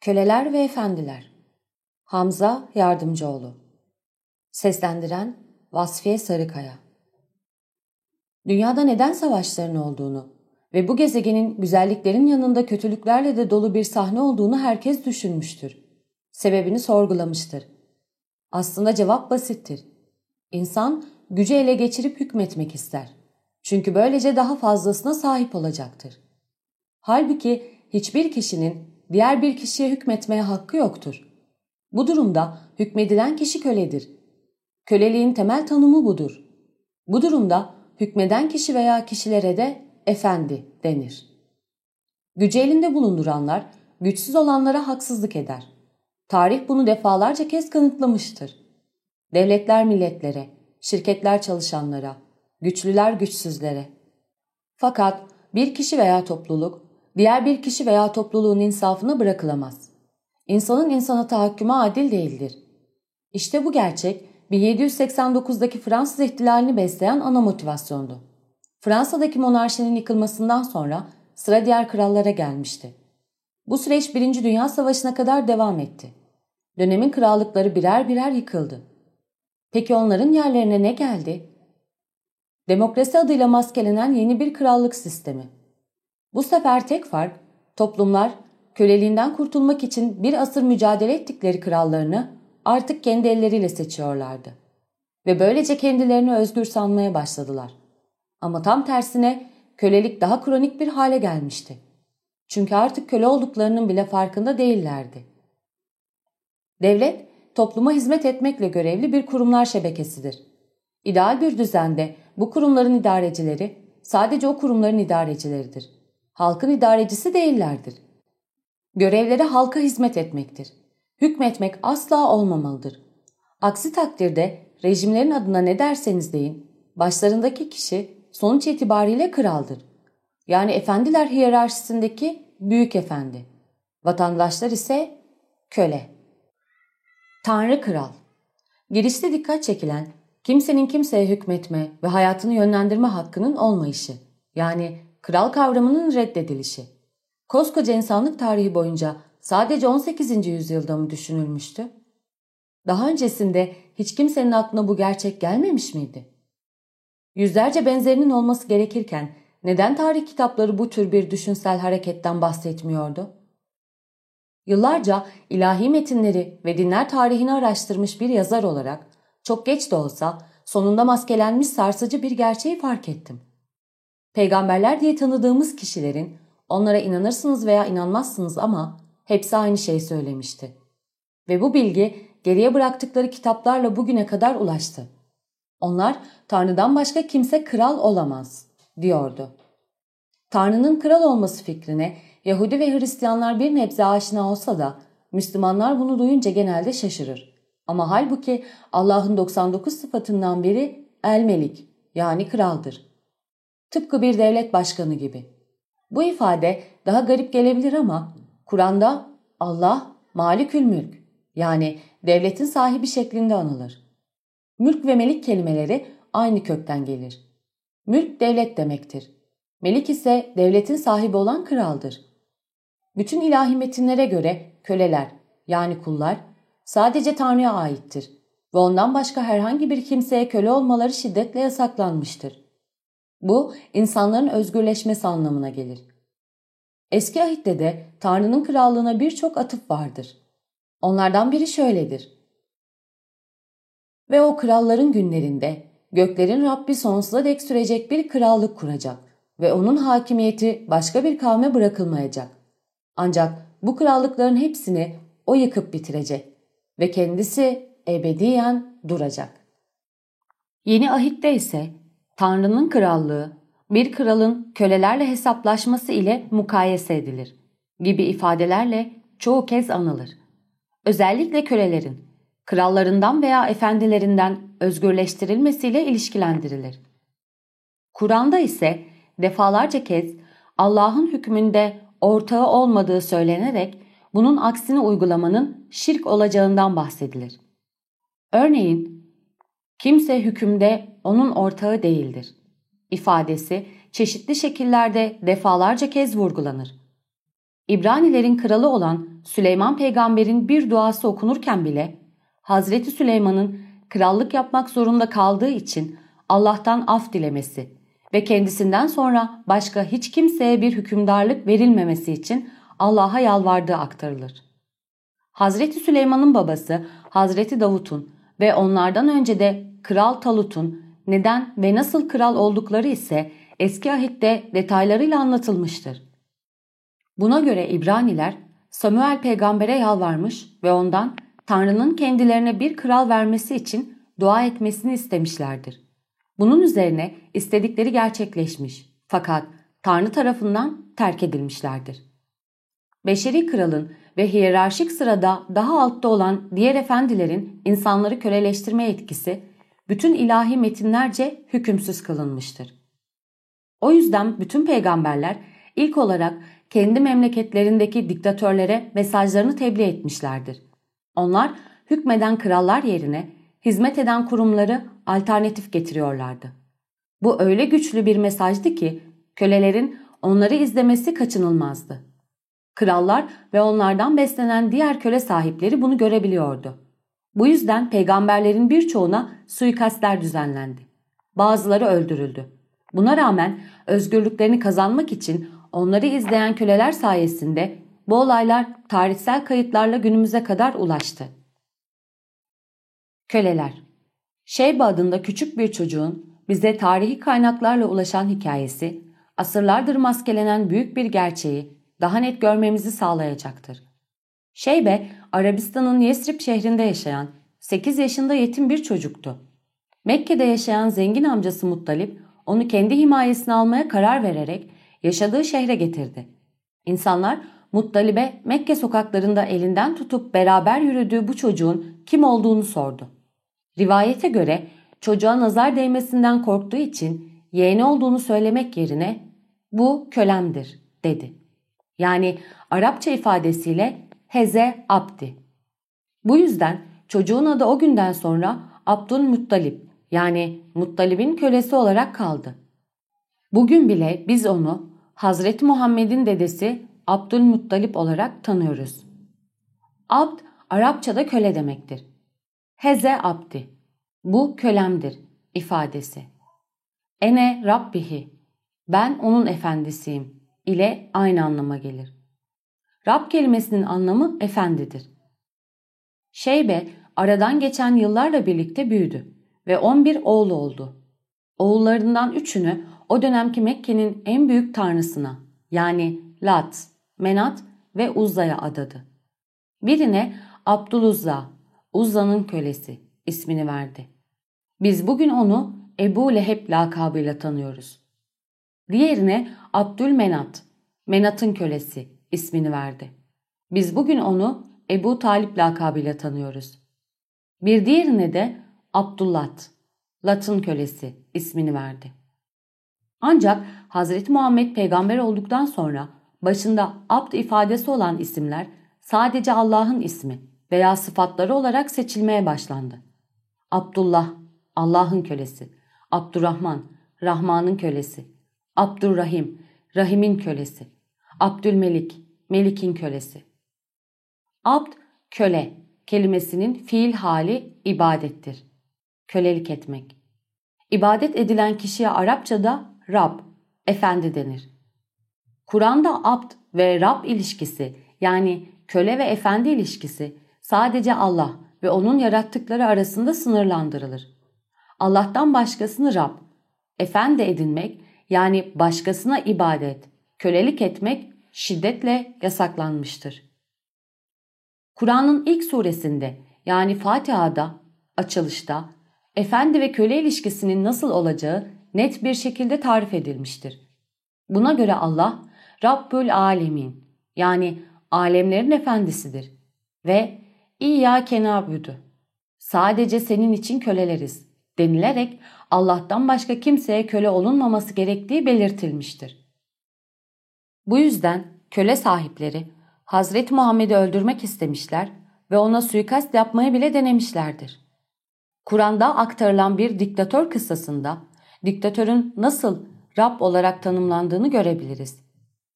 Köleler ve Efendiler Hamza Yardımcıoğlu Seslendiren Vasfiye Sarıkaya Dünyada neden savaşların olduğunu ve bu gezegenin güzelliklerin yanında kötülüklerle de dolu bir sahne olduğunu herkes düşünmüştür. Sebebini sorgulamıştır. Aslında cevap basittir. İnsan gücü ele geçirip hükmetmek ister. Çünkü böylece daha fazlasına sahip olacaktır. Halbuki hiçbir kişinin diğer bir kişiye hükmetmeye hakkı yoktur. Bu durumda hükmedilen kişi köledir. Köleliğin temel tanımı budur. Bu durumda hükmeden kişi veya kişilere de efendi denir. Gücü elinde bulunduranlar güçsüz olanlara haksızlık eder. Tarih bunu defalarca kez kanıtlamıştır. Devletler milletlere, şirketler çalışanlara, güçlüler güçsüzlere. Fakat bir kişi veya topluluk diğer bir kişi veya topluluğun insafına bırakılamaz. İnsanın insana tahakkümü adil değildir. İşte bu gerçek 1789'daki Fransız ihtilalini besleyen ana motivasyondu. Fransa'daki monarşinin yıkılmasından sonra sıra diğer krallara gelmişti. Bu süreç 1. Dünya Savaşı'na kadar devam etti. Dönemin krallıkları birer birer yıkıldı. Peki onların yerlerine ne geldi? Demokrasi adıyla maskelenen yeni bir krallık sistemi. Bu sefer tek fark toplumlar köleliğinden kurtulmak için bir asır mücadele ettikleri krallarını artık kendi elleriyle seçiyorlardı. Ve böylece kendilerini özgür sanmaya başladılar. Ama tam tersine kölelik daha kronik bir hale gelmişti. Çünkü artık köle olduklarının bile farkında değillerdi. Devlet, topluma hizmet etmekle görevli bir kurumlar şebekesidir. İdeal bir düzende bu kurumların idarecileri sadece o kurumların idarecileridir. Halkın idarecisi değillerdir. Görevleri halka hizmet etmektir. Hükmetmek asla olmamalıdır. Aksi takdirde rejimlerin adına ne derseniz deyin, başlarındaki kişi sonuç itibariyle kraldır. Yani efendiler hiyerarşisindeki büyük efendi. Vatandaşlar ise köle. Tanrı Kral Girişte dikkat çekilen kimsenin kimseye hükmetme ve hayatını yönlendirme hakkının olmayışı. Yani kral kavramının reddedilişi. Koskoca insanlık tarihi boyunca sadece 18. yüzyılda mı düşünülmüştü? Daha öncesinde hiç kimsenin aklına bu gerçek gelmemiş miydi? Yüzlerce benzerinin olması gerekirken neden tarih kitapları bu tür bir düşünsel hareketten bahsetmiyordu? Yıllarca ilahi metinleri ve dinler tarihini araştırmış bir yazar olarak çok geç de olsa sonunda maskelenmiş sarsıcı bir gerçeği fark ettim. Peygamberler diye tanıdığımız kişilerin onlara inanırsınız veya inanmazsınız ama hepsi aynı şeyi söylemişti. Ve bu bilgi geriye bıraktıkları kitaplarla bugüne kadar ulaştı. Onlar Tanrı'dan başka kimse kral olamaz diyordu. Tanrı'nın kral olması fikrine Yahudi ve Hristiyanlar bir nebze aşina olsa da Müslümanlar bunu duyunca genelde şaşırır. Ama halbuki Allah'ın 99 sıfatından biri el-melik yani kraldır. Tıpkı bir devlet başkanı gibi. Bu ifade daha garip gelebilir ama Kur'an'da Allah malikül mülk yani devletin sahibi şeklinde anılır. Mülk ve melik kelimeleri aynı kökten gelir. Mülk devlet demektir. Melik ise devletin sahibi olan kraldır. Bütün ilahi metinlere göre köleler yani kullar sadece Tanrı'ya aittir ve ondan başka herhangi bir kimseye köle olmaları şiddetle yasaklanmıştır. Bu insanların özgürleşmesi anlamına gelir. Eski ahitte de Tanrı'nın krallığına birçok atıf vardır. Onlardan biri şöyledir. Ve o kralların günlerinde göklerin Rabbi sonsuza dek sürecek bir krallık kuracak ve onun hakimiyeti başka bir kavme bırakılmayacak. Ancak bu krallıkların hepsini o yıkıp bitirecek ve kendisi ebediyen duracak. Yeni ahitte ise Tanrı'nın krallığı bir kralın kölelerle hesaplaşması ile mukayese edilir gibi ifadelerle çoğu kez anılır. Özellikle kölelerin krallarından veya efendilerinden özgürleştirilmesiyle ilişkilendirilir. Kur'an'da ise defalarca kez Allah'ın hükmünde ortağı olmadığı söylenerek bunun aksini uygulamanın şirk olacağından bahsedilir. Örneğin, kimse hükümde onun ortağı değildir. ifadesi çeşitli şekillerde defalarca kez vurgulanır. İbranilerin kralı olan Süleyman peygamberin bir duası okunurken bile Hazreti Süleyman'ın krallık yapmak zorunda kaldığı için Allah'tan af dilemesi ve kendisinden sonra başka hiç kimseye bir hükümdarlık verilmemesi için Allah'a yalvardığı aktarılır. Hazreti Süleyman'ın babası Hazreti Davut'un ve onlardan önce de Kral Talut'un neden ve nasıl kral oldukları ise eski ahitte detaylarıyla anlatılmıştır. Buna göre İbraniler Samuel peygambere yalvarmış ve ondan Tanrı'nın kendilerine bir kral vermesi için dua etmesini istemişlerdir. Bunun üzerine istedikleri gerçekleşmiş fakat Tanrı tarafından terk edilmişlerdir. Beşeri kralın ve hiyerarşik sırada daha altta olan diğer efendilerin insanları köleleştirme etkisi bütün ilahi metinlerce hükümsüz kılınmıştır. O yüzden bütün peygamberler ilk olarak kendi memleketlerindeki diktatörlere mesajlarını tebliğ etmişlerdir. Onlar hükmeden krallar yerine hizmet eden kurumları alternatif getiriyorlardı. Bu öyle güçlü bir mesajdı ki kölelerin onları izlemesi kaçınılmazdı. Krallar ve onlardan beslenen diğer köle sahipleri bunu görebiliyordu. Bu yüzden peygamberlerin birçoğuna suikastler düzenlendi. Bazıları öldürüldü. Buna rağmen özgürlüklerini kazanmak için onları izleyen köleler sayesinde bu olaylar tarihsel kayıtlarla günümüze kadar ulaştı. Köleler Şeyba adında küçük bir çocuğun bize tarihi kaynaklarla ulaşan hikayesi, asırlardır maskelenen büyük bir gerçeği daha net görmemizi sağlayacaktır. Şeybe, Arabistan'ın Yesrib şehrinde yaşayan 8 yaşında yetim bir çocuktu. Mekke'de yaşayan zengin amcası Muttalip onu kendi himayesine almaya karar vererek yaşadığı şehre getirdi. İnsanlar Muttalib'e Mekke sokaklarında elinden tutup beraber yürüdüğü bu çocuğun kim olduğunu sordu. Rivayete göre çocuğa nazar değmesinden korktuğu için yeğeni olduğunu söylemek yerine bu kölemdir dedi. Yani Arapça ifadesiyle Heze Abdi. Bu yüzden çocuğun adı o günden sonra Abdülmuttalip yani Muttalib'in kölesi olarak kaldı. Bugün bile biz onu Hazreti Muhammed'in dedesi Abdülmuttalip olarak tanıyoruz. Abd Arapçada köle demektir. Heze abdi. Bu kölemdir ifadesi. Ene Rabbihi. Ben onun efendisiyim ile aynı anlama gelir. Rab kelimesinin anlamı efendidir. Şeybe aradan geçen yıllarla birlikte büyüdü ve 11 oğlu oldu. Oğullarından üçünü o dönemki Mekke'nin en büyük tanrısına yani Lat, Menat ve Uzza'ya adadı. Birine Abdüluzza, Uzza'nın kölesi ismini verdi. Biz bugün onu Ebu Leheb lakabıyla tanıyoruz. Diğerine Abdülmenat, Menat'ın kölesi ismini verdi. Biz bugün onu Ebu Talip lakabıyla tanıyoruz. Bir diğerine de Abdullat, Lat'ın kölesi ismini verdi. Ancak Hz. Muhammed peygamber olduktan sonra başında abd ifadesi olan isimler sadece Allah'ın ismi veya sıfatları olarak seçilmeye başlandı. Abdullah, Allah'ın kölesi. Abdurrahman, Rahman'ın kölesi. Abdurrahim, Rahim'in kölesi. Abdülmelik, Melik'in kölesi. Abd, köle kelimesinin fiil hali ibadettir. Kölelik etmek. İbadet edilen kişiye Arapçada Rab, efendi denir. Kur'an'da abd ve Rab ilişkisi yani köle ve efendi ilişkisi sadece Allah ve onun yarattıkları arasında sınırlandırılır. Allah'tan başkasını Rab, efendi edinmek yani başkasına ibadet, kölelik etmek şiddetle yasaklanmıştır. Kur'an'ın ilk suresinde yani Fatiha'da, açılışta efendi ve köle ilişkisinin nasıl olacağı net bir şekilde tarif edilmiştir. Buna göre Allah Rabbül Alemin yani alemlerin efendisidir ve İyyâke nâbüdü sadece senin için köleleriz denilerek Allah'tan başka kimseye köle olunmaması gerektiği belirtilmiştir. Bu yüzden köle sahipleri Hazreti Muhammed'i öldürmek istemişler ve ona suikast yapmaya bile denemişlerdir. Kur'an'da aktarılan bir diktatör kıssasında diktatörün nasıl Rab olarak tanımlandığını görebiliriz.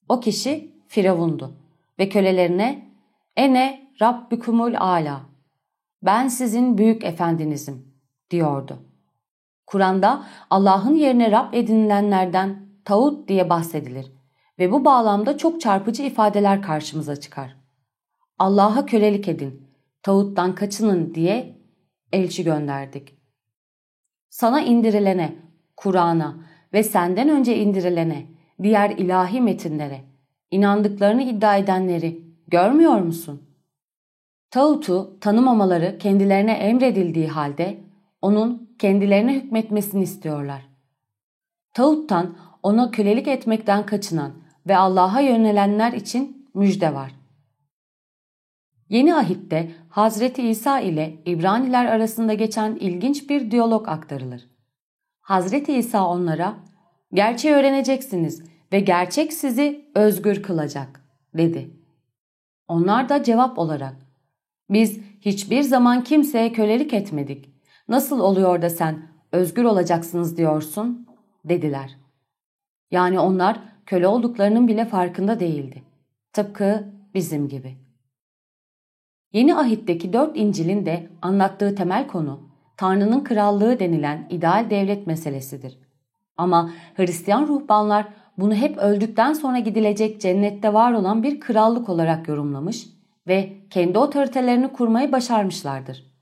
O kişi Firavundu. ve kölelerine ''Ene Rabbikumul Ala, ben sizin büyük efendinizim.'' diyordu. Kur'an'da Allah'ın yerine Rab edinilenlerden tağut diye bahsedilir ve bu bağlamda çok çarpıcı ifadeler karşımıza çıkar. Allah'a kölelik edin, tağuttan kaçının diye elçi gönderdik. Sana indirilene, Kur'an'a ve senden önce indirilene, diğer ilahi metinlere, inandıklarını iddia edenleri görmüyor musun? Tağutu tanımamaları kendilerine emredildiği halde onun kendilerine hükmetmesini istiyorlar. Tağuttan ona kölelik etmekten kaçınan ve Allah'a yönelenler için müjde var. Yeni ahitte Hazreti İsa ile İbraniler arasında geçen ilginç bir diyalog aktarılır. Hazreti İsa onlara, gerçeği öğreneceksiniz ve gerçek sizi özgür kılacak, dedi. Onlar da cevap olarak, biz hiçbir zaman kimseye kölelik etmedik. Nasıl oluyor da sen özgür olacaksınız diyorsun, dediler. Yani onlar köle olduklarının bile farkında değildi. Tıpkı bizim gibi. Yeni ahitteki dört İncil'in de anlattığı temel konu Tanrı'nın krallığı denilen ideal devlet meselesidir. Ama Hristiyan ruhbanlar bunu hep öldükten sonra gidilecek cennette var olan bir krallık olarak yorumlamış ve kendi otoritelerini kurmayı başarmışlardır.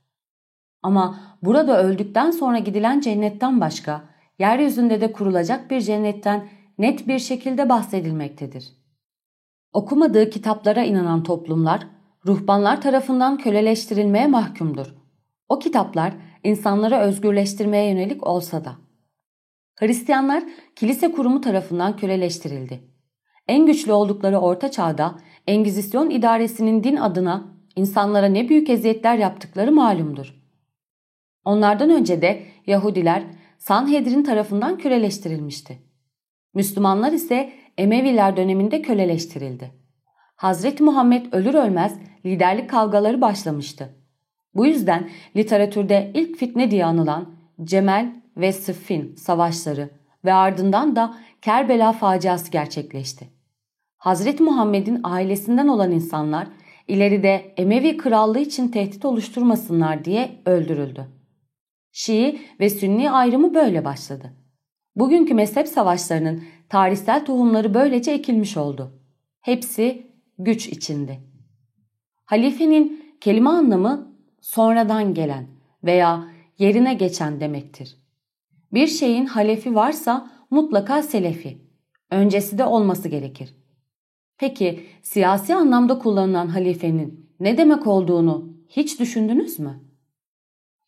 Ama burada öldükten sonra gidilen cennetten başka, yeryüzünde de kurulacak bir cennetten net bir şekilde bahsedilmektedir. Okumadığı kitaplara inanan toplumlar, ruhbanlar tarafından köleleştirilmeye mahkumdur. O kitaplar insanları özgürleştirmeye yönelik olsa da. Hristiyanlar kilise kurumu tarafından köleleştirildi. En güçlü oldukları orta çağda Engizisyon idaresinin din adına insanlara ne büyük eziyetler yaptıkları malumdur. Onlardan önce de Yahudiler Sanhedrin tarafından köleleştirilmişti. Müslümanlar ise Emeviler döneminde köleleştirildi. Hazreti Muhammed ölür ölmez liderlik kavgaları başlamıştı. Bu yüzden literatürde ilk fitne diye anılan Cemel ve Sıffin savaşları ve ardından da Kerbela faciası gerçekleşti. Hazreti Muhammed'in ailesinden olan insanlar ileride Emevi krallığı için tehdit oluşturmasınlar diye öldürüldü. Şii ve Sünni ayrımı böyle başladı. Bugünkü mezhep savaşlarının tarihsel tohumları böylece ekilmiş oldu. Hepsi güç içindi. Halifenin kelime anlamı sonradan gelen veya yerine geçen demektir. Bir şeyin halefi varsa mutlaka selefi, öncesi de olması gerekir. Peki siyasi anlamda kullanılan halifenin ne demek olduğunu hiç düşündünüz mü?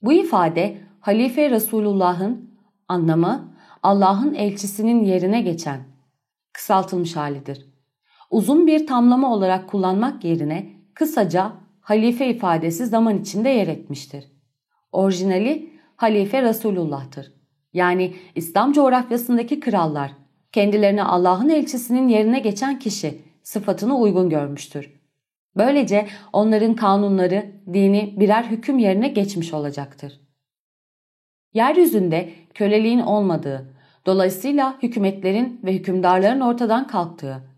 Bu ifade halife Resulullah'ın anlamı Allah'ın elçisinin yerine geçen kısaltılmış halidir. Uzun bir tamlama olarak kullanmak yerine kısaca halife ifadesi zaman içinde yer etmiştir. Orijinali halife Resulullah'tır. Yani İslam coğrafyasındaki krallar kendilerini Allah'ın elçisinin yerine geçen kişi sıfatını uygun görmüştür. Böylece onların kanunları, dini birer hüküm yerine geçmiş olacaktır. Yeryüzünde köleliğin olmadığı, dolayısıyla hükümetlerin ve hükümdarların ortadan kalktığı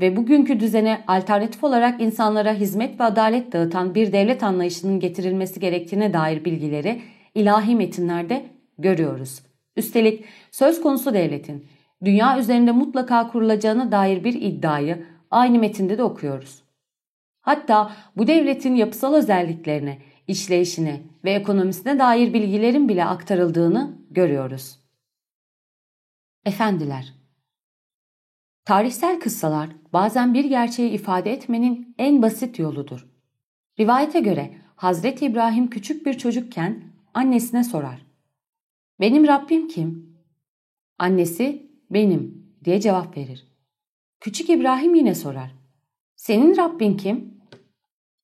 ve bugünkü düzene alternatif olarak insanlara hizmet ve adalet dağıtan bir devlet anlayışının getirilmesi gerektiğine dair bilgileri ilahi metinlerde görüyoruz. Üstelik söz konusu devletin dünya üzerinde mutlaka kurulacağına dair bir iddiayı aynı metinde de okuyoruz. Hatta bu devletin yapısal özelliklerine, işleyişine ve ekonomisine dair bilgilerin bile aktarıldığını görüyoruz. Efendiler Tarihsel kıssalar bazen bir gerçeği ifade etmenin en basit yoludur. Rivayete göre Hazreti İbrahim küçük bir çocukken annesine sorar. Benim Rabbim kim? Annesi benim diye cevap verir. Küçük İbrahim yine sorar. Senin Rabbin kim?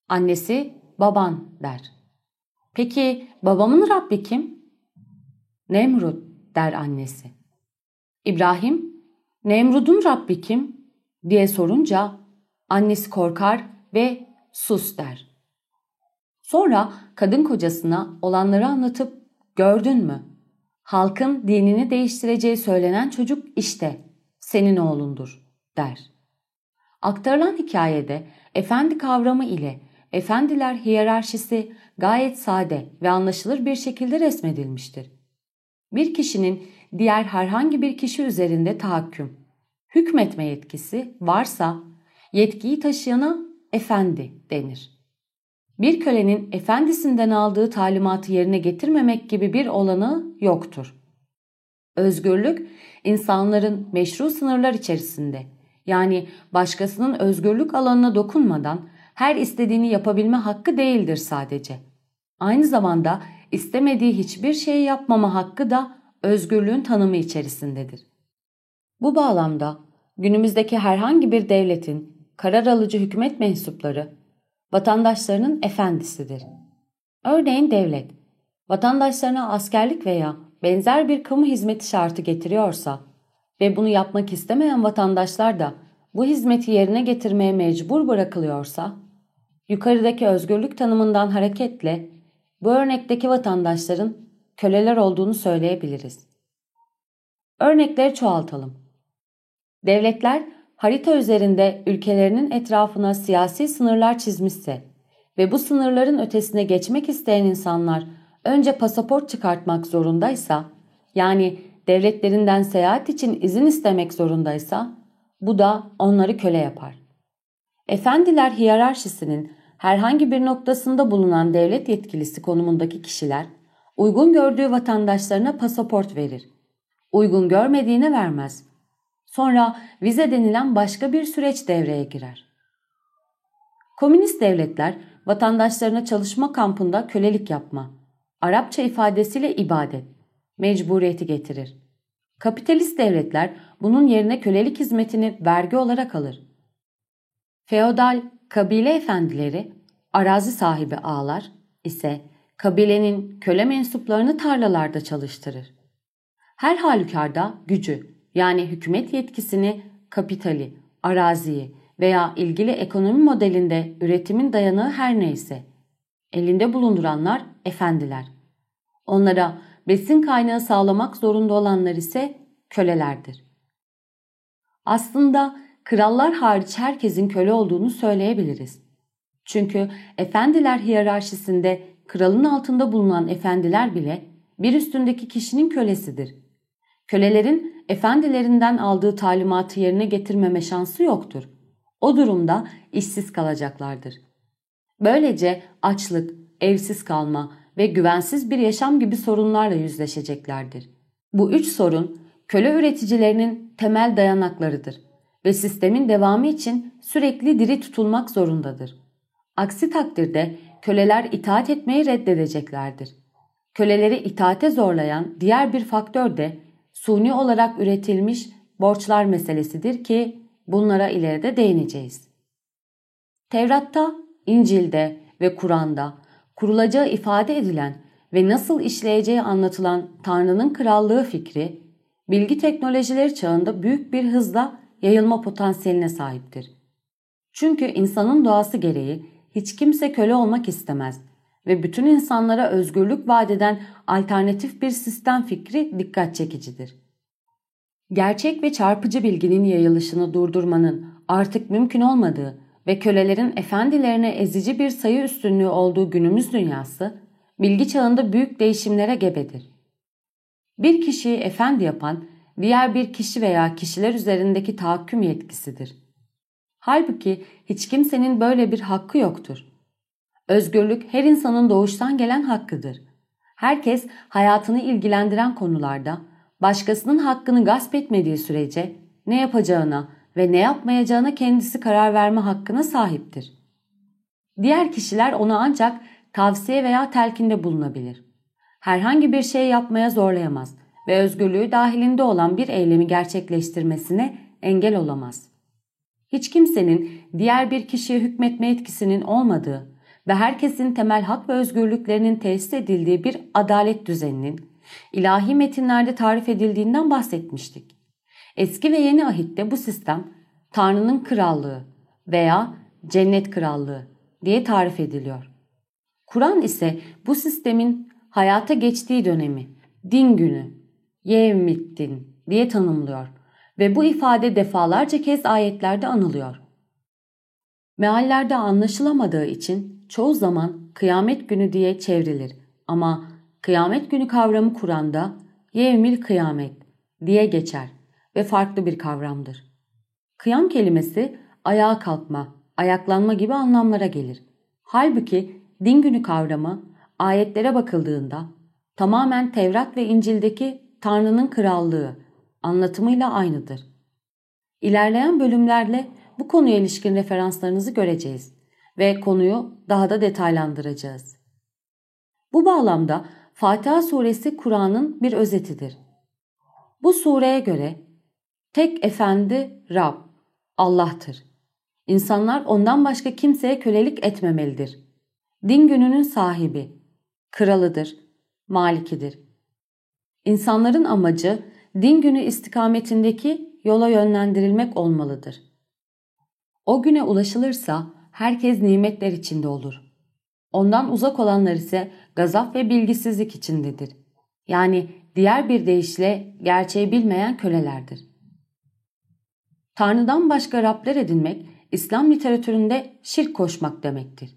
Annesi baban der. Peki babamın Rabbi kim? Nemrut der annesi. İbrahim, Nemrud'un Rabbi kim? diye sorunca annesi korkar ve sus der. Sonra kadın kocasına olanları anlatıp gördün mü? Halkın dinini değiştireceği söylenen çocuk işte senin oğlundur der. Aktarılan hikayede efendi kavramı ile efendiler hiyerarşisi gayet sade ve anlaşılır bir şekilde resmedilmiştir. Bir kişinin diğer herhangi bir kişi üzerinde tahakküm, hükmetme yetkisi varsa yetkiyi taşıyana efendi denir. Bir kölenin efendisinden aldığı talimatı yerine getirmemek gibi bir olanı yoktur. Özgürlük, insanların meşru sınırlar içerisinde, yani başkasının özgürlük alanına dokunmadan her istediğini yapabilme hakkı değildir sadece. Aynı zamanda istemediği hiçbir şeyi yapmama hakkı da özgürlüğün tanımı içerisindedir. Bu bağlamda günümüzdeki herhangi bir devletin karar alıcı hükümet mensupları vatandaşlarının efendisidir. Örneğin devlet, vatandaşlarına askerlik veya benzer bir kamu hizmeti şartı getiriyorsa ve bunu yapmak istemeyen vatandaşlar da bu hizmeti yerine getirmeye mecbur bırakılıyorsa, yukarıdaki özgürlük tanımından hareketle bu örnekteki vatandaşların köleler olduğunu söyleyebiliriz. Örnekleri çoğaltalım. Devletler harita üzerinde ülkelerinin etrafına siyasi sınırlar çizmişse ve bu sınırların ötesine geçmek isteyen insanlar önce pasaport çıkartmak zorundaysa, yani devletlerinden seyahat için izin istemek zorundaysa, bu da onları köle yapar. Efendiler hiyerarşisinin herhangi bir noktasında bulunan devlet yetkilisi konumundaki kişiler, uygun gördüğü vatandaşlarına pasaport verir. Uygun görmediğine vermez. Sonra vize denilen başka bir süreç devreye girer. Komünist devletler vatandaşlarına çalışma kampında kölelik yapma, Arapça ifadesiyle ibadet, mecburiyeti getirir. Kapitalist devletler bunun yerine kölelik hizmetini vergi olarak alır. Feodal kabile efendileri, arazi sahibi ağlar ise kabilenin köle mensuplarını tarlalarda çalıştırır. Her halükarda gücü yani hükümet yetkisini kapitali, araziyi veya ilgili ekonomi modelinde üretimin dayanığı her neyse elinde bulunduranlar efendiler. Onlara besin kaynağı sağlamak zorunda olanlar ise kölelerdir. Aslında krallar hariç herkesin köle olduğunu söyleyebiliriz. Çünkü efendiler hiyerarşisinde kralın altında bulunan efendiler bile bir üstündeki kişinin kölesidir. Kölelerin efendilerinden aldığı talimatı yerine getirmeme şansı yoktur. O durumda işsiz kalacaklardır. Böylece açlık, evsiz kalma ve güvensiz bir yaşam gibi sorunlarla yüzleşeceklerdir. Bu üç sorun köle üreticilerinin temel dayanaklarıdır ve sistemin devamı için sürekli diri tutulmak zorundadır. Aksi takdirde köleler itaat etmeyi reddedeceklerdir. Köleleri itaate zorlayan diğer bir faktör de suni olarak üretilmiş borçlar meselesidir ki bunlara ileride değineceğiz. Tevrat'ta, İncil'de ve Kur'an'da kurulacağı ifade edilen ve nasıl işleyeceği anlatılan Tanrı'nın krallığı fikri, bilgi teknolojileri çağında büyük bir hızla yayılma potansiyeline sahiptir. Çünkü insanın doğası gereği hiç kimse köle olmak istemez ve bütün insanlara özgürlük vadeden alternatif bir sistem fikri dikkat çekicidir. Gerçek ve çarpıcı bilginin yayılışını durdurmanın artık mümkün olmadığı ve kölelerin efendilerine ezici bir sayı üstünlüğü olduğu günümüz dünyası, bilgi çağında büyük değişimlere gebedir. Bir kişiyi efendi yapan, diğer bir kişi veya kişiler üzerindeki tahakküm yetkisidir. Halbuki hiç kimsenin böyle bir hakkı yoktur. Özgürlük her insanın doğuştan gelen hakkıdır. Herkes hayatını ilgilendiren konularda başkasının hakkını gasp etmediği sürece ne yapacağına ve ne yapmayacağına kendisi karar verme hakkına sahiptir. Diğer kişiler ona ancak tavsiye veya telkinde bulunabilir. Herhangi bir şey yapmaya zorlayamaz ve özgürlüğü dahilinde olan bir eylemi gerçekleştirmesine engel olamaz. Hiç kimsenin diğer bir kişiye hükmetme etkisinin olmadığı ve herkesin temel hak ve özgürlüklerinin tesis edildiği bir adalet düzeninin ilahi metinlerde tarif edildiğinden bahsetmiştik. Eski ve yeni ahitte bu sistem Tanrı'nın krallığı veya cennet krallığı diye tarif ediliyor. Kur'an ise bu sistemin hayata geçtiği dönemi, din günü, yevmiddin diye tanımlıyor ve bu ifade defalarca kez ayetlerde anılıyor. Meallerde anlaşılamadığı için çoğu zaman kıyamet günü diye çevrilir ama kıyamet günü kavramı Kur'an'da yevmil kıyamet diye geçer ve farklı bir kavramdır. Kıyam kelimesi ayağa kalkma, ayaklanma gibi anlamlara gelir. Halbuki din günü kavramı ayetlere bakıldığında tamamen Tevrat ve İncil'deki Tanrı'nın krallığı anlatımıyla aynıdır. İlerleyen bölümlerle bu konuya ilişkin referanslarınızı göreceğiz ve konuyu daha da detaylandıracağız. Bu bağlamda Fatiha suresi Kur'an'ın bir özetidir. Bu sureye göre tek efendi Rab, Allah'tır. İnsanlar ondan başka kimseye kölelik etmemelidir. Din gününün sahibi, kralıdır, malikidir. İnsanların amacı din günü istikametindeki yola yönlendirilmek olmalıdır. O güne ulaşılırsa herkes nimetler içinde olur. Ondan uzak olanlar ise gazap ve bilgisizlik içindedir. Yani diğer bir deyişle gerçeği bilmeyen kölelerdir. Tanrı'dan başka Rabler edinmek İslam literatüründe şirk koşmak demektir.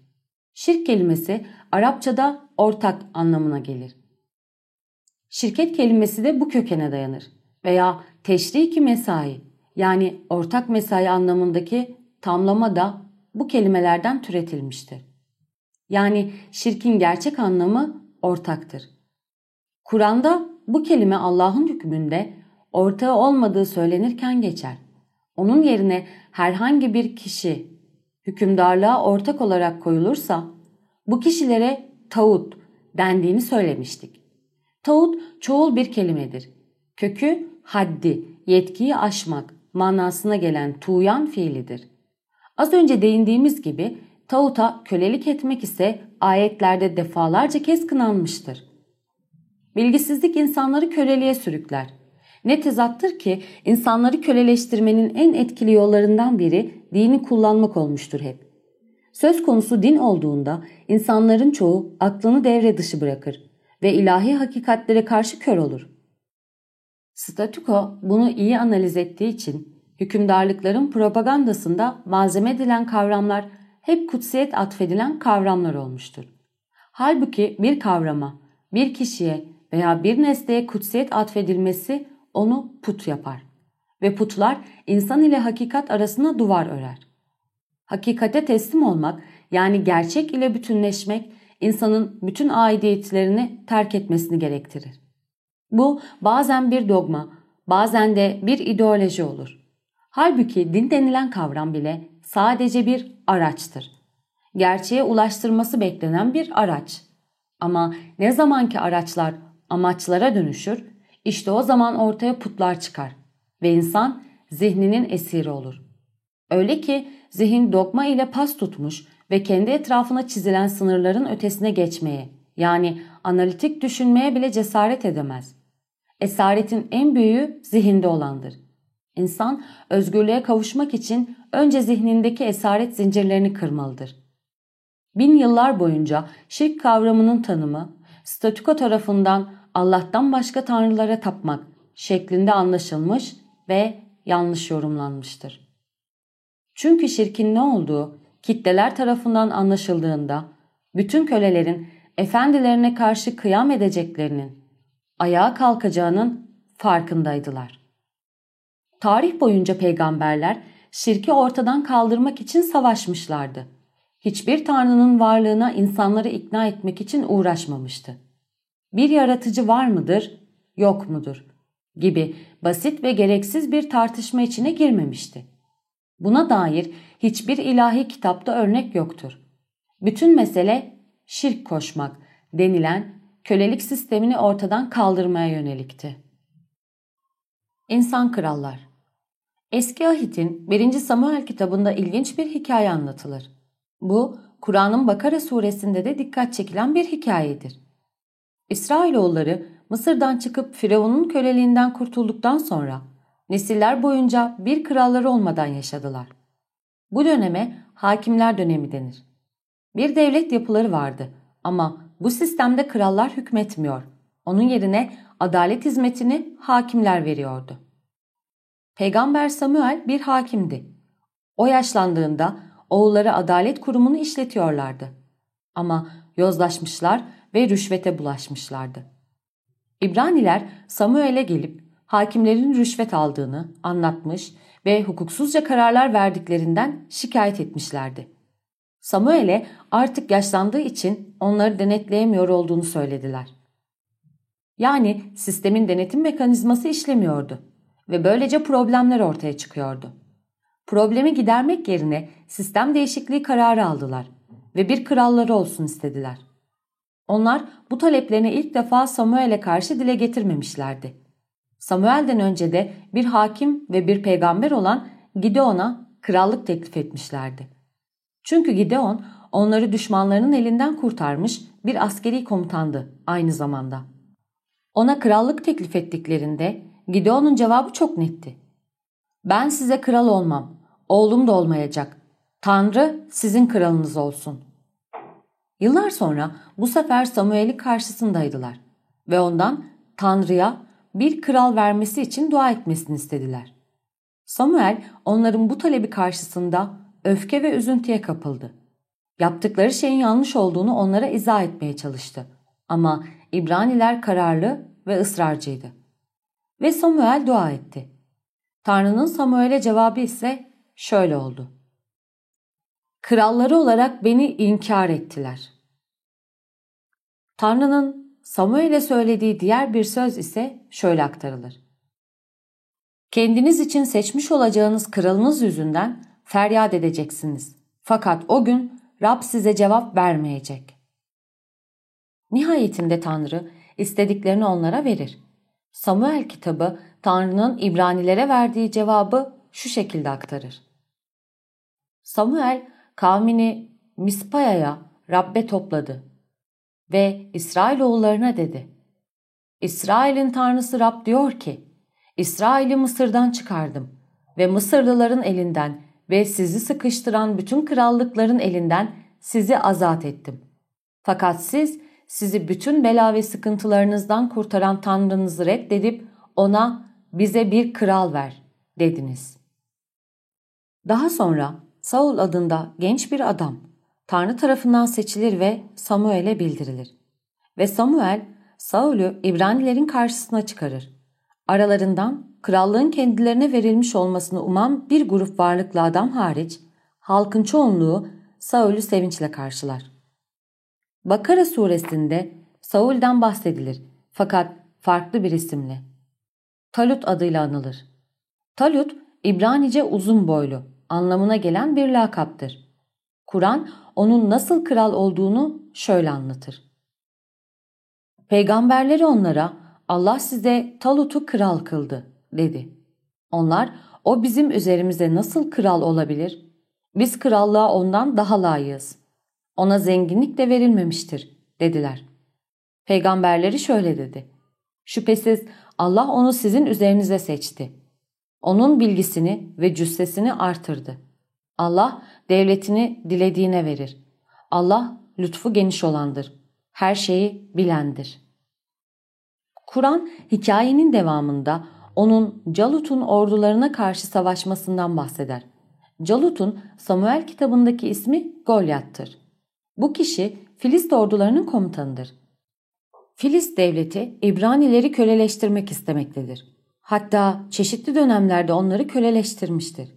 Şirk kelimesi Arapçada ortak anlamına gelir. Şirket kelimesi de bu kökene dayanır veya teşriki mesai yani ortak mesai anlamındaki tamlama da bu kelimelerden türetilmiştir. Yani şirkin gerçek anlamı ortaktır. Kur'an'da bu kelime Allah'ın hükmünde ortağı olmadığı söylenirken geçer. Onun yerine herhangi bir kişi hükümdarlığa ortak olarak koyulursa bu kişilere tağut dendiğini söylemiştik. Tağut çoğul bir kelimedir. Kökü haddi, yetkiyi aşmak manasına gelen tuğyan fiilidir. Az önce değindiğimiz gibi tağuta kölelik etmek ise ayetlerde defalarca kez kınanmıştır. Bilgisizlik insanları köleliğe sürükler. Ne tezattır ki insanları köleleştirmenin en etkili yollarından biri dini kullanmak olmuştur hep. Söz konusu din olduğunda insanların çoğu aklını devre dışı bırakır ve ilahi hakikatlere karşı kör olur. Statüko bunu iyi analiz ettiği için hükümdarlıkların propagandasında malzeme edilen kavramlar hep kutsiyet atfedilen kavramlar olmuştur. Halbuki bir kavrama, bir kişiye veya bir nesneye kutsiyet atfedilmesi onu put yapar. Ve putlar insan ile hakikat arasına duvar örer. Hakikate teslim olmak yani gerçek ile bütünleşmek insanın bütün aidiyetlerini terk etmesini gerektirir. Bu bazen bir dogma, bazen de bir ideoloji olur. Halbuki din denilen kavram bile sadece bir araçtır. Gerçeğe ulaştırması beklenen bir araç. Ama ne zamanki araçlar amaçlara dönüşür, işte o zaman ortaya putlar çıkar ve insan zihninin esiri olur. Öyle ki zihin dogma ile pas tutmuş ve kendi etrafına çizilen sınırların ötesine geçmeye yani analitik düşünmeye bile cesaret edemez. Esaretin en büyüğü zihinde olandır. İnsan özgürlüğe kavuşmak için önce zihnindeki esaret zincirlerini kırmalıdır. Bin yıllar boyunca şirk kavramının tanımı, statüko tarafından Allah'tan başka tanrılara tapmak şeklinde anlaşılmış ve yanlış yorumlanmıştır. Çünkü şirkin ne olduğu kitleler tarafından anlaşıldığında bütün kölelerin efendilerine karşı kıyam edeceklerinin, ayağa kalkacağının farkındaydılar. Tarih boyunca peygamberler şirki ortadan kaldırmak için savaşmışlardı. Hiçbir tanrının varlığına insanları ikna etmek için uğraşmamıştı. Bir yaratıcı var mıdır, yok mudur gibi basit ve gereksiz bir tartışma içine girmemişti. Buna dair hiçbir ilahi kitapta örnek yoktur. Bütün mesele şirk koşmak denilen kölelik sistemini ortadan kaldırmaya yönelikti. İnsan Krallar Eski Ahit'in 1. Samuel kitabında ilginç bir hikaye anlatılır. Bu, Kur'an'ın Bakara suresinde de dikkat çekilen bir hikayedir. İsrailoğulları Mısır'dan çıkıp Firavun'un köleliğinden kurtulduktan sonra nesiller boyunca bir kralları olmadan yaşadılar. Bu döneme hakimler dönemi denir. Bir devlet yapıları vardı ama bu sistemde krallar hükmetmiyor. Onun yerine adalet hizmetini hakimler veriyordu. Peygamber Samuel bir hakimdi. O yaşlandığında oğulları adalet kurumunu işletiyorlardı. Ama yozlaşmışlar ve rüşvete bulaşmışlardı. İbraniler Samuel'e gelip hakimlerin rüşvet aldığını anlatmış ve hukuksuzca kararlar verdiklerinden şikayet etmişlerdi. Samuel'e artık yaşlandığı için onları denetleyemiyor olduğunu söylediler. Yani sistemin denetim mekanizması işlemiyordu ve böylece problemler ortaya çıkıyordu. Problemi gidermek yerine sistem değişikliği kararı aldılar ve bir kralları olsun istediler. Onlar bu taleplerini ilk defa Samuel'e karşı dile getirmemişlerdi. Samuel'den önce de bir hakim ve bir peygamber olan Gideon'a krallık teklif etmişlerdi. Çünkü Gideon onları düşmanlarının elinden kurtarmış bir askeri komutandı aynı zamanda. Ona krallık teklif ettiklerinde Gideon'un cevabı çok netti. Ben size kral olmam, oğlum da olmayacak. Tanrı sizin kralınız olsun. Yıllar sonra bu sefer Samuel'in karşısındaydılar ve ondan Tanrı'ya bir kral vermesi için dua etmesini istediler. Samuel onların bu talebi karşısında öfke ve üzüntüye kapıldı. Yaptıkları şeyin yanlış olduğunu onlara izah etmeye çalıştı. Ama İbraniler kararlı ve ısrarcıydı. Ve Samuel dua etti. Tanrı'nın Samuel'e cevabı ise şöyle oldu. Kralları olarak beni inkar ettiler. Tanrı'nın Samuel'e söylediği diğer bir söz ise şöyle aktarılır. Kendiniz için seçmiş olacağınız kralınız yüzünden feryat edeceksiniz. Fakat o gün Rab size cevap vermeyecek. Nihayetinde Tanrı istediklerini onlara verir. Samuel kitabı Tanrı'nın İbranilere verdiği cevabı şu şekilde aktarır. Samuel kavmini Mispaya'ya Rabbe topladı ve İsrailoğullarına dedi. İsrail'in tanrısı Rab diyor ki, İsrail'i Mısır'dan çıkardım ve Mısırlıların elinden ve sizi sıkıştıran bütün krallıkların elinden sizi azat ettim. Fakat siz sizi bütün bela ve sıkıntılarınızdan kurtaran Tanrınızı reddedip ona bize bir kral ver dediniz. Daha sonra Saul adında genç bir adam Tanrı tarafından seçilir ve Samuel'e bildirilir. Ve Samuel Saul'ü İbranilerin karşısına çıkarır. Aralarından krallığın kendilerine verilmiş olmasını uman bir grup varlıklı adam hariç halkın çoğunluğu Saul'ü sevinçle karşılar. Bakara suresinde Saul'den bahsedilir fakat farklı bir isimle. Talut adıyla anılır. Talut İbranice uzun boylu anlamına gelen bir lakaptır. Kur'an onun nasıl kral olduğunu şöyle anlatır. Peygamberleri onlara Allah size Talut'u kral kıldı dedi. Onlar o bizim üzerimize nasıl kral olabilir? Biz krallığa ondan daha layığız. Ona zenginlik de verilmemiştir dediler. Peygamberleri şöyle dedi. Şüphesiz Allah onu sizin üzerinize seçti. Onun bilgisini ve cüssesini artırdı. Allah devletini dilediğine verir. Allah lütfu geniş olandır. Her şeyi bilendir. Kur'an hikayenin devamında onun Calut'un ordularına karşı savaşmasından bahseder. Calut'un Samuel kitabındaki ismi Golyat'tır. Bu kişi Filist ordularının komutanıdır. Filist devleti İbranileri köleleştirmek istemektedir. Hatta çeşitli dönemlerde onları köleleştirmiştir.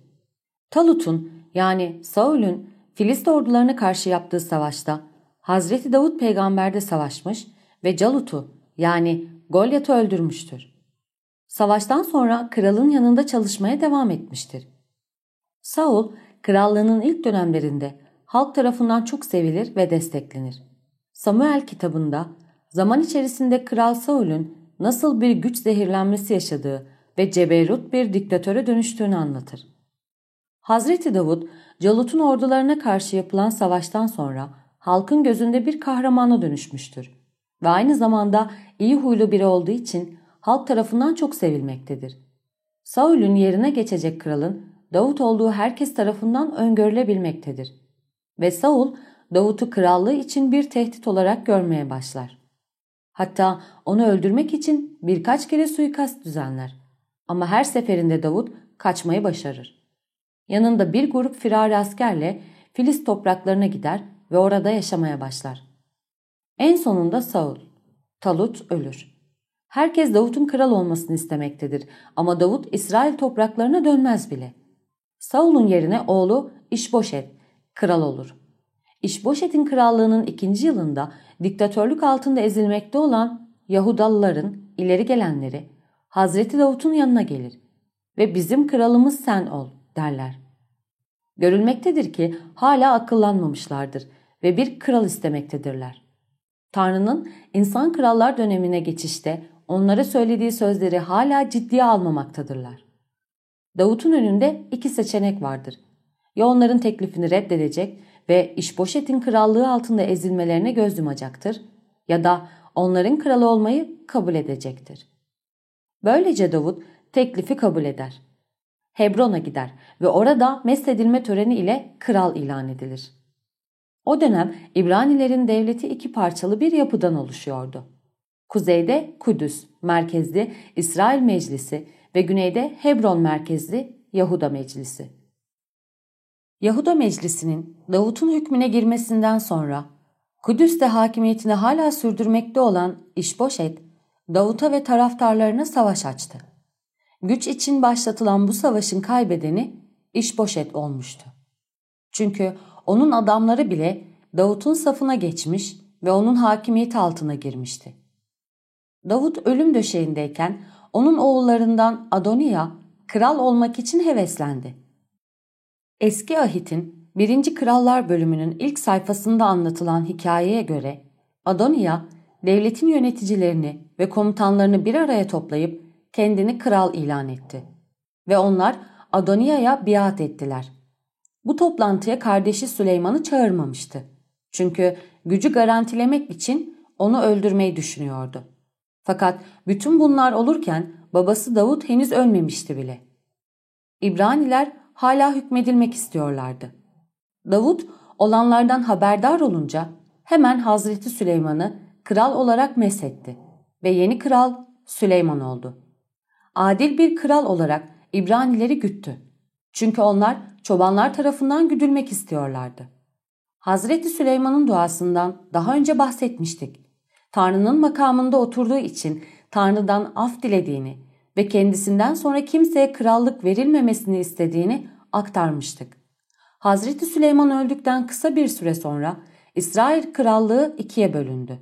Talut'un yani Saul'ün Filist ordularına karşı yaptığı savaşta Hazreti Davut peygamber de savaşmış ve Calut'u yani Golyat'ı öldürmüştür. Savaştan sonra kralın yanında çalışmaya devam etmiştir. Saul, krallığının ilk dönemlerinde halk tarafından çok sevilir ve desteklenir. Samuel kitabında zaman içerisinde Kral Saul'ün nasıl bir güç zehirlenmesi yaşadığı ve ceberut bir diktatöre dönüştüğünü anlatır. Hazreti Davud, Calut'un ordularına karşı yapılan savaştan sonra halkın gözünde bir kahramana dönüşmüştür ve aynı zamanda iyi huylu biri olduğu için halk tarafından çok sevilmektedir. Saul'ün yerine geçecek kralın Davut olduğu herkes tarafından öngörülebilmektedir. Ve Saul, Davut'u krallığı için bir tehdit olarak görmeye başlar. Hatta onu öldürmek için birkaç kere suikast düzenler. Ama her seferinde Davut kaçmayı başarır. Yanında bir grup firari askerle Filiz topraklarına gider ve orada yaşamaya başlar. En sonunda Saul, Talut ölür. Herkes Davut'un kral olmasını istemektedir ama Davut İsrail topraklarına dönmez bile. Saul'un yerine oğlu İşboşet kral olur. İşboşet'in krallığının ikinci yılında diktatörlük altında ezilmekte olan Yahudalıların ileri gelenleri Hazreti Davut'un yanına gelir ve bizim kralımız sen ol derler. Görülmektedir ki hala akıllanmamışlardır ve bir kral istemektedirler. Tanrı'nın insan krallar dönemine geçişte onlara söylediği sözleri hala ciddiye almamaktadırlar. Davut'un önünde iki seçenek vardır. Ya onların teklifini reddedecek ve İşboşet'in krallığı altında ezilmelerine göz yumacaktır ya da onların kralı olmayı kabul edecektir. Böylece Davut teklifi kabul eder. Hebron'a gider ve orada mesedilme töreni ile kral ilan edilir. O dönem İbranilerin devleti iki parçalı bir yapıdan oluşuyordu. Kuzeyde Kudüs merkezli İsrail Meclisi ve güneyde Hebron merkezli Yahuda Meclisi. Yahuda Meclisi'nin Davut'un hükmüne girmesinden sonra Kudüs'te hakimiyetini hala sürdürmekte olan İşboşet, Davut'a ve taraftarlarına savaş açtı. Güç için başlatılan bu savaşın kaybedeni İşboşet olmuştu. Çünkü onun adamları bile Davut'un safına geçmiş ve onun hakimiyeti altına girmişti. Davut ölüm döşeğindeyken onun oğullarından Adoniya kral olmak için heveslendi. Eski Ahit'in 1. Krallar bölümünün ilk sayfasında anlatılan hikayeye göre Adoniya devletin yöneticilerini ve komutanlarını bir araya toplayıp kendini kral ilan etti. Ve onlar Adoniya'ya biat ettiler. Bu toplantıya kardeşi Süleyman'ı çağırmamıştı. Çünkü gücü garantilemek için onu öldürmeyi düşünüyordu. Fakat bütün bunlar olurken babası Davut henüz ölmemişti bile. İbraniler hala hükmedilmek istiyorlardı. Davut olanlardan haberdar olunca hemen Hazreti Süleyman'ı kral olarak mesetti ve yeni kral Süleyman oldu. Adil bir kral olarak İbranileri güttü. Çünkü onlar çobanlar tarafından güdülmek istiyorlardı. Hazreti Süleyman'ın duasından daha önce bahsetmiştik. Tanrı'nın makamında oturduğu için Tanrı'dan af dilediğini ve kendisinden sonra kimseye krallık verilmemesini istediğini aktarmıştık. Hazreti Süleyman öldükten kısa bir süre sonra İsrail krallığı ikiye bölündü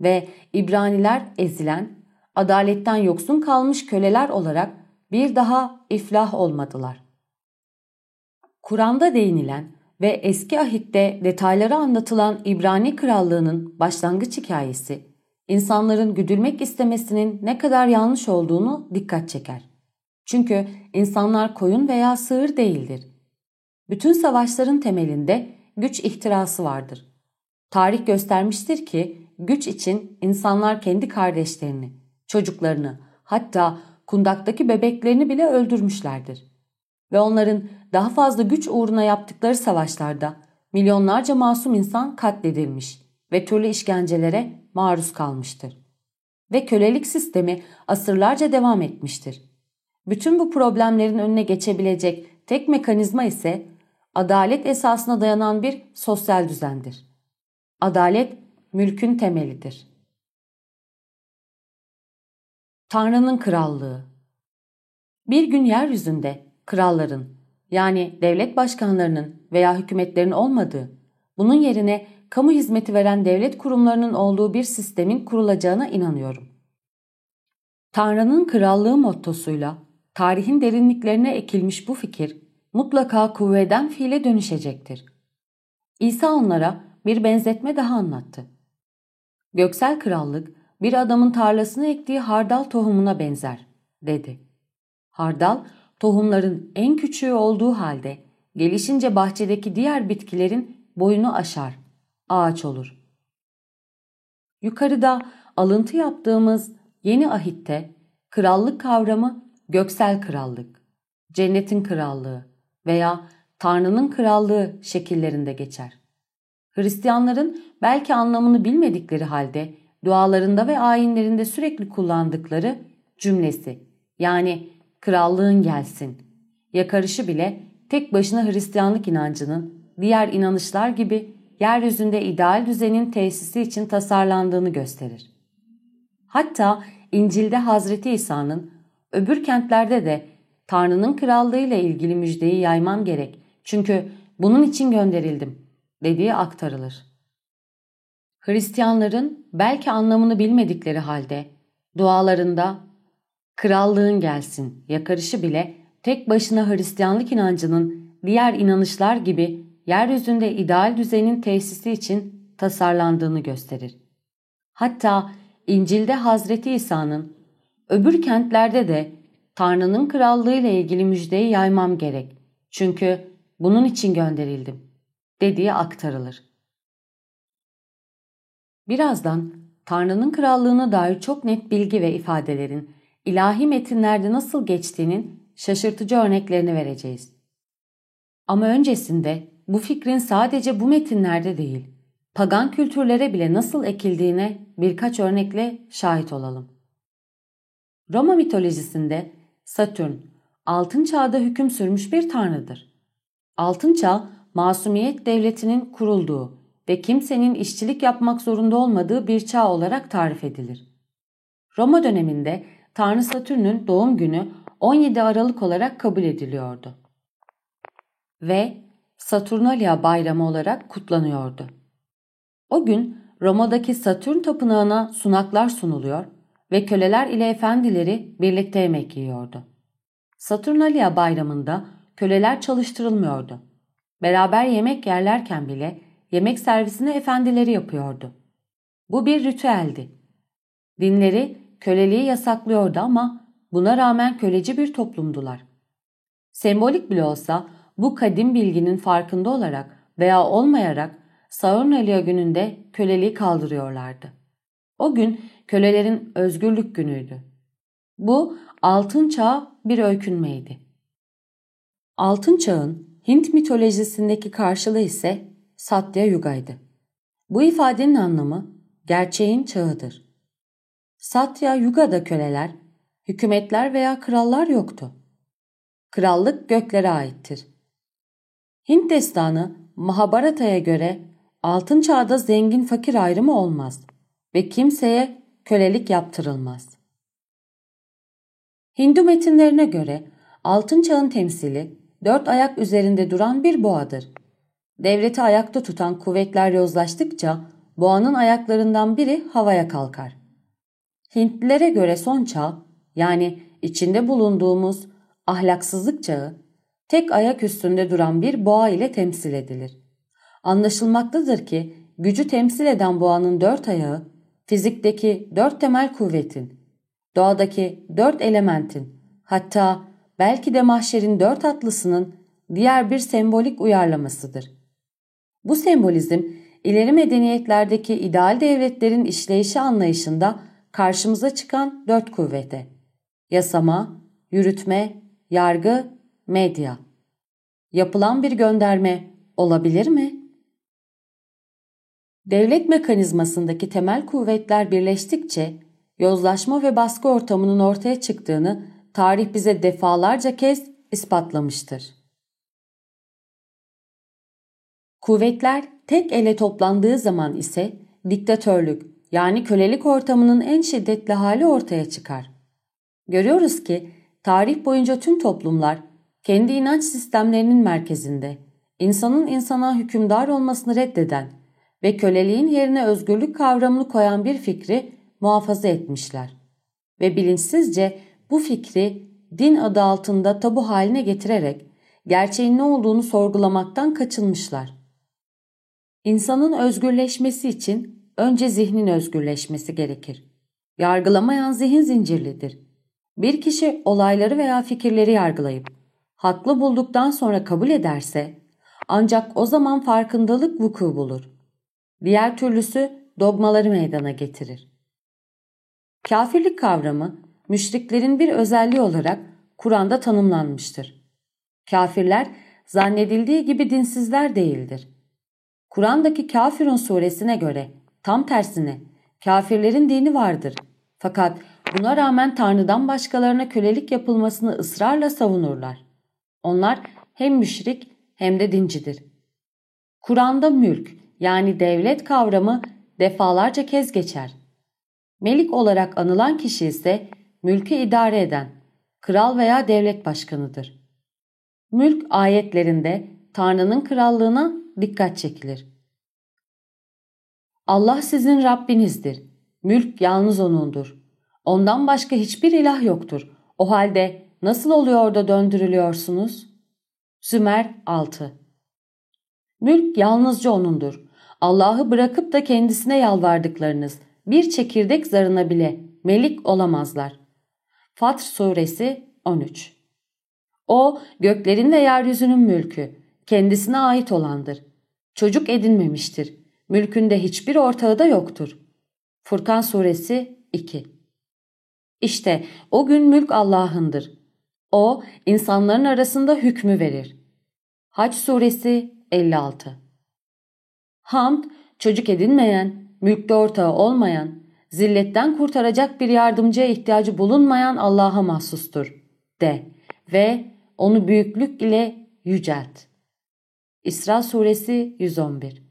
ve İbraniler ezilen, adaletten yoksun kalmış köleler olarak bir daha iflah olmadılar. Kur'an'da değinilen ve eski ahitte detayları anlatılan İbrani krallığının başlangıç hikayesi, insanların güdülmek istemesinin ne kadar yanlış olduğunu dikkat çeker. Çünkü insanlar koyun veya sığır değildir. Bütün savaşların temelinde güç ihtirası vardır. Tarih göstermiştir ki güç için insanlar kendi kardeşlerini, çocuklarını hatta kundaktaki bebeklerini bile öldürmüşlerdir. Ve onların daha fazla güç uğruna yaptıkları savaşlarda milyonlarca masum insan katledilmiş ve türlü işkencelere maruz kalmıştır. Ve kölelik sistemi asırlarca devam etmiştir. Bütün bu problemlerin önüne geçebilecek tek mekanizma ise adalet esasına dayanan bir sosyal düzendir. Adalet mülkün temelidir. Tanrı'nın Krallığı Bir gün yeryüzünde kralların yani devlet başkanlarının veya hükümetlerin olmadığı, bunun yerine kamu hizmeti veren devlet kurumlarının olduğu bir sistemin kurulacağına inanıyorum. Tanrı'nın krallığı mottosuyla tarihin derinliklerine ekilmiş bu fikir mutlaka kuvveden fiile dönüşecektir. İsa onlara bir benzetme daha anlattı. Göksel krallık bir adamın tarlasına ektiği hardal tohumuna benzer, dedi. Hardal, tohumların en küçüğü olduğu halde gelişince bahçedeki diğer bitkilerin boyunu aşar, ağaç olur. Yukarıda alıntı yaptığımız yeni ahitte krallık kavramı göksel krallık, cennetin krallığı veya Tanrı'nın krallığı şekillerinde geçer. Hristiyanların belki anlamını bilmedikleri halde dualarında ve ayinlerinde sürekli kullandıkları cümlesi yani krallığın gelsin yakarışı bile tek başına Hristiyanlık inancının diğer inanışlar gibi yeryüzünde ideal düzenin tesisi için tasarlandığını gösterir. Hatta İncil'de Hazreti İsa'nın öbür kentlerde de Tanrı'nın krallığı ile ilgili müjdeyi yaymam gerek çünkü bunun için gönderildim dediği aktarılır. Hristiyanların belki anlamını bilmedikleri halde dualarında krallığın gelsin yakarışı bile tek başına Hristiyanlık inancının diğer inanışlar gibi yeryüzünde ideal düzenin tesisi için tasarlandığını gösterir. Hatta İncil'de Hazreti İsa'nın öbür kentlerde de Tanrı'nın krallığı ile ilgili müjdeyi yaymam gerek. Çünkü bunun için gönderildim dediği aktarılır. Birazdan Tanrı'nın krallığına dair çok net bilgi ve ifadelerin ilahi metinlerde nasıl geçtiğinin şaşırtıcı örneklerini vereceğiz. Ama öncesinde bu fikrin sadece bu metinlerde değil, pagan kültürlere bile nasıl ekildiğine birkaç örnekle şahit olalım. Roma mitolojisinde Satürn, altın çağda hüküm sürmüş bir tanrıdır. Altın çağ, masumiyet devletinin kurulduğu ve kimsenin işçilik yapmak zorunda olmadığı bir çağ olarak tarif edilir. Roma döneminde Tanrı Satürn'ün doğum günü 17 Aralık olarak kabul ediliyordu. Ve Saturnalia bayramı olarak kutlanıyordu. O gün Roma'daki Satürn tapınağına sunaklar sunuluyor ve köleler ile efendileri birlikte yemek yiyordu. Saturnalia bayramında köleler çalıştırılmıyordu. Beraber yemek yerlerken bile yemek servisini efendileri yapıyordu. Bu bir ritüeldi. Dinleri köleliği yasaklıyordu ama buna rağmen köleci bir toplumdular. Sembolik bile olsa bu kadim bilginin farkında olarak veya olmayarak Saturnalia gününde köleliği kaldırıyorlardı. O gün kölelerin özgürlük günüydü. Bu altın çağ bir öykünmeydi. Altın çağın Hint mitolojisindeki karşılığı ise Satya Yuga'ydı. Bu ifadenin anlamı gerçeğin çağıdır. Satya Yuga'da köleler, hükümetler veya krallar yoktu. Krallık göklere aittir. Hint destanı Mahabharata'ya göre altın çağda zengin fakir ayrımı olmaz ve kimseye kölelik yaptırılmaz. Hindu metinlerine göre altın çağın temsili dört ayak üzerinde duran bir boğadır. Devleti ayakta tutan kuvvetler yozlaştıkça boğanın ayaklarından biri havaya kalkar. Hintlilere göre son çağ yani içinde bulunduğumuz ahlaksızlık çağı tek ayak üstünde duran bir boğa ile temsil edilir. Anlaşılmaktadır ki gücü temsil eden boğanın dört ayağı fizikteki dört temel kuvvetin, doğadaki dört elementin, hatta belki de mahşerin dört atlısının diğer bir sembolik uyarlamasıdır. Bu sembolizm ileri medeniyetlerdeki ideal devletlerin işleyişi anlayışında karşımıza çıkan dört kuvvete, yasama, yürütme, yargı, medya. Yapılan bir gönderme olabilir mi? Devlet mekanizmasındaki temel kuvvetler birleştikçe yozlaşma ve baskı ortamının ortaya çıktığını tarih bize defalarca kez ispatlamıştır. Kuvvetler tek ele toplandığı zaman ise diktatörlük yani kölelik ortamının en şiddetli hali ortaya çıkar. Görüyoruz ki tarih boyunca tüm toplumlar kendi inanç sistemlerinin merkezinde insanın insana hükümdar olmasını reddeden ve köleliğin yerine özgürlük kavramını koyan bir fikri muhafaza etmişler. Ve bilinçsizce bu fikri din adı altında tabu haline getirerek gerçeğin ne olduğunu sorgulamaktan kaçınmışlar. İnsanın özgürleşmesi için önce zihnin özgürleşmesi gerekir. Yargılamayan zihin zincirlidir. Bir kişi olayları veya fikirleri yargılayıp haklı bulduktan sonra kabul ederse ancak o zaman farkındalık vuku bulur. Diğer türlüsü dogmaları meydana getirir. Kafirlik kavramı müşriklerin bir özelliği olarak Kur'an'da tanımlanmıştır. Kafirler zannedildiği gibi dinsizler değildir. Kur'an'daki Kafirun suresine göre tam tersine kafirlerin dini vardır. Fakat buna rağmen Tanrı'dan başkalarına kölelik yapılmasını ısrarla savunurlar. Onlar hem müşrik hem de dincidir. Kur'an'da mülk yani devlet kavramı defalarca kez geçer. Melik olarak anılan kişi ise mülkü idare eden, kral veya devlet başkanıdır. Mülk ayetlerinde Tanrı'nın krallığına dikkat çekilir. Allah sizin Rabbinizdir. Mülk yalnız O'nundur. Ondan başka hiçbir ilah yoktur. O halde nasıl oluyor da döndürülüyorsunuz? Zümer 6 Mülk yalnızca O'nundur. Allah'ı bırakıp da kendisine yalvardıklarınız bir çekirdek zarına bile melik olamazlar. Fatr Suresi 13 O göklerin ve yeryüzünün mülkü, kendisine ait olandır. Çocuk edinmemiştir. Mülkünde hiçbir ortağı da yoktur. Furkan Suresi 2 İşte o gün mülk Allah'ındır. O insanların arasında hükmü verir. Haç Suresi 56 Hamd, çocuk edinmeyen, mülkte ortağı olmayan, zilletten kurtaracak bir yardımcıya ihtiyacı bulunmayan Allah'a mahsustur. De ve onu büyüklük ile yücelt. İsra suresi 111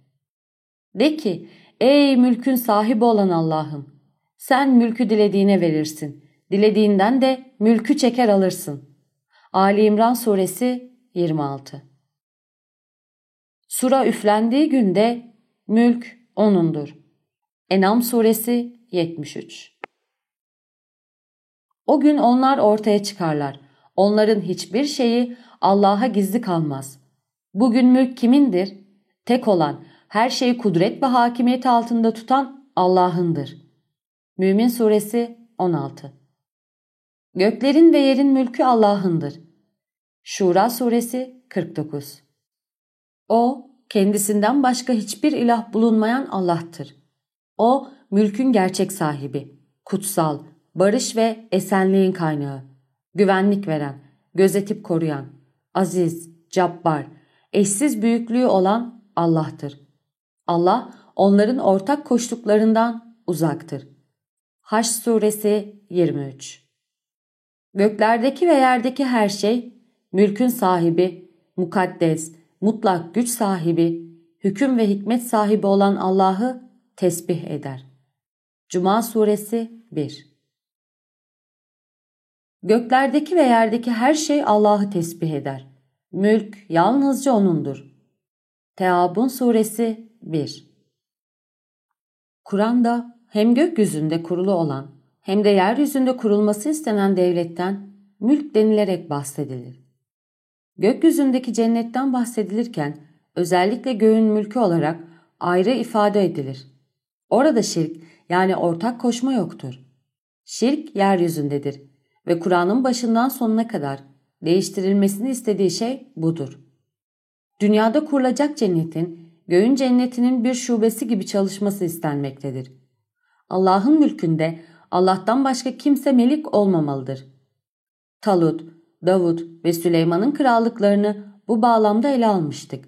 De ki, ey mülkün sahibi olan Allah'ım, sen mülkü dilediğine verirsin, dilediğinden de mülkü çeker alırsın. Ali İmran suresi 26 Sura üflendiği günde mülk O'nundur. Enam suresi 73 O gün onlar ortaya çıkarlar. Onların hiçbir şeyi Allah'a gizli kalmaz. Bugün mülk kimindir? Tek olan, her şeyi kudret ve hakimiyet altında tutan Allah'ındır. Mümin suresi 16 Göklerin ve yerin mülkü Allah'ındır. Şura suresi 49 O, kendisinden başka hiçbir ilah bulunmayan Allah'tır. O, mülkün gerçek sahibi, kutsal, barış ve esenliğin kaynağı, güvenlik veren, gözetip koruyan, aziz, cabbar, eşsiz büyüklüğü olan Allah'tır. Allah, onların ortak koştuklarından uzaktır. Haş suresi 23 Göklerdeki ve yerdeki her şey, mülkün sahibi, mukaddes, mutlak güç sahibi, hüküm ve hikmet sahibi olan Allah'ı tesbih eder. Cuma suresi 1 Göklerdeki ve yerdeki her şey Allah'ı tesbih eder. Mülk yalnızca O'nundur. Teabun suresi 1 Kur'an'da hem gökyüzünde kurulu olan hem de yeryüzünde kurulması istenen devletten mülk denilerek bahsedilir. Gökyüzündeki cennetten bahsedilirken özellikle göğün mülkü olarak ayrı ifade edilir. Orada şirk yani ortak koşma yoktur. Şirk yeryüzündedir ve Kur'an'ın başından sonuna kadar değiştirilmesini istediği şey budur. Dünyada kurulacak cennetin göğün cennetinin bir şubesi gibi çalışması istenmektedir. Allah'ın mülkünde Allah'tan başka kimse melik olmamalıdır. Talut, Davut ve Süleyman'ın krallıklarını bu bağlamda ele almıştık.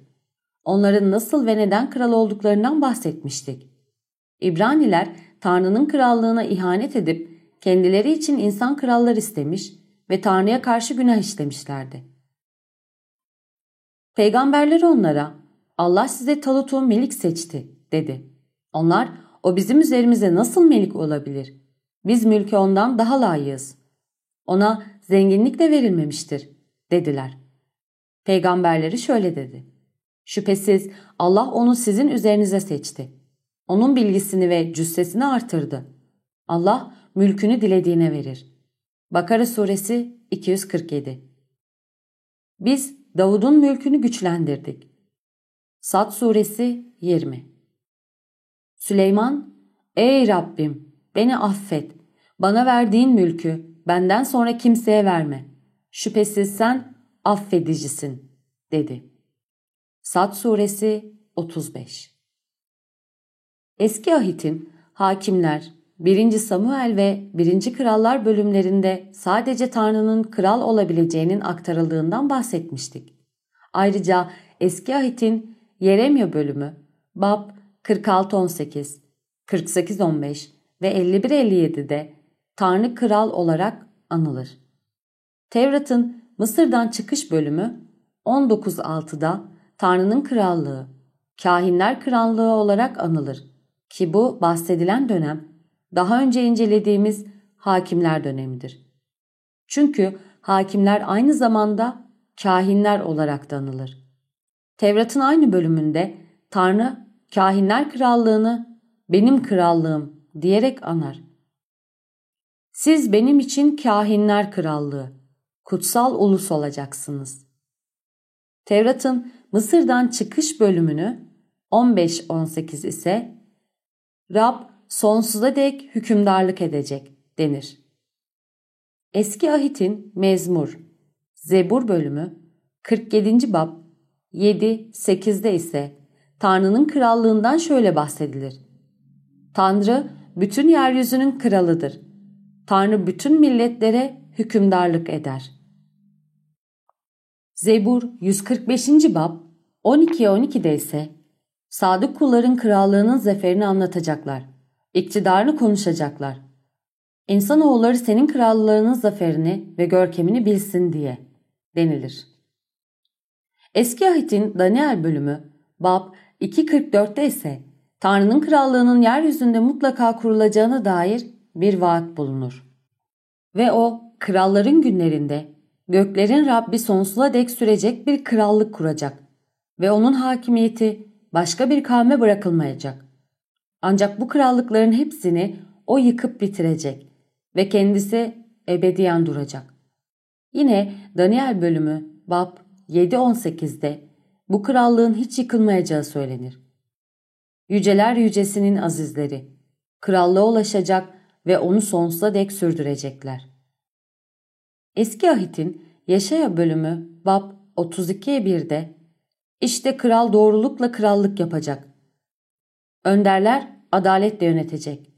Onların nasıl ve neden kral olduklarından bahsetmiştik. İbraniler Tanrı'nın krallığına ihanet edip kendileri için insan krallar istemiş ve Tanrı'ya karşı günah işlemişlerdi. Peygamberler onlara Allah size Talut'u melik seçti dedi. Onlar o bizim üzerimize nasıl melik olabilir? Biz mülke ondan daha layığız. Ona zenginlik de verilmemiştir dediler. Peygamberleri şöyle dedi. Şüphesiz Allah onu sizin üzerinize seçti. Onun bilgisini ve cüssesini artırdı. Allah mülkünü dilediğine verir. Bakara suresi 247 Biz Davud'un mülkünü güçlendirdik. Sad suresi 20 Süleyman, Ey Rabbim beni affet, bana verdiğin mülkü benden sonra kimseye verme. Şüphesiz sen affedicisin dedi. Sad suresi 35 Eski ahitin hakimler, 1. Samuel ve 1. Krallar bölümlerinde sadece Tanrı'nın kral olabileceğinin aktarıldığından bahsetmiştik. Ayrıca Eski Ahit'in Yeremya bölümü, Bab 46-18, 48-15 ve 51-57'de Tanrı kral olarak anılır. Tevrat'ın Mısır'dan çıkış bölümü 19.6'da Tanrı'nın krallığı, kahinler krallığı olarak anılır ki bu bahsedilen dönem daha önce incelediğimiz hakimler dönemidir. Çünkü hakimler aynı zamanda kahinler olarak da. Tevrat'ın aynı bölümünde Tanrı kahinler krallığını benim krallığım diyerek anar. Siz benim için kahinler krallığı, kutsal ulus olacaksınız. Tevrat'ın Mısır'dan çıkış bölümünü 15-18 ise Rab sonsuza dek hükümdarlık edecek denir. Eski Ahit'in Mezmur, Zebur bölümü 47. bab 7-8'de ise Tanrı'nın krallığından şöyle bahsedilir. Tanrı bütün yeryüzünün kralıdır. Tanrı bütün milletlere hükümdarlık eder. Zebur 145. bab 12-12'de ise sadık kulların krallığının zaferini anlatacaklar. İktidarını konuşacaklar. İnsanoğulları senin krallığının zaferini ve görkemini bilsin diye denilir. Eski Ahit'in Daniel bölümü Bab 2.44'te ise Tanrı'nın krallığının yeryüzünde mutlaka kurulacağına dair bir vaat bulunur. Ve o kralların günlerinde göklerin Rabbi sonsuza dek sürecek bir krallık kuracak ve onun hakimiyeti başka bir kavme bırakılmayacak. Ancak bu krallıkların hepsini o yıkıp bitirecek ve kendisi ebediyen duracak. Yine Daniel bölümü Bab 7.18'de bu krallığın hiç yıkılmayacağı söylenir. Yüceler yücesinin azizleri, krallığa ulaşacak ve onu sonsuza dek sürdürecekler. Eski Ahit'in Yaşaya bölümü Bab 32'ye 1'de işte kral doğrulukla krallık yapacak. Önderler adaletle yönetecek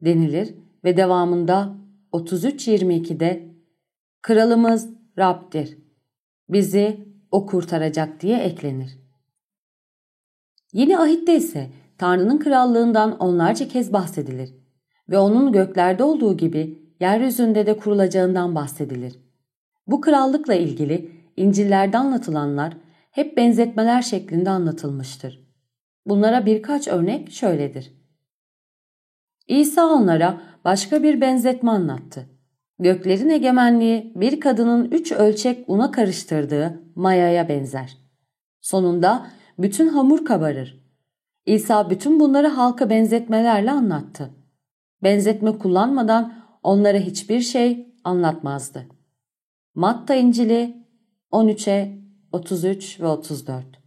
denilir ve devamında 33-22'de kralımız Rab'dir. Bizi o kurtaracak diye eklenir. Yeni ahitte ise Tanrı'nın krallığından onlarca kez bahsedilir ve onun göklerde olduğu gibi yeryüzünde de kurulacağından bahsedilir. Bu krallıkla ilgili İncil'lerde anlatılanlar hep benzetmeler şeklinde anlatılmıştır. Bunlara birkaç örnek şöyledir. İsa onlara başka bir benzetme anlattı. Göklerin egemenliği bir kadının üç ölçek una karıştırdığı mayaya benzer. Sonunda bütün hamur kabarır. İsa bütün bunları halka benzetmelerle anlattı. Benzetme kullanmadan onlara hiçbir şey anlatmazdı. Matta İncili 13'e 33 ve 34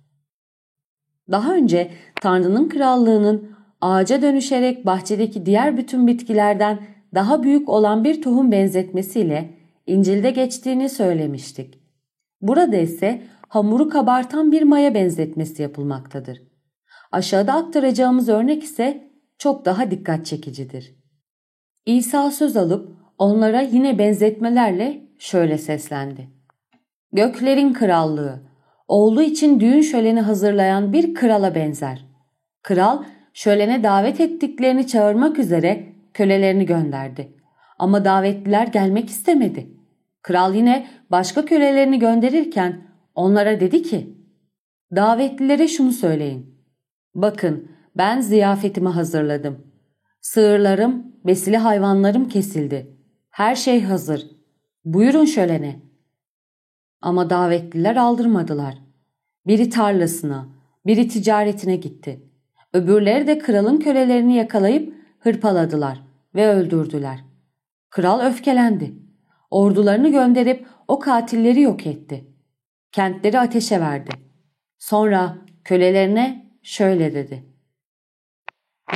Daha önce Tanrı'nın krallığının ağaca dönüşerek bahçedeki diğer bütün bitkilerden daha büyük olan bir tohum benzetmesiyle İncil'de geçtiğini söylemiştik. Burada ise hamuru kabartan bir maya benzetmesi yapılmaktadır. Aşağıda aktaracağımız örnek ise çok daha dikkat çekicidir. İsa söz alıp onlara yine benzetmelerle şöyle seslendi. Göklerin krallığı, oğlu için düğün şöleni hazırlayan bir krala benzer. Kral, şölene davet ettiklerini çağırmak üzere kölelerini gönderdi. Ama davetliler gelmek istemedi. Kral yine başka kölelerini gönderirken onlara dedi ki, davetlilere şunu söyleyin. Bakın ben ziyafetimi hazırladım. Sığırlarım, besili hayvanlarım kesildi. Her şey hazır. Buyurun şölene. Ama davetliler aldırmadılar. Biri tarlasına, biri ticaretine gitti. Öbürleri de kralın kölelerini yakalayıp hırpaladılar ve öldürdüler. Kral öfkelendi. Ordularını gönderip o katilleri yok etti. Kentleri ateşe verdi. Sonra kölelerine şöyle dedi.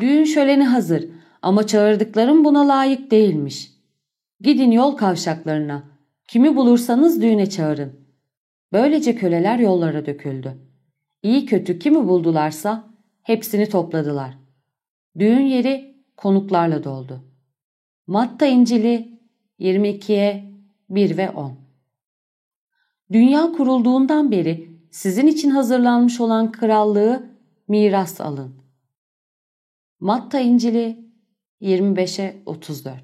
Düğün şöleni hazır ama çağırdıklarım buna layık değilmiş. Gidin yol kavşaklarına. Kimi bulursanız düğüne çağırın. Böylece köleler yollara döküldü. İyi kötü kimi buldularsa hepsini topladılar. Düğün yeri konuklarla doldu. Matta İncili 22'ye 1 ve 10 Dünya kurulduğundan beri sizin için hazırlanmış olan krallığı miras alın. Matta İncili 25'e 34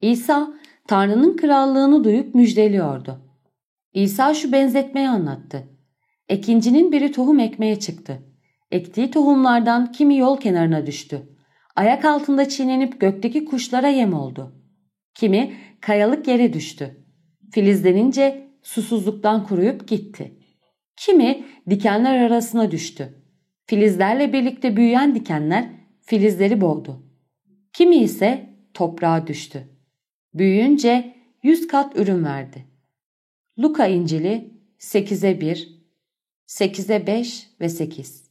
İsa Tanrı'nın krallığını duyup müjdeliyordu. İsa şu benzetmeyi anlattı. Ekincinin biri tohum ekmeye çıktı. Ektiği tohumlardan kimi yol kenarına düştü. Ayak altında çiğnenip gökteki kuşlara yem oldu. Kimi kayalık yere düştü. Filizlenince susuzluktan kuruyup gitti. Kimi dikenler arasına düştü. Filizlerle birlikte büyüyen dikenler filizleri boğdu. Kimi ise toprağa düştü. Büyüyünce yüz kat ürün verdi. Luka İncili 8'e 1, 8'e 5 ve 8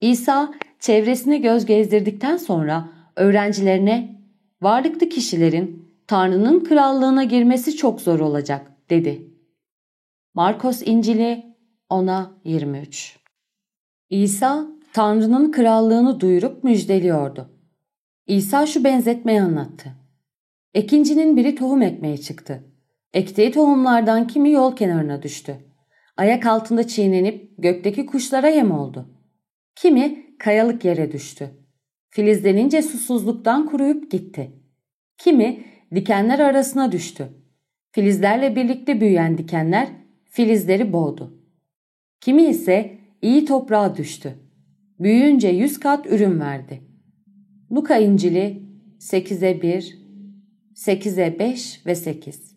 İsa çevresine göz gezdirdikten sonra öğrencilerine varlıklı kişilerin Tanrı'nın krallığına girmesi çok zor olacak dedi. Markos İncili 10'a 23 İsa Tanrı'nın krallığını duyurup müjdeliyordu. İsa şu benzetmeyi anlattı. Ekincinin biri tohum ekmeye çıktı. Ektiği tohumlardan kimi yol kenarına düştü. Ayak altında çiğnenip gökteki kuşlara yem oldu. Kimi kayalık yere düştü. Filizlenince susuzluktan kuruyup gitti. Kimi dikenler arasına düştü. Filizlerle birlikte büyüyen dikenler filizleri boğdu. Kimi ise iyi toprağa düştü. Büyüyünce yüz kat ürün verdi. Luka İncili 8'e 1, 8'e 5 ve 8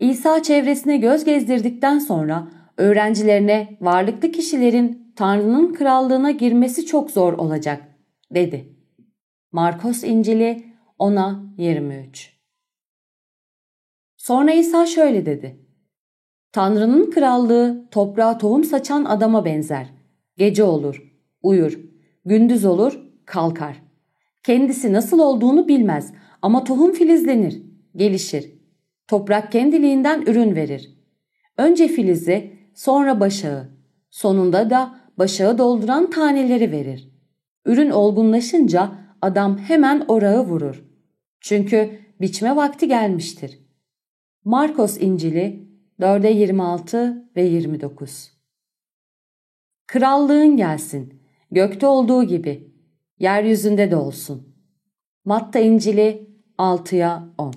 İsa çevresine göz gezdirdikten sonra öğrencilerine varlıklı kişilerin Tanrı'nın krallığına girmesi çok zor olacak dedi. Markos İncili 10'a 23 Sonra İsa şöyle dedi. Tanrı'nın krallığı toprağa tohum saçan adama benzer. Gece olur, uyur, gündüz olur, kalkar. Kendisi nasıl olduğunu bilmez ama tohum filizlenir, gelişir. Toprak kendiliğinden ürün verir. Önce filizi, sonra başağı, sonunda da başağı dolduran taneleri verir. Ürün olgunlaşınca adam hemen orağı vurur. Çünkü biçme vakti gelmiştir. Markos İncili 4'e 26 ve 29 Krallığın gelsin, gökte olduğu gibi, yeryüzünde de olsun. Matta İncili 6'ya 10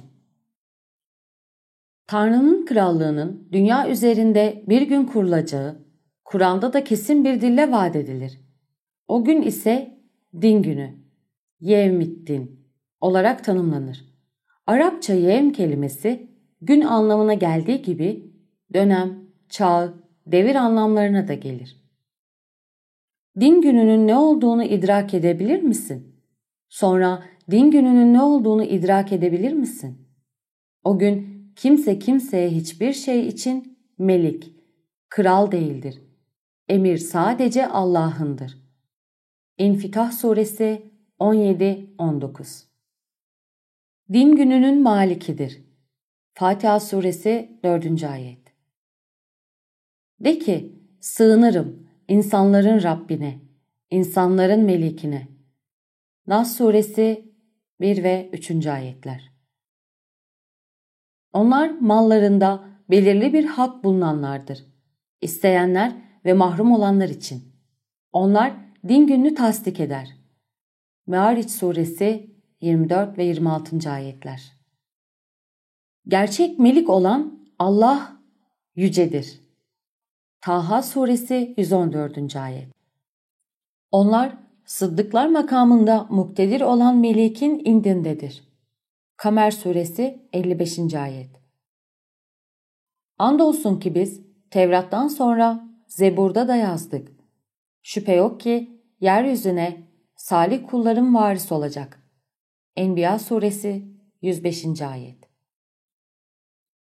Tanrı'nın krallığının dünya üzerinde bir gün kurulacağı, Kur'an'da da kesin bir dille vaat edilir. O gün ise din günü, yevmiddin olarak tanımlanır. Arapça yevm kelimesi gün anlamına geldiği gibi dönem, çağ, devir anlamlarına da gelir. Din gününün ne olduğunu idrak edebilir misin? Sonra din gününün ne olduğunu idrak edebilir misin? O gün kimse kimseye hiçbir şey için melik, kral değildir. Emir sadece Allah'ındır. İnfikah suresi 17-19 Din gününün malikidir. Fatiha suresi 4. ayet De ki, sığınırım insanların Rabbine, insanların melikine. Nas suresi 1 ve 3. ayetler onlar mallarında belirli bir hak bulunanlardır. İsteyenler ve mahrum olanlar için. Onlar din gününü tasdik eder. Meariç suresi 24 ve 26. ayetler. Gerçek melik olan Allah yücedir. Taha suresi 114. ayet. Onlar sıddıklar makamında muktedir olan melikin indindedir. Kamer suresi 55. ayet. Andolsun ki biz Tevrat'tan sonra Zebur'da da yazdık. Şüphe yok ki yeryüzüne salih kulların varis olacak. Enbiya suresi 105. ayet.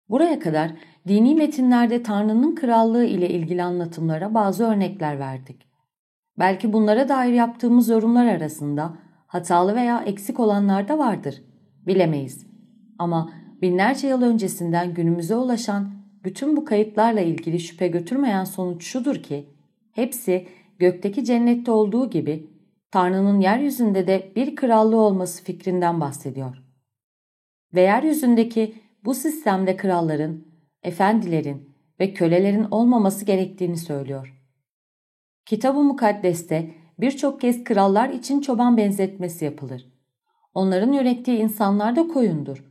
Buraya kadar dini metinlerde Tanrı'nın krallığı ile ilgili anlatımlara bazı örnekler verdik. Belki bunlara dair yaptığımız yorumlar arasında hatalı veya eksik olanlar da vardır. Bilemeyiz. Ama binlerce yıl öncesinden günümüze ulaşan bütün bu kayıtlarla ilgili şüphe götürmeyen sonuç şudur ki, hepsi gökteki cennette olduğu gibi Tanrı'nın yeryüzünde de bir krallığı olması fikrinden bahsediyor. Ve yeryüzündeki bu sistemde kralların, efendilerin ve kölelerin olmaması gerektiğini söylüyor. Kitab-ı Mukaddes'te birçok kez krallar için çoban benzetmesi yapılır. Onların yönettiği insanlar da koyundur.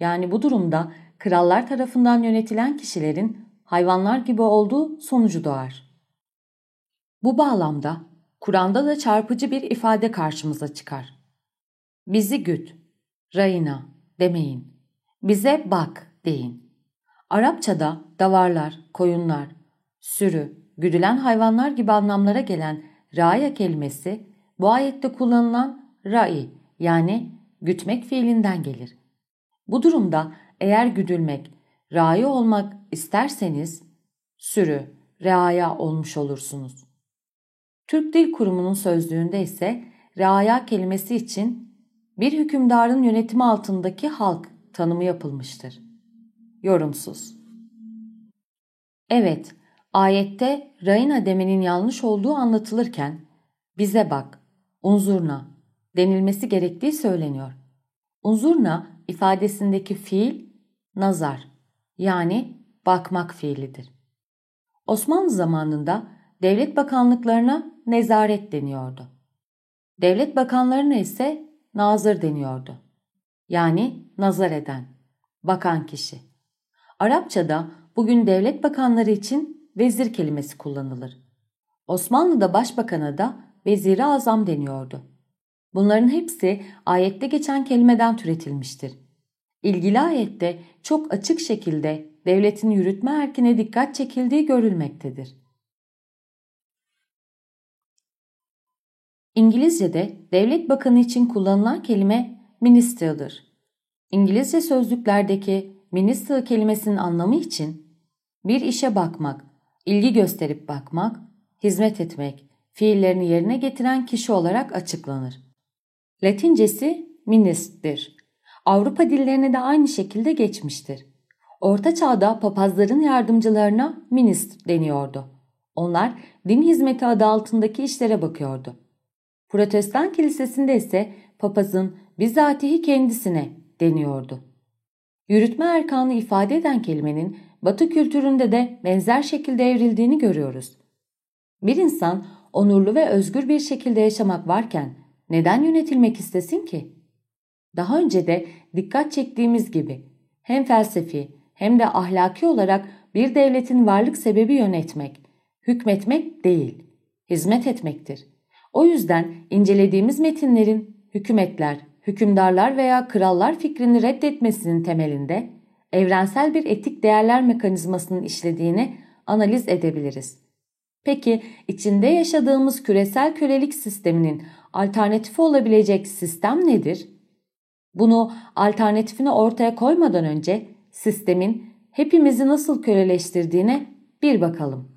Yani bu durumda krallar tarafından yönetilen kişilerin hayvanlar gibi olduğu sonucu doğar. Bu bağlamda Kur'an'da da çarpıcı bir ifade karşımıza çıkar. Bizi güt, rayına demeyin. Bize bak deyin. Arapçada davarlar, koyunlar, sürü, güdülen hayvanlar gibi anlamlara gelen raya kelimesi bu ayette kullanılan rai yani gütmek fiilinden gelir. Bu durumda eğer güdülmek, rai olmak isterseniz sürü, reaya olmuş olursunuz. Türk Dil Kurumu'nun sözlüğünde ise reaya kelimesi için bir hükümdarın yönetimi altındaki halk tanımı yapılmıştır. Yorumsuz. Evet, ayette rayına demenin yanlış olduğu anlatılırken bize bak, unzurna denilmesi gerektiği söyleniyor. Unzurna ifadesindeki fiil nazar yani bakmak fiilidir. Osmanlı zamanında devlet bakanlıklarına nezaret deniyordu. Devlet bakanlarına ise nazır deniyordu. Yani nazar eden, bakan kişi. Arapçada bugün devlet bakanları için vezir kelimesi kullanılır. Osmanlı'da başbakana da veziri azam deniyordu. Bunların hepsi ayette geçen kelimeden türetilmiştir. İlgili ayette çok açık şekilde devletin yürütme erkine dikkat çekildiği görülmektedir. İngilizce'de devlet bakanı için kullanılan kelime minister'dır. İngilizce sözlüklerdeki minister kelimesinin anlamı için bir işe bakmak, ilgi gösterip bakmak, hizmet etmek, fiillerini yerine getiren kişi olarak açıklanır. Latincesi minister. Avrupa dillerine de aynı şekilde geçmiştir. Orta çağda papazların yardımcılarına minist deniyordu. Onlar din hizmeti adı altındaki işlere bakıyordu. Protestan kilisesinde ise papazın bizatihi kendisine deniyordu. Yürütme erkanı ifade eden kelimenin Batı kültüründe de benzer şekilde evrildiğini görüyoruz. Bir insan onurlu ve özgür bir şekilde yaşamak varken neden yönetilmek istesin ki? Daha önce de dikkat çektiğimiz gibi hem felsefi hem de ahlaki olarak bir devletin varlık sebebi yönetmek, hükmetmek değil, hizmet etmektir. O yüzden incelediğimiz metinlerin hükümetler, hükümdarlar veya krallar fikrini reddetmesinin temelinde evrensel bir etik değerler mekanizmasının işlediğini analiz edebiliriz. Peki içinde yaşadığımız küresel kölelik sisteminin alternatifi olabilecek sistem nedir? Bunu alternatifini ortaya koymadan önce sistemin hepimizi nasıl köleleştirdiğine bir bakalım.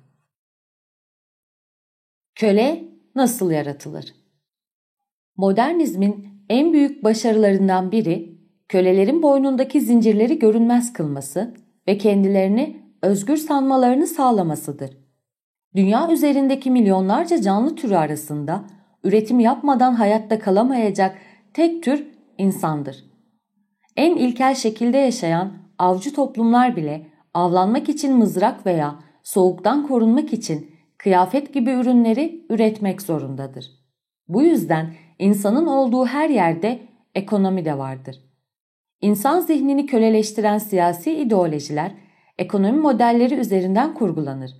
Köle nasıl yaratılır? Modernizmin en büyük başarılarından biri kölelerin boynundaki zincirleri görünmez kılması ve kendilerini özgür sanmalarını sağlamasıdır. Dünya üzerindeki milyonlarca canlı türü arasında üretim yapmadan hayatta kalamayacak tek tür insandır. En ilkel şekilde yaşayan avcı toplumlar bile avlanmak için mızrak veya soğuktan korunmak için kıyafet gibi ürünleri üretmek zorundadır. Bu yüzden insanın olduğu her yerde ekonomi de vardır. İnsan zihnini köleleştiren siyasi ideolojiler ekonomi modelleri üzerinden kurgulanır.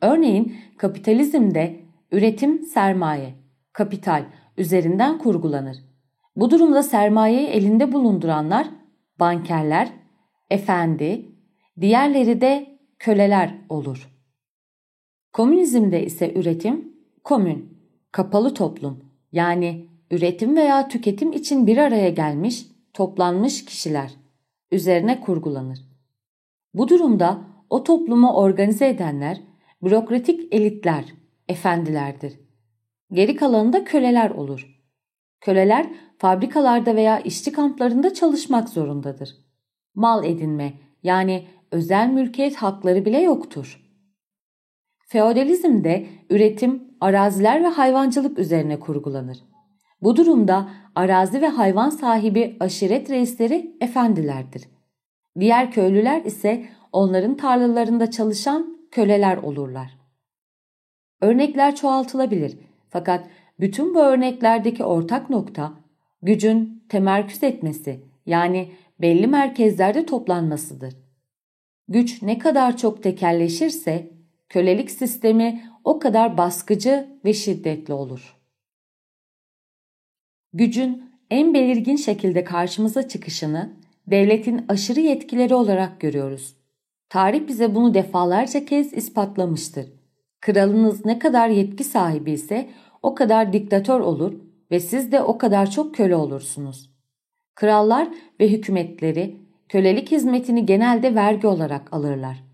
Örneğin kapitalizmde üretim sermaye, kapital üzerinden kurgulanır. Bu durumda sermayeyi elinde bulunduranlar bankerler, efendi, diğerleri de köleler olur. Komünizmde ise üretim komün, kapalı toplum yani üretim veya tüketim için bir araya gelmiş, toplanmış kişiler üzerine kurgulanır. Bu durumda o toplumu organize edenler bürokratik elitler, efendilerdir. Geri kalanında köleler olur. Köleler fabrikalarda veya işçi kamplarında çalışmak zorundadır. Mal edinme yani özel mülkiyet hakları bile yoktur. Feodalizmde üretim, araziler ve hayvancılık üzerine kurgulanır. Bu durumda arazi ve hayvan sahibi aşiret reisleri efendilerdir. Diğer köylüler ise onların tarlalarında çalışan köleler olurlar. Örnekler çoğaltılabilir fakat bütün bu örneklerdeki ortak nokta gücün temerküz etmesi yani belli merkezlerde toplanmasıdır. Güç ne kadar çok tekelleşirse kölelik sistemi o kadar baskıcı ve şiddetli olur. Gücün en belirgin şekilde karşımıza çıkışını devletin aşırı yetkileri olarak görüyoruz. Tarih bize bunu defalarca kez ispatlamıştır. Kralınız ne kadar yetki sahibi ise o kadar diktatör olur ve siz de o kadar çok köle olursunuz. Krallar ve hükümetleri kölelik hizmetini genelde vergi olarak alırlar.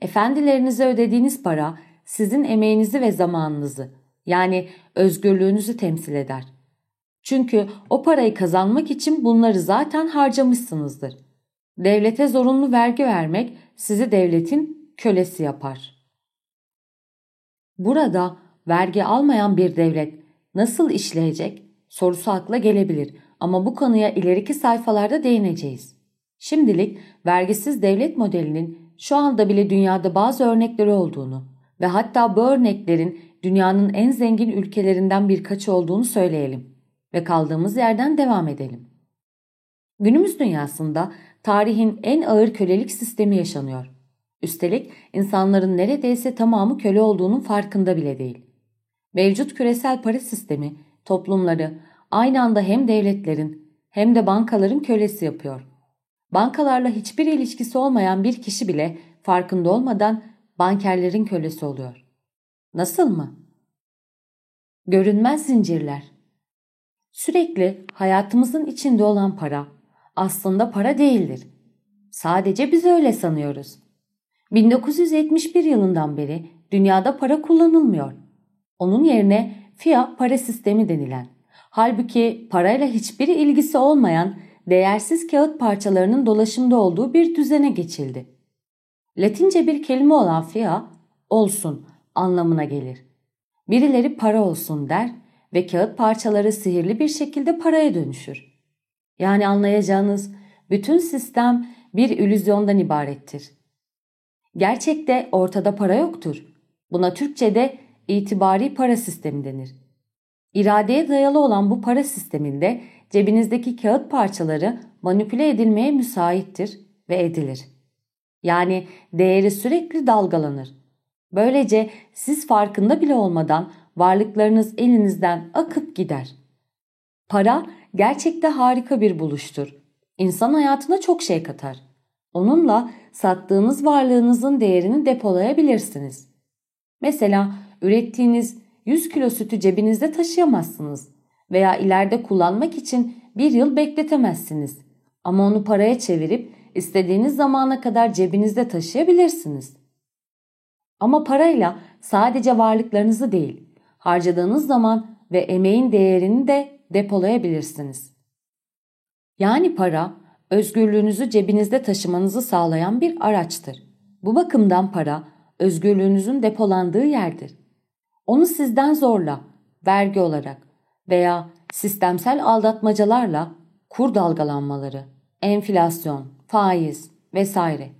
Efendilerinize ödediğiniz para sizin emeğinizi ve zamanınızı yani özgürlüğünüzü temsil eder. Çünkü o parayı kazanmak için bunları zaten harcamışsınızdır. Devlete zorunlu vergi vermek sizi devletin kölesi yapar. Burada vergi almayan bir devlet nasıl işleyecek sorusu akla gelebilir ama bu konuya ileriki sayfalarda değineceğiz. Şimdilik vergisiz devlet modelinin şu anda bile dünyada bazı örnekleri olduğunu ve hatta bu örneklerin dünyanın en zengin ülkelerinden birkaçı olduğunu söyleyelim ve kaldığımız yerden devam edelim. Günümüz dünyasında tarihin en ağır kölelik sistemi yaşanıyor. Üstelik insanların neredeyse tamamı köle olduğunun farkında bile değil. Mevcut küresel para sistemi toplumları aynı anda hem devletlerin hem de bankaların kölesi yapıyor. Bankalarla hiçbir ilişkisi olmayan bir kişi bile farkında olmadan bankerlerin kölesi oluyor. Nasıl mı? Görünmez zincirler. Sürekli hayatımızın içinde olan para aslında para değildir. Sadece biz öyle sanıyoruz. 1971 yılından beri dünyada para kullanılmıyor. Onun yerine fiat para sistemi denilen, halbuki parayla hiçbir ilgisi olmayan değersiz kağıt parçalarının dolaşımda olduğu bir düzene geçildi. Latince bir kelime olan fia, olsun anlamına gelir. Birileri para olsun der ve kağıt parçaları sihirli bir şekilde paraya dönüşür. Yani anlayacağınız bütün sistem bir illüzyondan ibarettir. Gerçekte ortada para yoktur. Buna Türkçe'de itibari para sistemi denir. İradeye dayalı olan bu para sisteminde cebinizdeki kağıt parçaları manipüle edilmeye müsaittir ve edilir. Yani değeri sürekli dalgalanır. Böylece siz farkında bile olmadan varlıklarınız elinizden akıp gider. Para gerçekte harika bir buluştur. İnsan hayatına çok şey katar. Onunla sattığınız varlığınızın değerini depolayabilirsiniz. Mesela ürettiğiniz 100 kilo sütü cebinizde taşıyamazsınız veya ileride kullanmak için bir yıl bekletemezsiniz. Ama onu paraya çevirip istediğiniz zamana kadar cebinizde taşıyabilirsiniz. Ama parayla sadece varlıklarınızı değil, harcadığınız zaman ve emeğin değerini de depolayabilirsiniz. Yani para, özgürlüğünüzü cebinizde taşımanızı sağlayan bir araçtır. Bu bakımdan para, özgürlüğünüzün depolandığı yerdir. Onu sizden zorla, vergi olarak veya sistemsel aldatmacalarla kur dalgalanmaları, enflasyon, faiz vesaire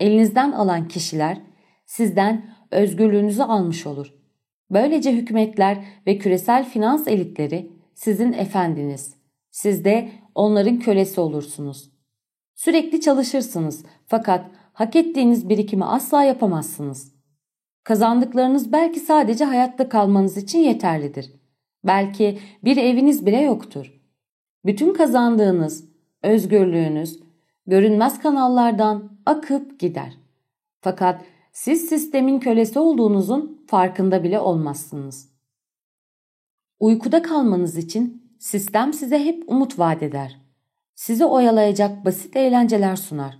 elinizden alan kişiler sizden özgürlüğünüzü almış olur. Böylece hükümetler ve küresel finans elitleri sizin efendiniz. Siz de onların kölesi olursunuz. Sürekli çalışırsınız fakat hak ettiğiniz birikimi asla yapamazsınız. Kazandıklarınız belki sadece hayatta kalmanız için yeterlidir. Belki bir eviniz bile yoktur. Bütün kazandığınız, özgürlüğünüz görünmez kanallardan akıp gider. Fakat siz sistemin kölesi olduğunuzun farkında bile olmazsınız. Uykuda kalmanız için sistem size hep umut vaat eder. Sizi oyalayacak basit eğlenceler sunar.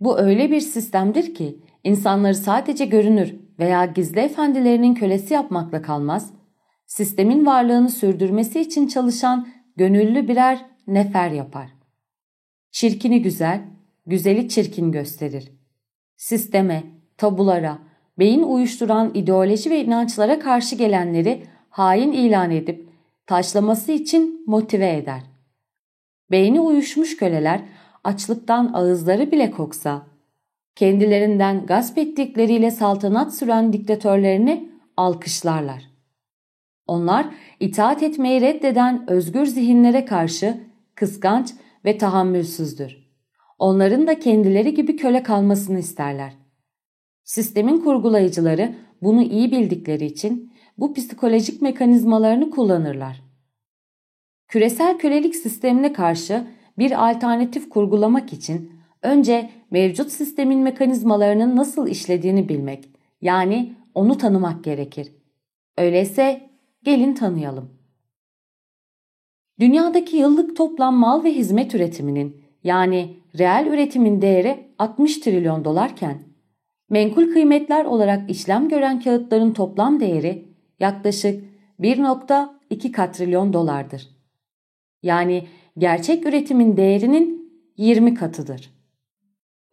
Bu öyle bir sistemdir ki insanları sadece görünür veya gizli efendilerinin kölesi yapmakla kalmaz, sistemin varlığını sürdürmesi için çalışan gönüllü birer nefer yapar. Çirkini güzel, güzeli çirkin gösterir. Sisteme, tabulara, beyin uyuşturan ideoloji ve inançlara karşı gelenleri hain ilan edip taşlaması için motive eder. Beyni uyuşmuş köleler açlıktan ağızları bile koksa, kendilerinden gasp ettikleriyle saltanat süren diktatörlerini alkışlarlar. Onlar itaat etmeyi reddeden özgür zihinlere karşı kıskanç ve tahammülsüzdür. Onların da kendileri gibi köle kalmasını isterler. Sistemin kurgulayıcıları bunu iyi bildikleri için bu psikolojik mekanizmalarını kullanırlar. Küresel kölelik sistemine karşı bir alternatif kurgulamak için önce mevcut sistemin mekanizmalarının nasıl işlediğini bilmek, yani onu tanımak gerekir. Öyleyse gelin tanıyalım. Dünyadaki yıllık toplam mal ve hizmet üretiminin yani reel üretimin değeri 60 trilyon dolarken menkul kıymetler olarak işlem gören kağıtların toplam değeri yaklaşık 1.2 katrilyon dolardır. Yani gerçek üretimin değerinin 20 katıdır.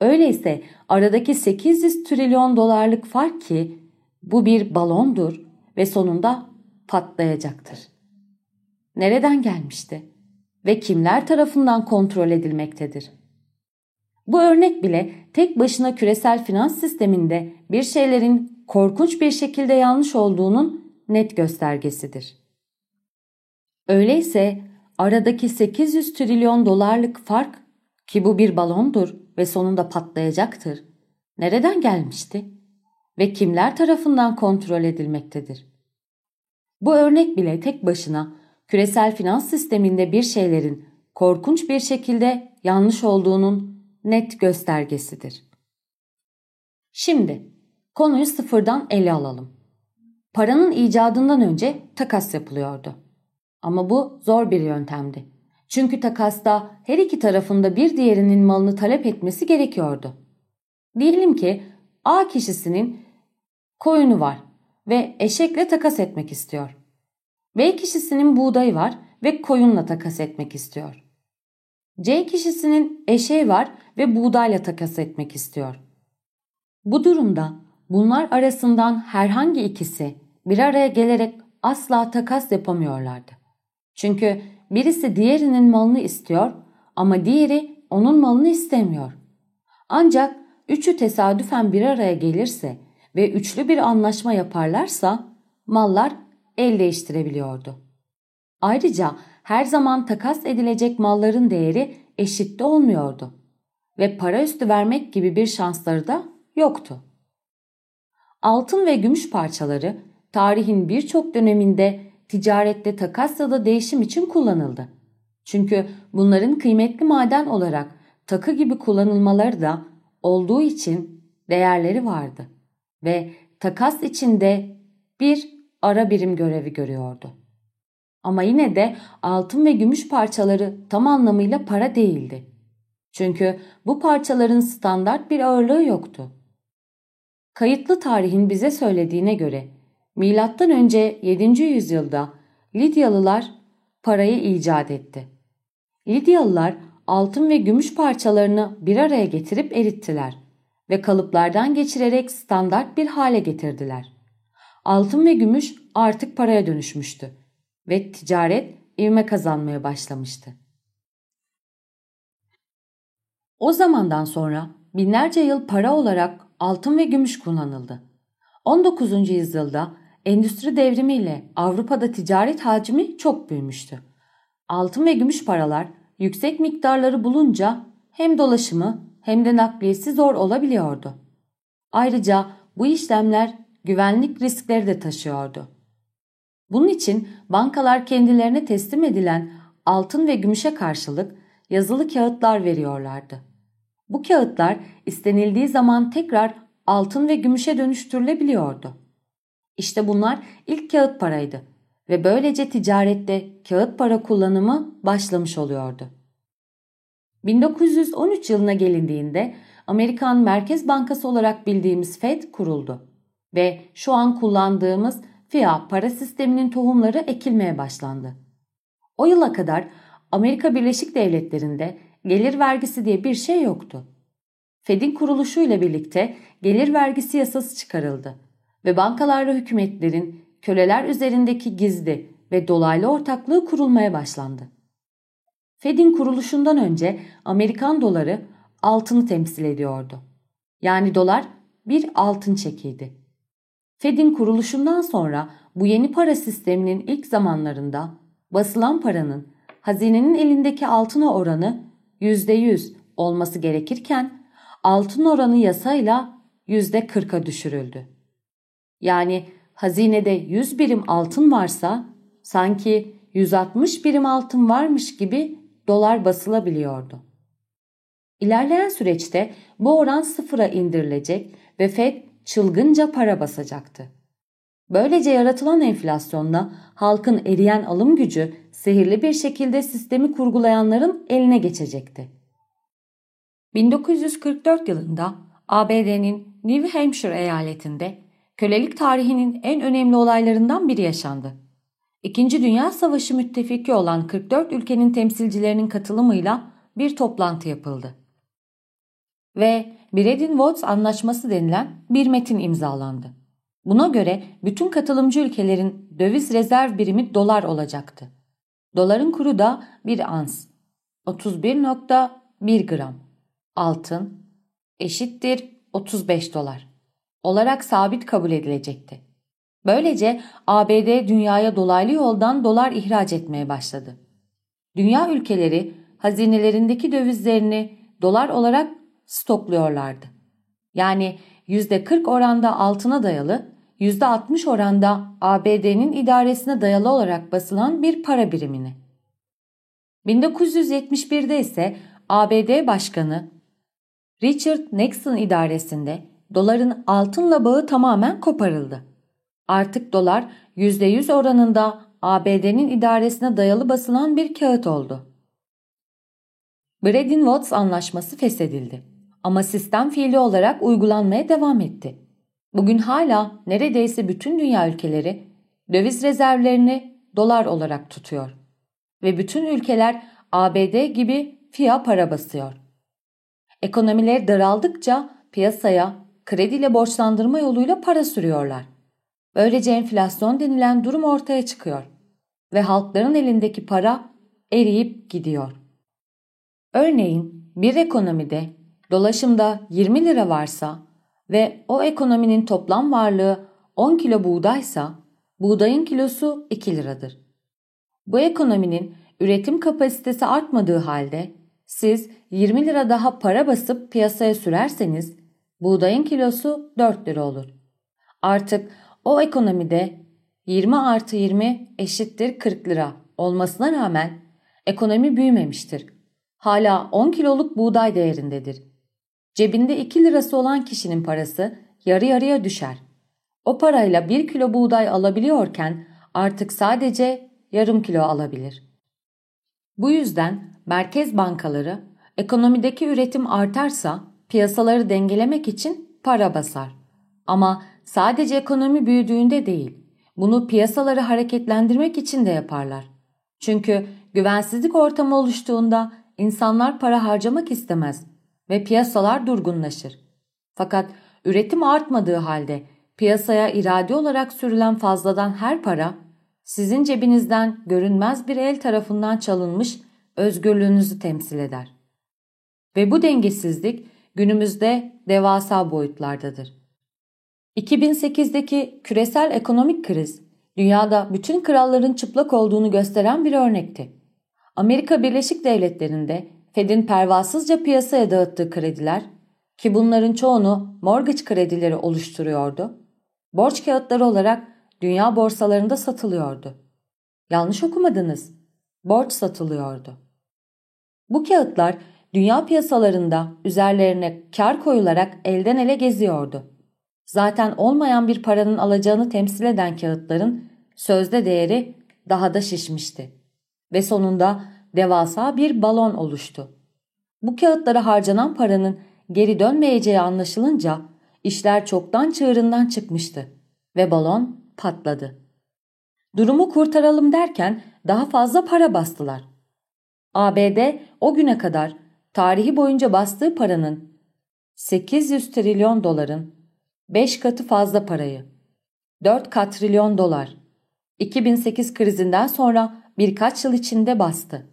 Öyleyse aradaki 800 trilyon dolarlık fark ki bu bir balondur ve sonunda patlayacaktır. Nereden gelmişti ve kimler tarafından kontrol edilmektedir? Bu örnek bile tek başına küresel finans sisteminde bir şeylerin korkunç bir şekilde yanlış olduğunun net göstergesidir. Öyleyse aradaki 800 trilyon dolarlık fark ki bu bir balondur ve sonunda patlayacaktır. Nereden gelmişti? Ve kimler tarafından kontrol edilmektedir? Bu örnek bile tek başına küresel finans sisteminde bir şeylerin korkunç bir şekilde yanlış olduğunun net göstergesidir. Şimdi konuyu sıfırdan ele alalım. Paranın icadından önce takas yapılıyordu. Ama bu zor bir yöntemdi. Çünkü takasta her iki tarafında bir diğerinin malını talep etmesi gerekiyordu. Diyelim ki A kişisinin koyunu var ve eşekle takas etmek istiyor. B kişisinin buğdayı var ve koyunla takas etmek istiyor. C kişisinin eşeği var ve buğdayla takas etmek istiyor. Bu durumda bunlar arasından herhangi ikisi bir araya gelerek asla takas yapamıyorlardı. Çünkü birisi diğerinin malını istiyor ama diğeri onun malını istemiyor. Ancak üçü tesadüfen bir araya gelirse ve üçlü bir anlaşma yaparlarsa mallar el değiştirebiliyordu. Ayrıca her zaman takas edilecek malların değeri eşitte olmuyordu ve para üstü vermek gibi bir şansları da yoktu. Altın ve gümüş parçaları tarihin birçok döneminde ticarette takas ya da değişim için kullanıldı. Çünkü bunların kıymetli maden olarak takı gibi kullanılmaları da olduğu için değerleri vardı ve takas içinde bir ara birim görevi görüyordu. Ama yine de altın ve gümüş parçaları tam anlamıyla para değildi. Çünkü bu parçaların standart bir ağırlığı yoktu. Kayıtlı tarihin bize söylediğine göre milattan önce 7. yüzyılda Lidyalılar parayı icat etti. Lidyalılar altın ve gümüş parçalarını bir araya getirip erittiler ve kalıplardan geçirerek standart bir hale getirdiler. Altın ve gümüş artık paraya dönüşmüştü ve ticaret ivme kazanmaya başlamıştı. O zamandan sonra binlerce yıl para olarak altın ve gümüş kullanıldı. 19. yüzyılda endüstri devrimiyle Avrupa'da ticaret hacmi çok büyümüştü. Altın ve gümüş paralar yüksek miktarları bulunca hem dolaşımı hem de nakliyesi zor olabiliyordu. Ayrıca bu işlemler güvenlik riskleri de taşıyordu. Bunun için bankalar kendilerine teslim edilen altın ve gümüşe karşılık yazılı kağıtlar veriyorlardı. Bu kağıtlar istenildiği zaman tekrar altın ve gümüşe dönüştürülebiliyordu. İşte bunlar ilk kağıt paraydı ve böylece ticarette kağıt para kullanımı başlamış oluyordu. 1913 yılına gelindiğinde Amerikan Merkez Bankası olarak bildiğimiz Fed kuruldu ve şu an kullandığımız FIA para sisteminin tohumları ekilmeye başlandı. O yıla kadar Amerika Birleşik Devletleri'nde gelir vergisi diye bir şey yoktu. Fed'in kuruluşuyla birlikte gelir vergisi yasası çıkarıldı ve bankalarla hükümetlerin köleler üzerindeki gizli ve dolaylı ortaklığı kurulmaya başlandı. Fed'in kuruluşundan önce Amerikan doları altını temsil ediyordu. Yani dolar bir altın çekiydi. Fed'in kuruluşundan sonra bu yeni para sisteminin ilk zamanlarında basılan paranın hazinenin elindeki altına oranı %100 olması gerekirken altın oranı yasayla yüzde kırka düşürüldü. Yani hazinede 100 birim altın varsa sanki 160 birim altın varmış gibi dolar basılabiliyordu. İlerleyen süreçte bu oran sıfıra indirilecek ve Fed çılgınca para basacaktı. Böylece yaratılan enflasyonla halkın eriyen alım gücü sihirli bir şekilde sistemi kurgulayanların eline geçecekti. 1944 yılında ABD'nin New Hampshire eyaletinde kölelik tarihinin en önemli olaylarından biri yaşandı. İkinci Dünya Savaşı müttefiki olan 44 ülkenin temsilcilerinin katılımıyla bir toplantı yapıldı. Ve Bredin-Woods Anlaşması denilen bir metin imzalandı. Buna göre bütün katılımcı ülkelerin döviz rezerv birimi dolar olacaktı. Doların kuru da bir ans, 31.1 gram, altın eşittir 35 dolar olarak sabit kabul edilecekti. Böylece ABD dünyaya dolaylı yoldan dolar ihraç etmeye başladı. Dünya ülkeleri hazinelerindeki dövizlerini dolar olarak stokluyorlardı. Yani %40 oranda altına dayalı, %60 oranda ABD'nin idaresine dayalı olarak basılan bir para birimini. 1971'de ise ABD Başkanı Richard Nixon idaresinde doların altınla bağı tamamen koparıldı. Artık dolar %100 oranında ABD'nin idaresine dayalı basılan bir kağıt oldu. Bredin-Woods anlaşması feshedildi ama sistem fiili olarak uygulanmaya devam etti. Bugün hala neredeyse bütün dünya ülkeleri döviz rezervlerini dolar olarak tutuyor ve bütün ülkeler ABD gibi fiyat para basıyor. Ekonomiler daraldıkça piyasaya krediyle borçlandırma yoluyla para sürüyorlar. Böylece enflasyon denilen durum ortaya çıkıyor ve halkların elindeki para eriyip gidiyor. Örneğin bir ekonomide dolaşımda 20 lira varsa ve o ekonominin toplam varlığı 10 kilo buğdaysa buğdayın kilosu 2 liradır. Bu ekonominin üretim kapasitesi artmadığı halde siz 20 lira daha para basıp piyasaya sürerseniz buğdayın kilosu 4 lira olur. Artık o ekonomide 20 artı 20 eşittir 40 lira olmasına rağmen ekonomi büyümemiştir. Hala 10 kiloluk buğday değerindedir. Cebinde 2 lirası olan kişinin parası yarı yarıya düşer. O parayla 1 kilo buğday alabiliyorken artık sadece yarım kilo alabilir. Bu yüzden merkez bankaları ekonomideki üretim artarsa piyasaları dengelemek için para basar. Ama sadece ekonomi büyüdüğünde değil, bunu piyasaları hareketlendirmek için de yaparlar. Çünkü güvensizlik ortamı oluştuğunda insanlar para harcamak istemez ve piyasalar durgunlaşır. Fakat üretim artmadığı halde piyasaya irade olarak sürülen fazladan her para sizin cebinizden görünmez bir el tarafından çalınmış özgürlüğünüzü temsil eder. Ve bu dengesizlik günümüzde devasa boyutlardadır. 2008'deki küresel ekonomik kriz dünyada bütün kralların çıplak olduğunu gösteren bir örnekti. Amerika Birleşik Devletleri'nde Fed'in pervasızca piyasaya dağıttığı krediler ki bunların çoğunu mortgage kredileri oluşturuyordu, borç kağıtları olarak dünya borsalarında satılıyordu. Yanlış okumadınız. Borç satılıyordu. Bu kağıtlar dünya piyasalarında üzerlerine kar koyularak elden ele geziyordu. Zaten olmayan bir paranın alacağını temsil eden kağıtların sözde değeri daha da şişmişti. Ve sonunda devasa bir balon oluştu. Bu kağıtlara harcanan paranın geri dönmeyeceği anlaşılınca işler çoktan çığırından çıkmıştı ve balon patladı. Durumu kurtaralım derken daha fazla para bastılar. ABD o güne kadar tarihi boyunca bastığı paranın 800 trilyon doların 5 katı fazla parayı 4 katrilyon dolar 2008 krizinden sonra birkaç yıl içinde bastı.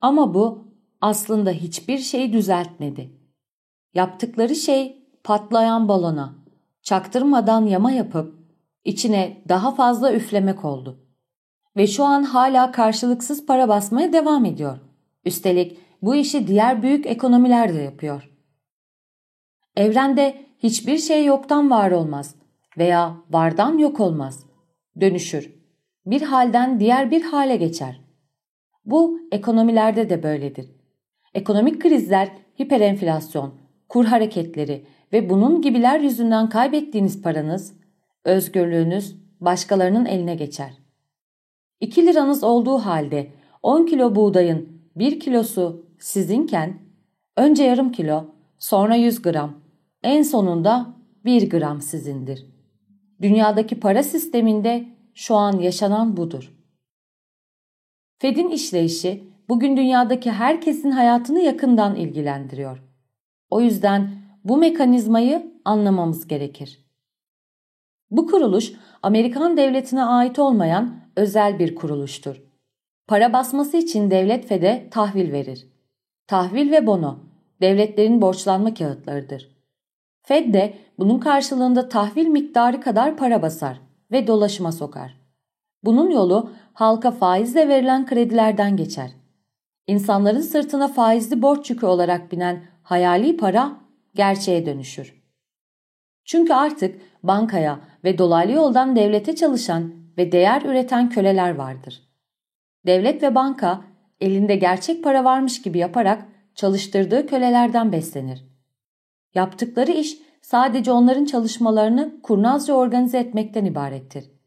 Ama bu aslında hiçbir şey düzeltmedi. Yaptıkları şey patlayan balona, çaktırmadan yama yapıp içine daha fazla üflemek oldu. Ve şu an hala karşılıksız para basmaya devam ediyor. Üstelik bu işi diğer büyük ekonomiler de yapıyor. Evrende hiçbir şey yoktan var olmaz veya vardan yok olmaz. Dönüşür. Bir halden diğer bir hale geçer. Bu ekonomilerde de böyledir. Ekonomik krizler, hiperenflasyon, kur hareketleri ve bunun gibiler yüzünden kaybettiğiniz paranız, özgürlüğünüz başkalarının eline geçer. 2 liranız olduğu halde 10 kilo buğdayın 1 kilosu sizinken önce yarım kilo, sonra 100 gram, en sonunda 1 gram sizindir. Dünyadaki para sisteminde şu an yaşanan budur. Fed'in işleyişi bugün dünyadaki herkesin hayatını yakından ilgilendiriyor. O yüzden bu mekanizmayı anlamamız gerekir. Bu kuruluş Amerikan devletine ait olmayan özel bir kuruluştur. Para basması için devlet Fed'e tahvil verir. Tahvil ve bono devletlerin borçlanma kağıtlarıdır. Fed de bunun karşılığında tahvil miktarı kadar para basar ve dolaşıma sokar. Bunun yolu halka faizle verilen kredilerden geçer. İnsanların sırtına faizli borç yükü olarak binen hayali para gerçeğe dönüşür. Çünkü artık bankaya ve dolaylı yoldan devlete çalışan ve değer üreten köleler vardır. Devlet ve banka elinde gerçek para varmış gibi yaparak çalıştırdığı kölelerden beslenir. Yaptıkları iş sadece onların çalışmalarını kurnazca organize etmekten ibarettir.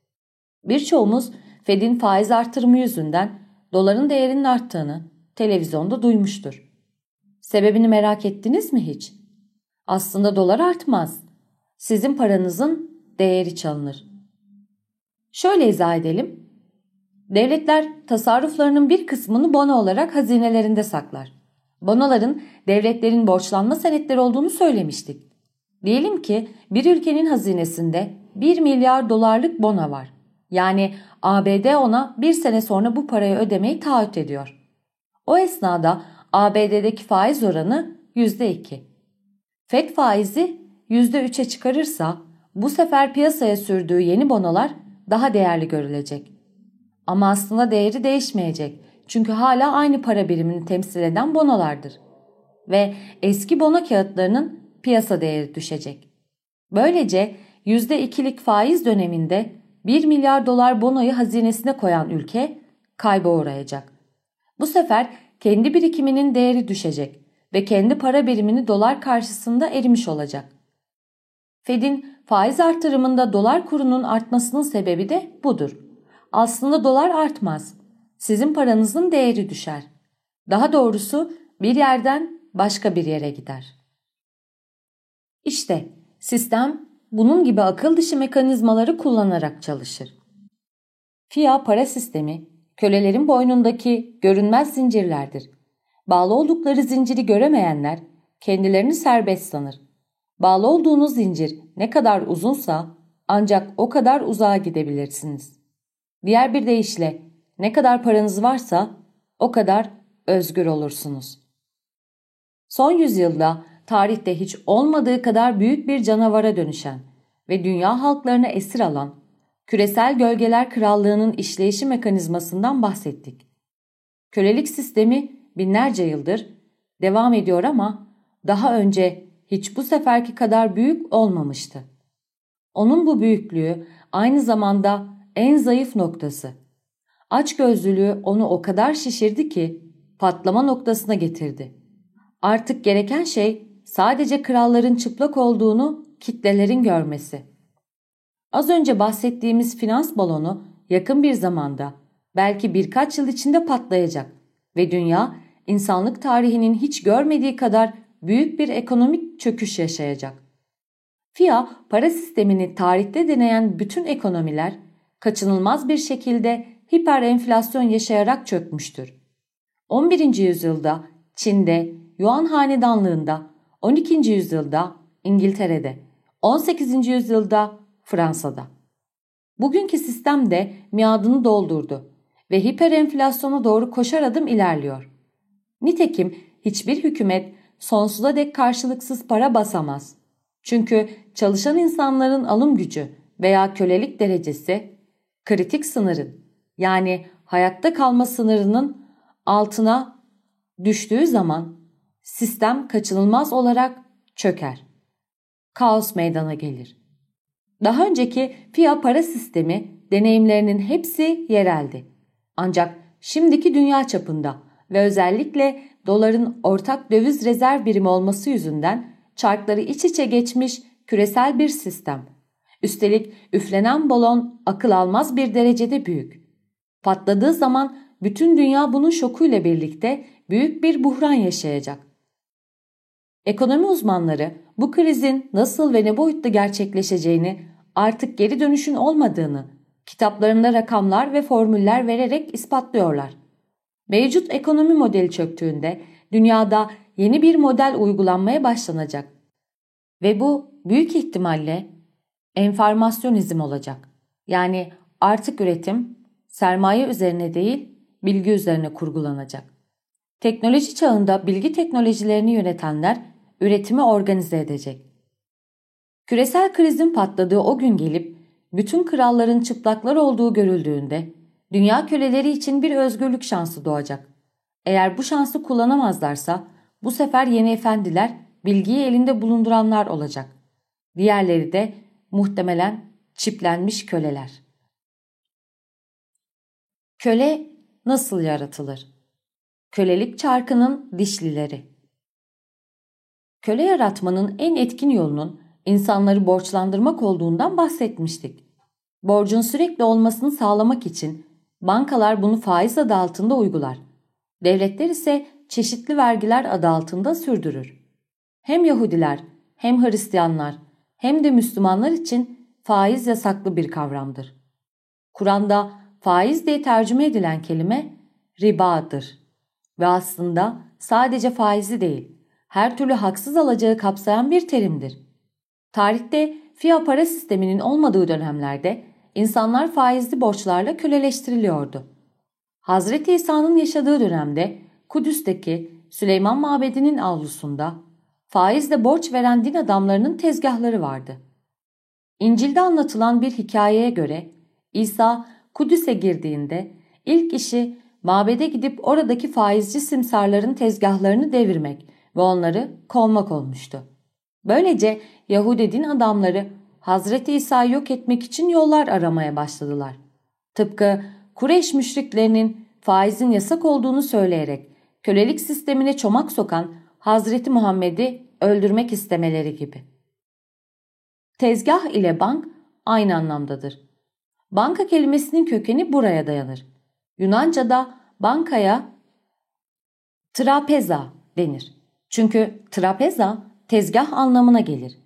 Birçoğumuz Fed'in faiz artırımı yüzünden doların değerinin arttığını televizyonda duymuştur. Sebebini merak ettiniz mi hiç? Aslında dolar artmaz. Sizin paranızın değeri çalınır. Şöyle izah edelim. Devletler tasarruflarının bir kısmını bono olarak hazinelerinde saklar. Bonoların devletlerin borçlanma senetleri olduğunu söylemiştik. Diyelim ki bir ülkenin hazinesinde 1 milyar dolarlık bono var. Yani ABD ona bir sene sonra bu parayı ödemeyi taahhüt ediyor. O esnada ABD'deki faiz oranı %2. FED faizi %3'e çıkarırsa bu sefer piyasaya sürdüğü yeni bonolar daha değerli görülecek. Ama aslında değeri değişmeyecek. Çünkü hala aynı para birimini temsil eden bonolardır. Ve eski bono kağıtlarının piyasa değeri düşecek. Böylece %2'lik faiz döneminde 1 milyar dolar bonoyu hazinesine koyan ülke kayba uğrayacak. Bu sefer kendi birikiminin değeri düşecek ve kendi para birimini dolar karşısında erimiş olacak. Fed'in faiz artırımında dolar kurunun artmasının sebebi de budur. Aslında dolar artmaz. Sizin paranızın değeri düşer. Daha doğrusu bir yerden başka bir yere gider. İşte sistem bunun gibi akıl dışı mekanizmaları kullanarak çalışır. FIA para sistemi kölelerin boynundaki görünmez zincirlerdir. Bağlı oldukları zinciri göremeyenler kendilerini serbest sanır. Bağlı olduğunuz zincir ne kadar uzunsa ancak o kadar uzağa gidebilirsiniz. Diğer bir deyişle ne kadar paranız varsa o kadar özgür olursunuz. Son yüzyılda tarihte hiç olmadığı kadar büyük bir canavara dönüşen ve dünya halklarını esir alan küresel gölgeler krallığının işleyişi mekanizmasından bahsettik. Kölelik sistemi binlerce yıldır devam ediyor ama daha önce hiç bu seferki kadar büyük olmamıştı. Onun bu büyüklüğü aynı zamanda en zayıf noktası. Açgözlülüğü onu o kadar şişirdi ki patlama noktasına getirdi. Artık gereken şey sadece kralların çıplak olduğunu kitlelerin görmesi. Az önce bahsettiğimiz finans balonu yakın bir zamanda belki birkaç yıl içinde patlayacak ve dünya insanlık tarihinin hiç görmediği kadar büyük bir ekonomik çöküş yaşayacak. FIA para sistemini tarihte deneyen bütün ekonomiler kaçınılmaz bir şekilde hiper enflasyon yaşayarak çökmüştür. 11. yüzyılda Çin'de, Yuan Hanedanlığında, 12. yüzyılda İngiltere'de, 18. yüzyılda Fransa'da. Bugünkü sistem de miadını doldurdu ve hiper enflasyona doğru koşar adım ilerliyor. Nitekim hiçbir hükümet sonsuza dek karşılıksız para basamaz. Çünkü çalışan insanların alım gücü veya kölelik derecesi kritik sınırın yani hayatta kalma sınırının altına düştüğü zaman sistem kaçınılmaz olarak çöker. Kaos meydana gelir. Daha önceki FIA para sistemi deneyimlerinin hepsi yereldi. Ancak şimdiki dünya çapında ve özellikle doların ortak döviz rezerv birimi olması yüzünden çarkları iç içe geçmiş küresel bir sistem. Üstelik üflenen balon akıl almaz bir derecede büyük. Patladığı zaman bütün dünya bunun şokuyla birlikte büyük bir buhran yaşayacak. Ekonomi uzmanları bu krizin nasıl ve ne boyutta gerçekleşeceğini artık geri dönüşün olmadığını kitaplarında rakamlar ve formüller vererek ispatlıyorlar. Mevcut ekonomi modeli çöktüğünde dünyada yeni bir model uygulanmaya başlanacak. Ve bu büyük ihtimalle enformasyonizm olacak. Yani artık üretim sermaye üzerine değil bilgi üzerine kurgulanacak. Teknoloji çağında bilgi teknolojilerini yönetenler üretimi organize edecek. Küresel krizin patladığı o gün gelip bütün kralların çıplaklar olduğu görüldüğünde dünya köleleri için bir özgürlük şansı doğacak. Eğer bu şansı kullanamazlarsa bu sefer yeni efendiler bilgiyi elinde bulunduranlar olacak. Diğerleri de muhtemelen çiplenmiş köleler. Köle nasıl yaratılır? Kölelik çarkının dişlileri Köle yaratmanın en etkin yolunun insanları borçlandırmak olduğundan bahsetmiştik. Borcun sürekli olmasını sağlamak için bankalar bunu faiz adı altında uygular. Devletler ise çeşitli vergiler adı altında sürdürür. Hem Yahudiler hem Hristiyanlar hem de Müslümanlar için faiz yasaklı bir kavramdır. Kur'an'da faiz diye tercüme edilen kelime ribadır ve aslında sadece faizi değil, her türlü haksız alacağı kapsayan bir terimdir. Tarihte fiyat para sisteminin olmadığı dönemlerde insanlar faizli borçlarla köleleştiriliyordu. Hazreti İsa'nın yaşadığı dönemde Kudüs'teki Süleyman Mabedi'nin avlusunda faizle borç veren din adamlarının tezgahları vardı. İncil'de anlatılan bir hikayeye göre İsa Kudüs'e girdiğinde ilk işi mabede gidip oradaki faizci simsarların tezgahlarını devirmek ve onları kovmak olmuştu. Böylece Yahudi din adamları Hazreti İsa'yı yok etmek için yollar aramaya başladılar. Tıpkı Kureyş müşriklerinin faizin yasak olduğunu söyleyerek kölelik sistemine çomak sokan Hazreti Muhammed'i öldürmek istemeleri gibi. Tezgah ile bank aynı anlamdadır. Banka kelimesinin kökeni buraya dayanır. Yunanca'da bankaya trapeza denir. Çünkü trapeza tezgah anlamına gelir.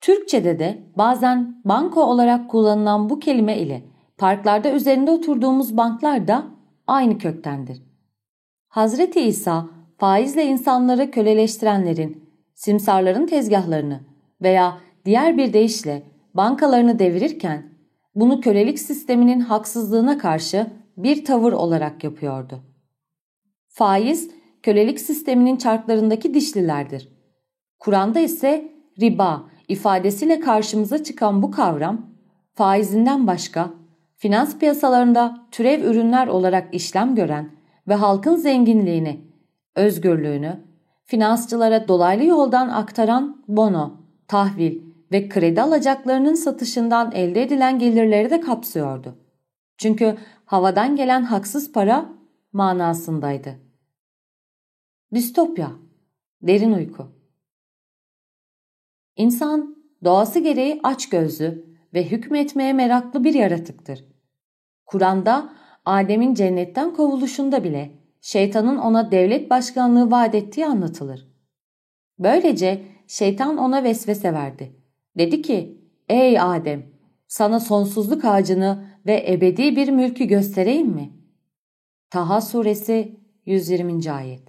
Türkçede de bazen banko olarak kullanılan bu kelime ile parklarda üzerinde oturduğumuz banklar da aynı köktendir. Hazreti İsa faizle insanları köleleştirenlerin, simsarların tezgahlarını veya diğer bir deyişle bankalarını devirirken bunu kölelik sisteminin haksızlığına karşı bir tavır olarak yapıyordu. Faiz, kölelik sisteminin çarklarındaki dişlilerdir. Kur'an'da ise riba ifadesiyle karşımıza çıkan bu kavram, faizinden başka, finans piyasalarında türev ürünler olarak işlem gören ve halkın zenginliğini, özgürlüğünü, finansçılara dolaylı yoldan aktaran bono, tahvil ve kredi alacaklarının satışından elde edilen gelirleri de kapsıyordu. Çünkü havadan gelen haksız para manasındaydı. Distopya, derin uyku. İnsan doğası gereği açgözlü ve hükmetmeye meraklı bir yaratıktır. Kur'an'da Adem'in cennetten kovuluşunda bile şeytanın ona devlet başkanlığı vaat ettiği anlatılır. Böylece şeytan ona vesvese verdi. Dedi ki, ey Adem sana sonsuzluk ağacını ve ebedi bir mülkü göstereyim mi? Taha suresi 120. ayet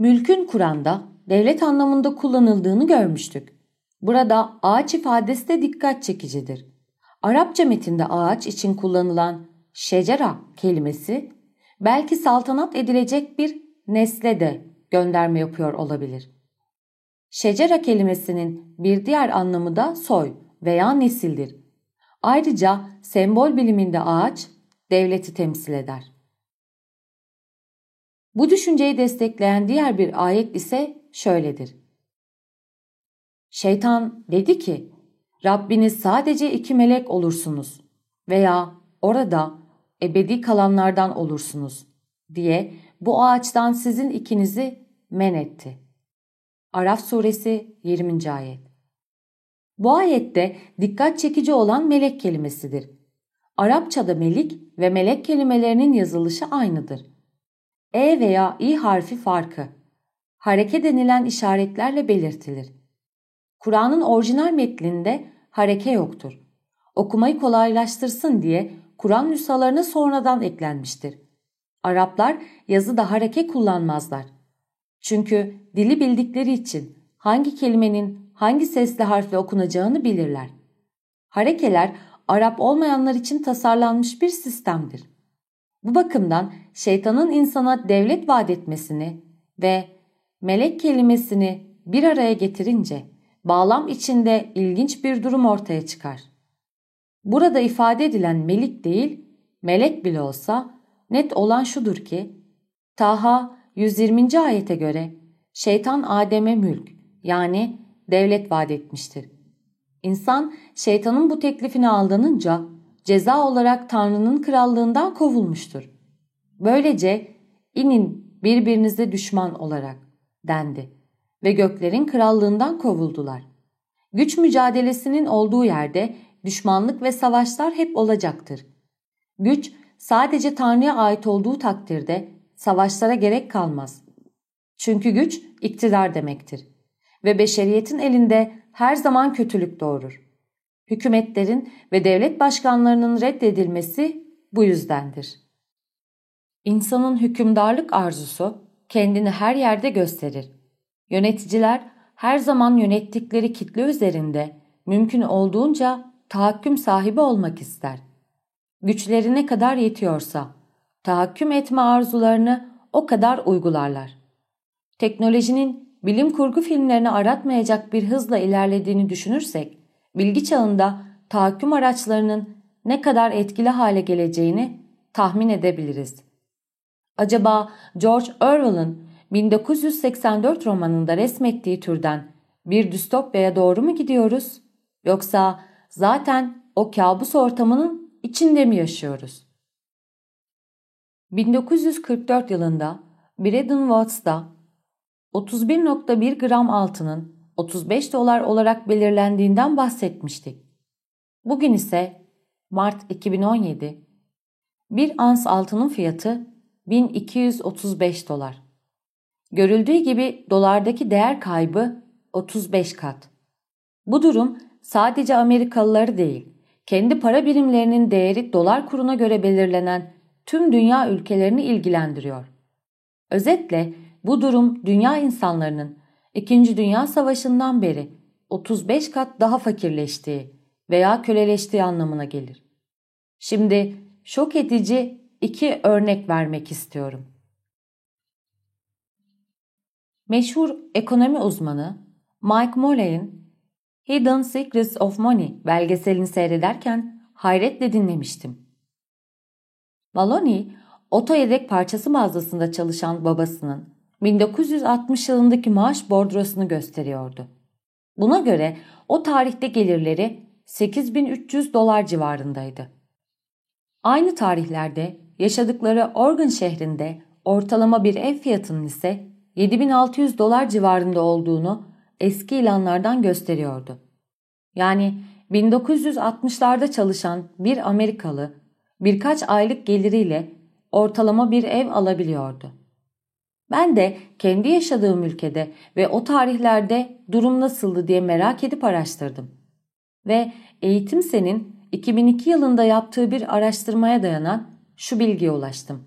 Mülkün Kur'an'da devlet anlamında kullanıldığını görmüştük. Burada ağaç ifadesi de dikkat çekicidir. Arapça metinde ağaç için kullanılan şecera kelimesi belki saltanat edilecek bir nesle de gönderme yapıyor olabilir. Şecera kelimesinin bir diğer anlamı da soy veya nesildir. Ayrıca sembol biliminde ağaç devleti temsil eder. Bu düşünceyi destekleyen diğer bir ayet ise şöyledir. Şeytan dedi ki, Rabbiniz sadece iki melek olursunuz veya orada ebedi kalanlardan olursunuz diye bu ağaçtan sizin ikinizi men etti. Araf suresi 20. ayet Bu ayette dikkat çekici olan melek kelimesidir. Arapçada melik ve melek kelimelerinin yazılışı aynıdır. E veya i harfi farkı. Hareke denilen işaretlerle belirtilir. Kur'an'ın orijinal metninde hareke yoktur. Okumayı kolaylaştırsın diye Kur'an nüshalarına sonradan eklenmiştir. Araplar yazıda hareke kullanmazlar. Çünkü dili bildikleri için hangi kelimenin hangi sesli harfle okunacağını bilirler. Harekeler Arap olmayanlar için tasarlanmış bir sistemdir. Bu bakımdan şeytanın insana devlet vaat etmesini ve melek kelimesini bir araya getirince bağlam içinde ilginç bir durum ortaya çıkar. Burada ifade edilen melik değil, melek bile olsa net olan şudur ki, Taha 120. ayete göre şeytan Adem'e mülk yani devlet vaat etmiştir. İnsan şeytanın bu teklifine aldanınca ceza olarak Tanrı'nın krallığından kovulmuştur. Böylece inin birbirinize düşman olarak dendi ve göklerin krallığından kovuldular. Güç mücadelesinin olduğu yerde düşmanlık ve savaşlar hep olacaktır. Güç sadece Tanrı'ya ait olduğu takdirde savaşlara gerek kalmaz. Çünkü güç iktidar demektir ve beşeriyetin elinde her zaman kötülük doğurur. Hükümetlerin ve devlet başkanlarının reddedilmesi bu yüzdendir. İnsanın hükümdarlık arzusu kendini her yerde gösterir. Yöneticiler her zaman yönettikleri kitle üzerinde mümkün olduğunca tahakküm sahibi olmak ister. Güçlerine kadar yetiyorsa tahakküm etme arzularını o kadar uygularlar. Teknolojinin bilim kurgu filmlerini aratmayacak bir hızla ilerlediğini düşünürsek, bilgi çağında tahakküm araçlarının ne kadar etkili hale geleceğini tahmin edebiliriz. Acaba George Orwell'ın 1984 romanında resmettiği türden bir distopyaya doğru mu gidiyoruz? Yoksa zaten o kabus ortamının içinde mi yaşıyoruz? 1944 yılında Braden Watts'da 31.1 gram altının 35 dolar olarak belirlendiğinden bahsetmiştik. Bugün ise Mart 2017 bir ans altının fiyatı 1235 dolar. Görüldüğü gibi dolardaki değer kaybı 35 kat. Bu durum sadece Amerikalıları değil, kendi para birimlerinin değeri dolar kuruna göre belirlenen tüm dünya ülkelerini ilgilendiriyor. Özetle bu durum dünya insanlarının 2. Dünya Savaşı'ndan beri 35 kat daha fakirleştiği veya köleleştiği anlamına gelir. Şimdi şok edici iki örnek vermek istiyorum. Meşhur ekonomi uzmanı Mike Molley'in Hidden Secrets of Money belgeselini seyrederken hayretle dinlemiştim. Maloney, oto yedek parçası mağazasında çalışan babasının 1960 yılındaki maaş bordrosunu gösteriyordu. Buna göre o tarihte gelirleri 8300 dolar civarındaydı. Aynı tarihlerde yaşadıkları Oregon şehrinde ortalama bir ev fiyatının ise 7600 dolar civarında olduğunu eski ilanlardan gösteriyordu. Yani 1960'larda çalışan bir Amerikalı birkaç aylık geliriyle ortalama bir ev alabiliyordu. Ben de kendi yaşadığım ülkede ve o tarihlerde durum nasıldı diye merak edip araştırdım. Ve Eğitim Sen'in 2002 yılında yaptığı bir araştırmaya dayanan şu bilgiye ulaştım.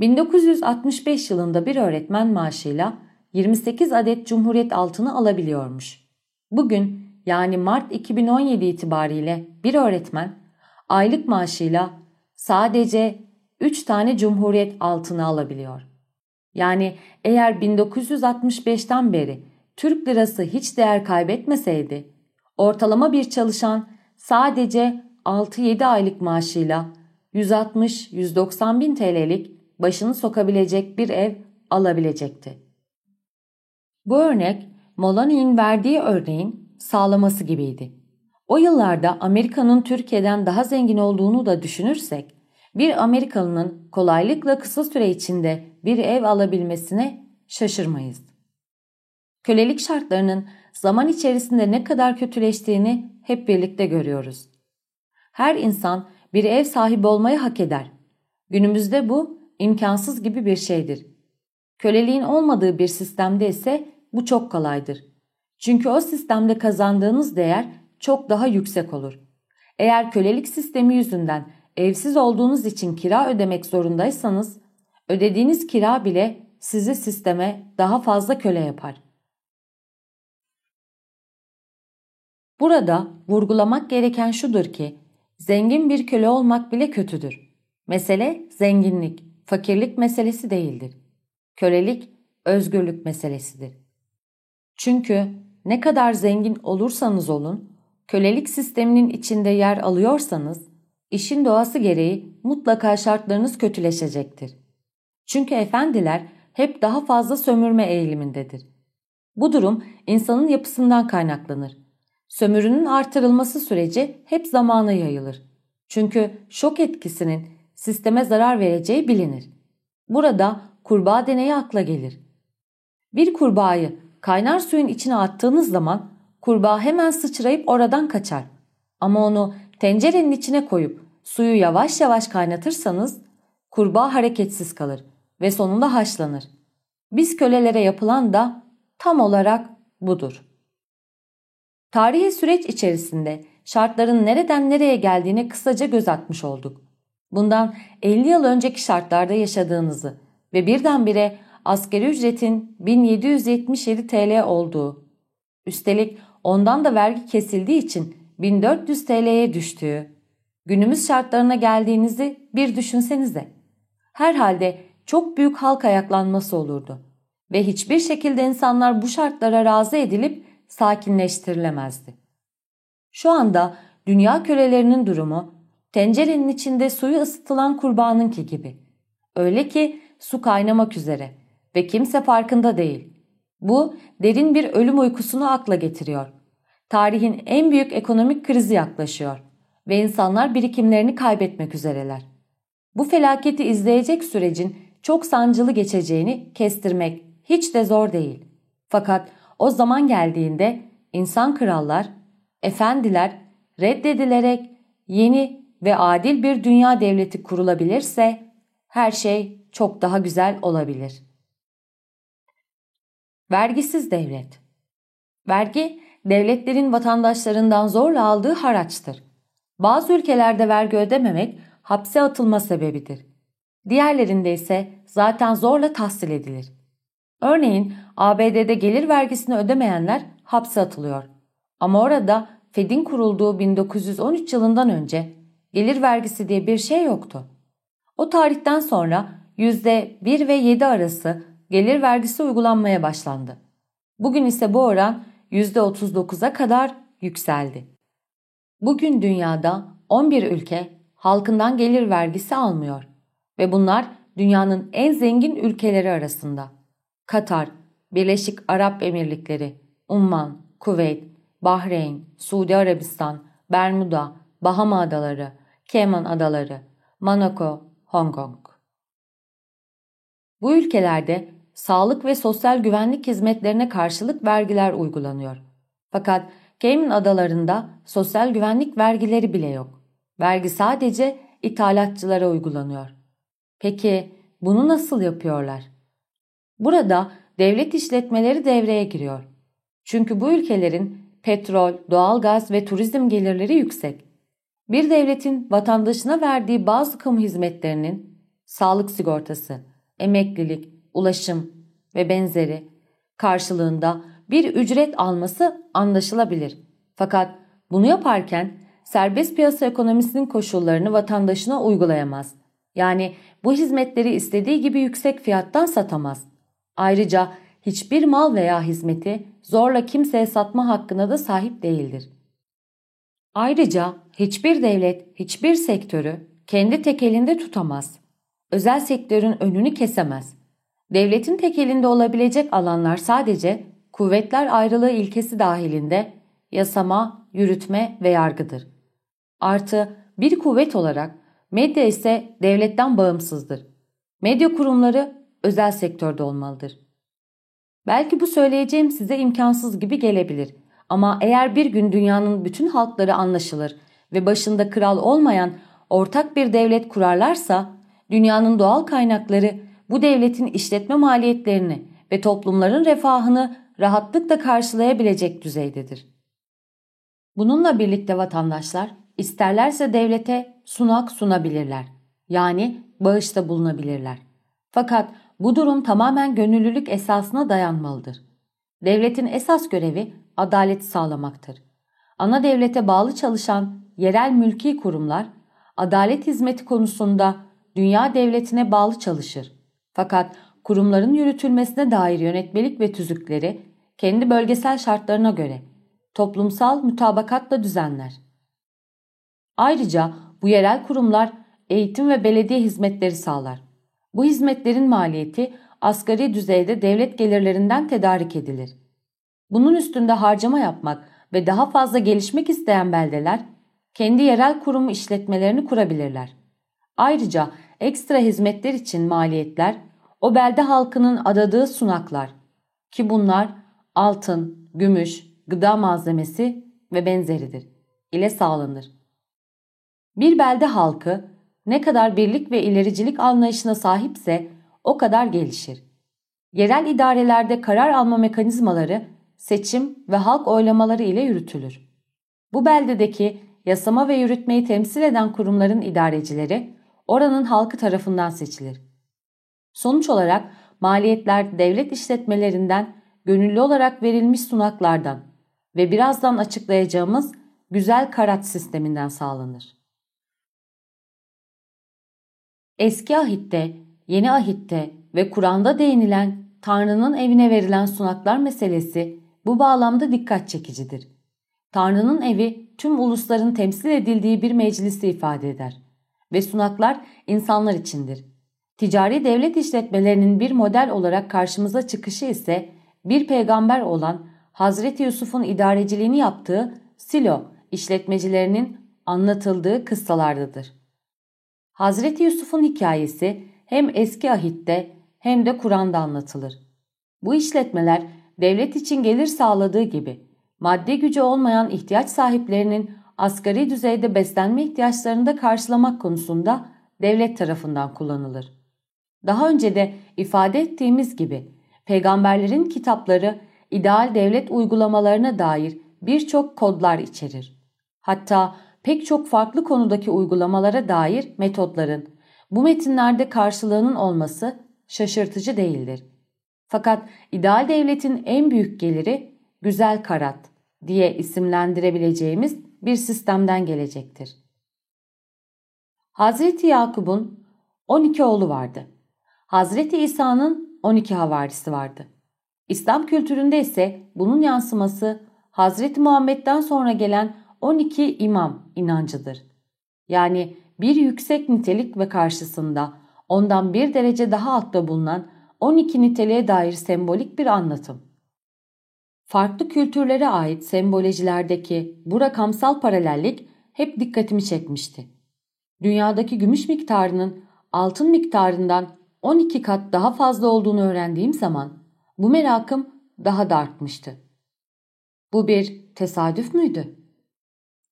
1965 yılında bir öğretmen maaşıyla 28 adet Cumhuriyet altını alabiliyormuş. Bugün yani Mart 2017 itibariyle bir öğretmen aylık maaşıyla sadece 3 tane Cumhuriyet altını alabiliyor. Yani eğer 1965'ten beri Türk lirası hiç değer kaybetmeseydi, ortalama bir çalışan sadece 6-7 aylık maaşıyla 160-190 bin TL'lik başını sokabilecek bir ev alabilecekti. Bu örnek Moloney'in verdiği örneğin sağlaması gibiydi. O yıllarda Amerika'nın Türkiye'den daha zengin olduğunu da düşünürsek, bir Amerikalının kolaylıkla kısa süre içinde bir ev alabilmesine şaşırmayız. Kölelik şartlarının zaman içerisinde ne kadar kötüleştiğini hep birlikte görüyoruz. Her insan bir ev sahibi olmayı hak eder. Günümüzde bu imkansız gibi bir şeydir. Köleliğin olmadığı bir sistemde ise bu çok kolaydır. Çünkü o sistemde kazandığınız değer çok daha yüksek olur. Eğer kölelik sistemi yüzünden evsiz olduğunuz için kira ödemek zorundaysanız, ödediğiniz kira bile sizi sisteme daha fazla köle yapar. Burada vurgulamak gereken şudur ki, zengin bir köle olmak bile kötüdür. Mesele zenginlik, fakirlik meselesi değildir. Kölelik özgürlük meselesidir. Çünkü ne kadar zengin olursanız olun, kölelik sisteminin içinde yer alıyorsanız, işin doğası gereği mutlaka şartlarınız kötüleşecektir. Çünkü efendiler hep daha fazla sömürme eğilimindedir. Bu durum insanın yapısından kaynaklanır. Sömürünün artırılması süreci hep zamana yayılır. Çünkü şok etkisinin sisteme zarar vereceği bilinir. Burada kurbağa deneyi akla gelir. Bir kurbağayı kaynar suyun içine attığınız zaman kurbağa hemen sıçrayıp oradan kaçar. Ama onu tencerenin içine koyup suyu yavaş yavaş kaynatırsanız kurbağa hareketsiz kalır ve sonunda haşlanır. Biz kölelere yapılan da tam olarak budur. Tarihi süreç içerisinde şartların nereden nereye geldiğine kısaca göz atmış olduk. Bundan 50 yıl önceki şartlarda yaşadığınızı ve birdenbire askeri ücretin 1777 TL olduğu, üstelik ondan da vergi kesildiği için 1400 TL'ye düştüğü, günümüz şartlarına geldiğinizi bir düşünsenize. Herhalde çok büyük halk ayaklanması olurdu ve hiçbir şekilde insanlar bu şartlara razı edilip sakinleştirilemezdi. Şu anda dünya kölelerinin durumu tencerenin içinde suyu ısıtılan kurbanınki gibi. Öyle ki su kaynamak üzere ve kimse farkında değil. Bu derin bir ölüm uykusunu akla getiriyor. Tarihin en büyük ekonomik krizi yaklaşıyor ve insanlar birikimlerini kaybetmek üzereler. Bu felaketi izleyecek sürecin çok sancılı geçeceğini kestirmek hiç de zor değil. Fakat o zaman geldiğinde insan krallar, efendiler reddedilerek yeni ve adil bir dünya devleti kurulabilirse her şey çok daha güzel olabilir. Vergisiz devlet Vergi, devletlerin vatandaşlarından zorla aldığı haraçtır. Bazı ülkelerde vergi ödememek hapse atılma sebebidir. Diğerlerinde ise zaten zorla tahsil edilir. Örneğin ABD'de gelir vergisini ödemeyenler hapse atılıyor. Ama orada Fed'in kurulduğu 1913 yılından önce gelir vergisi diye bir şey yoktu. O tarihten sonra %1 ve 7 arası gelir vergisi uygulanmaya başlandı. Bugün ise bu oran %39'a kadar yükseldi. Bugün dünyada 11 ülke halkından gelir vergisi almıyor ve bunlar dünyanın en zengin ülkeleri arasında. Katar, Birleşik Arap Emirlikleri, Umman, Kuveyt, Bahreyn, Suudi Arabistan, Bermuda, Bahama Adaları, Cayman Adaları, Monaco, Hong Kong. Bu ülkelerde sağlık ve sosyal güvenlik hizmetlerine karşılık vergiler uygulanıyor. Fakat Cayman Adaları'nda sosyal güvenlik vergileri bile yok. Vergi sadece ithalatçılara uygulanıyor. Peki bunu nasıl yapıyorlar? Burada devlet işletmeleri devreye giriyor. Çünkü bu ülkelerin petrol, doğalgaz ve turizm gelirleri yüksek. Bir devletin vatandaşına verdiği bazı kamu hizmetlerinin sağlık sigortası, emeklilik, ulaşım ve benzeri karşılığında bir ücret alması anlaşılabilir. Fakat bunu yaparken serbest piyasa ekonomisinin koşullarını vatandaşına uygulayamaz. Yani bu hizmetleri istediği gibi yüksek fiyattan satamaz. Ayrıca hiçbir mal veya hizmeti zorla kimseye satma hakkına da sahip değildir. Ayrıca hiçbir devlet hiçbir sektörü kendi tek elinde tutamaz. özel sektörün önünü kesemez. Devletin tek elinde olabilecek alanlar sadece kuvvetler ayrılığı ilkesi dahilinde yasama, yürütme ve yargıdır. Artı bir kuvvet olarak medya ise devletten bağımsızdır. Medya kurumları özel sektörde olmalıdır. Belki bu söyleyeceğim size imkansız gibi gelebilir ama eğer bir gün dünyanın bütün halkları anlaşılır ve başında kral olmayan ortak bir devlet kurarlarsa dünyanın doğal kaynakları bu devletin işletme maliyetlerini ve toplumların refahını rahatlıkla karşılayabilecek düzeydedir. Bununla birlikte vatandaşlar isterlerse devlete sunak sunabilirler. Yani bağışta bulunabilirler. Fakat bu durum tamamen gönüllülük esasına dayanmalıdır. Devletin esas görevi adalet sağlamaktır. Ana devlete bağlı çalışan yerel mülki kurumlar adalet hizmeti konusunda dünya devletine bağlı çalışır. Fakat kurumların yürütülmesine dair yönetmelik ve tüzükleri kendi bölgesel şartlarına göre toplumsal mütabakatla düzenler. Ayrıca bu yerel kurumlar eğitim ve belediye hizmetleri sağlar. Bu hizmetlerin maliyeti asgari düzeyde devlet gelirlerinden tedarik edilir. Bunun üstünde harcama yapmak ve daha fazla gelişmek isteyen beldeler kendi yerel kurum işletmelerini kurabilirler. Ayrıca ekstra hizmetler için maliyetler o belde halkının adadığı sunaklar ki bunlar altın, gümüş, gıda malzemesi ve benzeridir ile sağlanır. Bir belde halkı ne kadar birlik ve ilericilik anlayışına sahipse o kadar gelişir. Yerel idarelerde karar alma mekanizmaları seçim ve halk oylamaları ile yürütülür. Bu beldedeki yasama ve yürütmeyi temsil eden kurumların idarecileri oranın halkı tarafından seçilir. Sonuç olarak maliyetler devlet işletmelerinden gönüllü olarak verilmiş sunaklardan ve birazdan açıklayacağımız güzel karat sisteminden sağlanır. Eski ahitte, yeni ahitte ve Kur'an'da değinilen Tanrı'nın evine verilen sunaklar meselesi bu bağlamda dikkat çekicidir. Tanrı'nın evi tüm ulusların temsil edildiği bir meclisi ifade eder ve sunaklar insanlar içindir. Ticari devlet işletmelerinin bir model olarak karşımıza çıkışı ise bir peygamber olan Hazreti Yusuf'un idareciliğini yaptığı Silo işletmecilerinin anlatıldığı kıssalardadır. Hazreti Yusuf'un hikayesi hem eski ahitte hem de Kur'an'da anlatılır. Bu işletmeler devlet için gelir sağladığı gibi maddi gücü olmayan ihtiyaç sahiplerinin asgari düzeyde beslenme ihtiyaçlarını da karşılamak konusunda devlet tarafından kullanılır. Daha önce de ifade ettiğimiz gibi peygamberlerin kitapları ideal devlet uygulamalarına dair birçok kodlar içerir. Hatta pek çok farklı konudaki uygulamalara dair metotların bu metinlerde karşılığının olması şaşırtıcı değildir. Fakat ideal devletin en büyük geliri güzel karat diye isimlendirebileceğimiz bir sistemden gelecektir. Hazreti Yakup'un 12 oğlu vardı. Hazreti İsa'nın 12 havarisi vardı. İslam kültüründe ise bunun yansıması Hazreti Muhammed'den sonra gelen 12 imam inancıdır. Yani bir yüksek nitelik ve karşısında ondan bir derece daha altta bulunan 12 niteliğe dair sembolik bir anlatım. Farklı kültürlere ait sembolojilerdeki bu rakamsal paralellik hep dikkatimi çekmişti. Dünyadaki gümüş miktarının altın miktarından 12 kat daha fazla olduğunu öğrendiğim zaman bu merakım daha da artmıştı. Bu bir tesadüf müydü?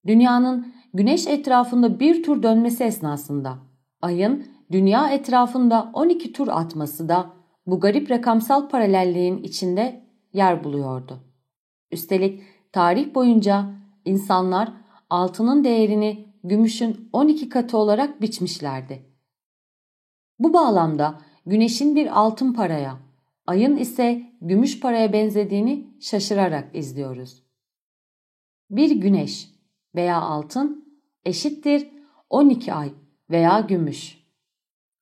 Dünyanın güneş etrafında bir tur dönmesi esnasında ayın dünya etrafında 12 tur atması da bu garip rakamsal paralelliğin içinde yer buluyordu. Üstelik tarih boyunca insanlar altının değerini gümüşün 12 katı olarak biçmişlerdi. Bu bağlamda güneşin bir altın paraya, ayın ise gümüş paraya benzediğini şaşırarak izliyoruz. Bir güneş veya altın eşittir 12 ay veya gümüş.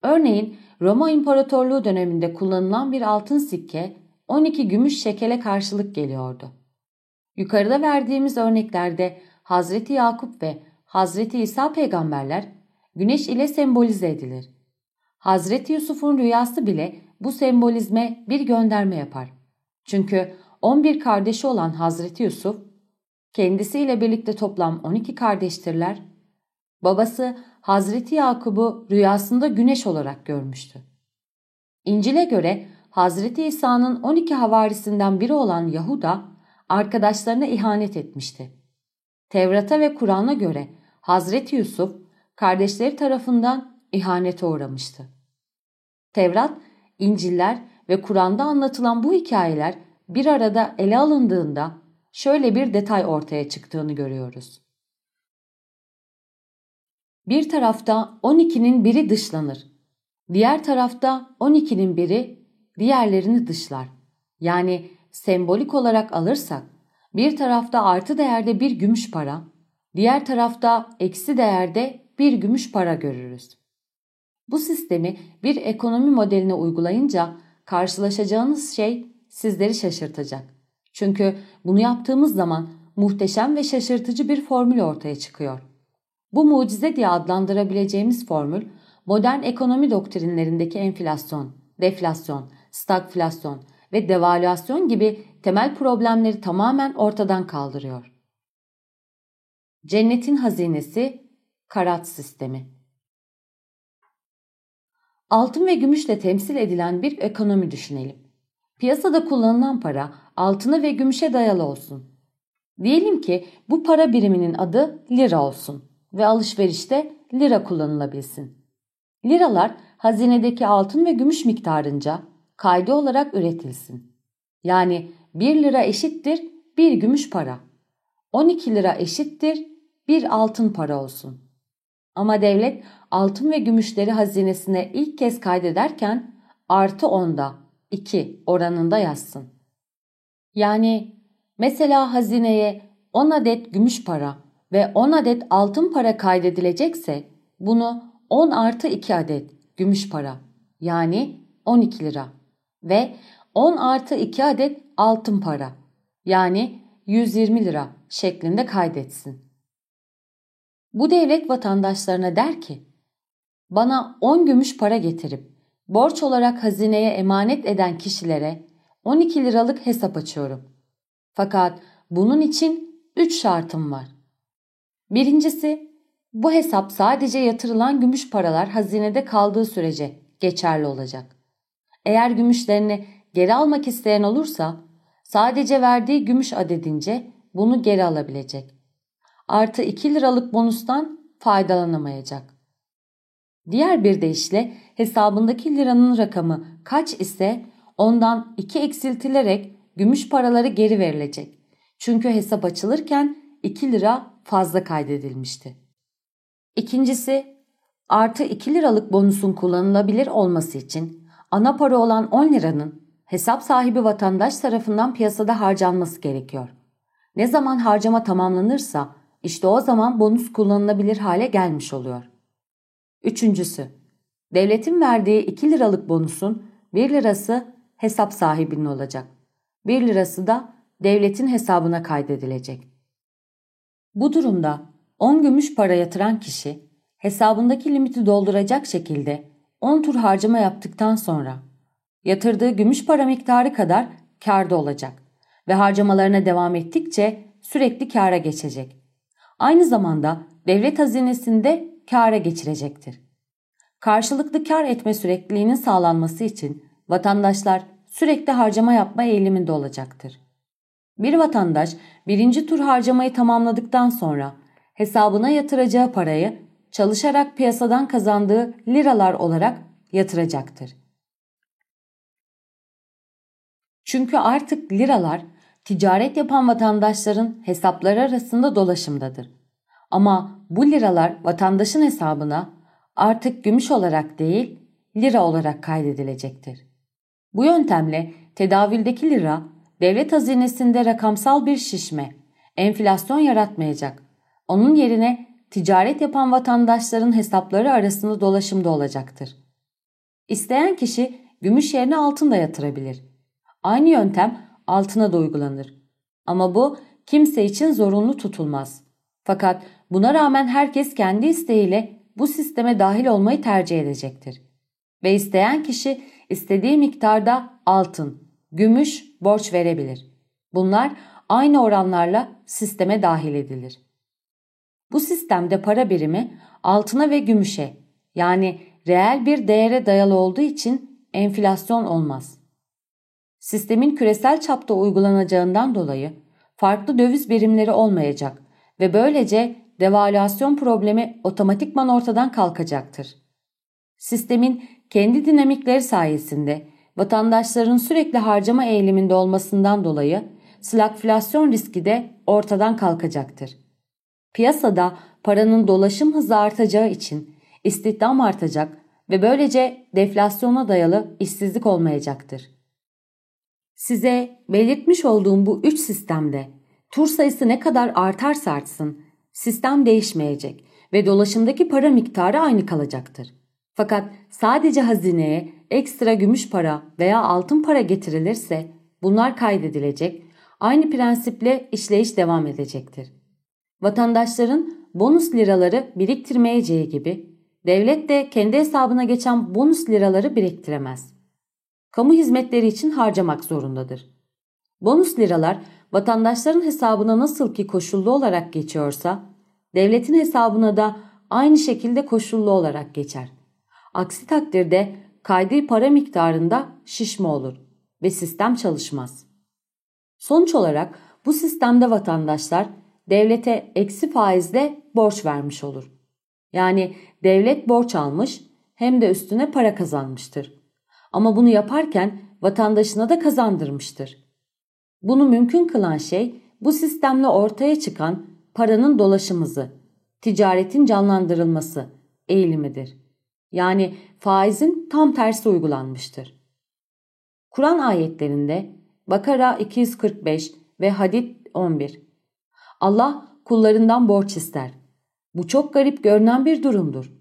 Örneğin Roma İmparatorluğu döneminde kullanılan bir altın sikke 12 gümüş şekele karşılık geliyordu. Yukarıda verdiğimiz örneklerde Hazreti Yakup ve Hazreti İsa peygamberler güneş ile sembolize edilir. Hazreti Yusuf'un rüyası bile bu sembolizme bir gönderme yapar. Çünkü 11 kardeşi olan Hazreti Yusuf, kendisiyle birlikte toplam 12 kardeştirler, babası Hazreti Yakub'u rüyasında güneş olarak görmüştü. İncil'e göre Hazreti İsa'nın 12 havarisinden biri olan Yahuda, arkadaşlarına ihanet etmişti. Tevrat'a ve Kur'an'a göre Hazreti Yusuf, kardeşleri tarafından ihanete uğramıştı. Tevrat, İncil'ler ve Kur'an'da anlatılan bu hikayeler bir arada ele alındığında şöyle bir detay ortaya çıktığını görüyoruz. Bir tarafta 12'nin biri dışlanır. Diğer tarafta 12'nin biri diğerlerini dışlar. Yani sembolik olarak alırsak bir tarafta artı değerde bir gümüş para, diğer tarafta eksi değerde bir gümüş para görürüz. Bu sistemi bir ekonomi modeline uygulayınca karşılaşacağınız şey sizleri şaşırtacak. Çünkü bunu yaptığımız zaman muhteşem ve şaşırtıcı bir formül ortaya çıkıyor. Bu mucize diye adlandırabileceğimiz formül modern ekonomi doktrinlerindeki enflasyon, deflasyon, stagflasyon ve devalüasyon gibi temel problemleri tamamen ortadan kaldırıyor. Cennetin hazinesi karat sistemi. Altın ve gümüşle temsil edilen bir ekonomi düşünelim. Piyasada kullanılan para altına ve gümüşe dayalı olsun. Diyelim ki bu para biriminin adı lira olsun ve alışverişte lira kullanılabilsin. Liralar hazinedeki altın ve gümüş miktarınca kaydı olarak üretilsin. Yani 1 lira eşittir 1 gümüş para. 12 lira eşittir 1 altın para olsun. Ama devlet altın ve gümüşleri hazinesine ilk kez kaydederken artı onda 2 oranında yazsın. Yani mesela hazineye 10 adet gümüş para ve 10 adet altın para kaydedilecekse bunu 10 artı 2 adet gümüş para yani 12 lira ve 10 artı 2 adet altın para yani 120 lira şeklinde kaydetsin. Bu devlet vatandaşlarına der ki, bana 10 gümüş para getirip borç olarak hazineye emanet eden kişilere 12 liralık hesap açıyorum. Fakat bunun için 3 şartım var. Birincisi, bu hesap sadece yatırılan gümüş paralar hazinede kaldığı sürece geçerli olacak. Eğer gümüşlerini geri almak isteyen olursa sadece verdiği gümüş adedince bunu geri alabilecek. Artı 2 liralık bonustan faydalanamayacak. Diğer bir deyişle hesabındaki liranın rakamı kaç ise ondan 2 eksiltilerek gümüş paraları geri verilecek. Çünkü hesap açılırken 2 lira fazla kaydedilmişti. İkincisi, artı 2 liralık bonusun kullanılabilir olması için ana para olan 10 liranın hesap sahibi vatandaş tarafından piyasada harcanması gerekiyor. Ne zaman harcama tamamlanırsa işte o zaman bonus kullanılabilir hale gelmiş oluyor. Üçüncüsü, devletin verdiği 2 liralık bonusun 1 lirası hesap sahibinin olacak. 1 lirası da devletin hesabına kaydedilecek. Bu durumda 10 gümüş para yatıran kişi hesabındaki limiti dolduracak şekilde 10 tur harcama yaptıktan sonra yatırdığı gümüş para miktarı kadar karda olacak ve harcamalarına devam ettikçe sürekli kâra geçecek. Aynı zamanda devlet hazinesinde kâra geçirecektir. Karşılıklı kar etme sürekliliğinin sağlanması için vatandaşlar sürekli harcama yapma eğiliminde olacaktır. Bir vatandaş birinci tur harcamayı tamamladıktan sonra hesabına yatıracağı parayı çalışarak piyasadan kazandığı liralar olarak yatıracaktır. Çünkü artık liralar ticaret yapan vatandaşların hesapları arasında dolaşımdadır. Ama bu liralar vatandaşın hesabına artık gümüş olarak değil lira olarak kaydedilecektir. Bu yöntemle tedavüldeki lira devlet hazinesinde rakamsal bir şişme, enflasyon yaratmayacak. Onun yerine ticaret yapan vatandaşların hesapları arasında dolaşımda olacaktır. İsteyen kişi gümüş yerine altın da yatırabilir. Aynı yöntem altına da uygulanır. Ama bu kimse için zorunlu tutulmaz. Fakat buna rağmen herkes kendi isteğiyle bu sisteme dahil olmayı tercih edecektir. ve isteyen kişi istediği miktarda altın, gümüş borç verebilir. Bunlar aynı oranlarla sisteme dahil edilir. Bu sistemde para birimi altına ve gümüşe yani reel bir değere dayalı olduğu için enflasyon olmaz. Sistemin küresel çapta uygulanacağından dolayı farklı döviz birimleri olmayacak ve böylece devalüasyon problemi otomatikman ortadan kalkacaktır. Sistemin kendi dinamikleri sayesinde vatandaşların sürekli harcama eğiliminde olmasından dolayı slagflasyon riski de ortadan kalkacaktır. Piyasada paranın dolaşım hızı artacağı için istihdam artacak ve böylece deflasyona dayalı işsizlik olmayacaktır. Size belirtmiş olduğum bu üç sistemde tur sayısı ne kadar artarsa artsın sistem değişmeyecek ve dolaşımdaki para miktarı aynı kalacaktır. Fakat sadece hazineye ekstra gümüş para veya altın para getirilirse bunlar kaydedilecek, aynı prensiple işleyiş devam edecektir. Vatandaşların bonus liraları biriktirmeyeceği gibi devlet de kendi hesabına geçen bonus liraları biriktiremez. Kamu hizmetleri için harcamak zorundadır. Bonus liralar vatandaşların hesabına nasıl ki koşullu olarak geçiyorsa, devletin hesabına da aynı şekilde koşullu olarak geçer. Aksi takdirde kaydı para miktarında şişme olur ve sistem çalışmaz. Sonuç olarak bu sistemde vatandaşlar devlete eksi faizle borç vermiş olur. Yani devlet borç almış hem de üstüne para kazanmıştır. Ama bunu yaparken vatandaşına da kazandırmıştır. Bunu mümkün kılan şey bu sistemle ortaya çıkan paranın dolaşım hızı, ticaretin canlandırılması eğilimidir. Yani faizin tam tersi uygulanmıştır. Kur'an ayetlerinde Bakara 245 ve Hadid 11 Allah kullarından borç ister. Bu çok garip görünen bir durumdur.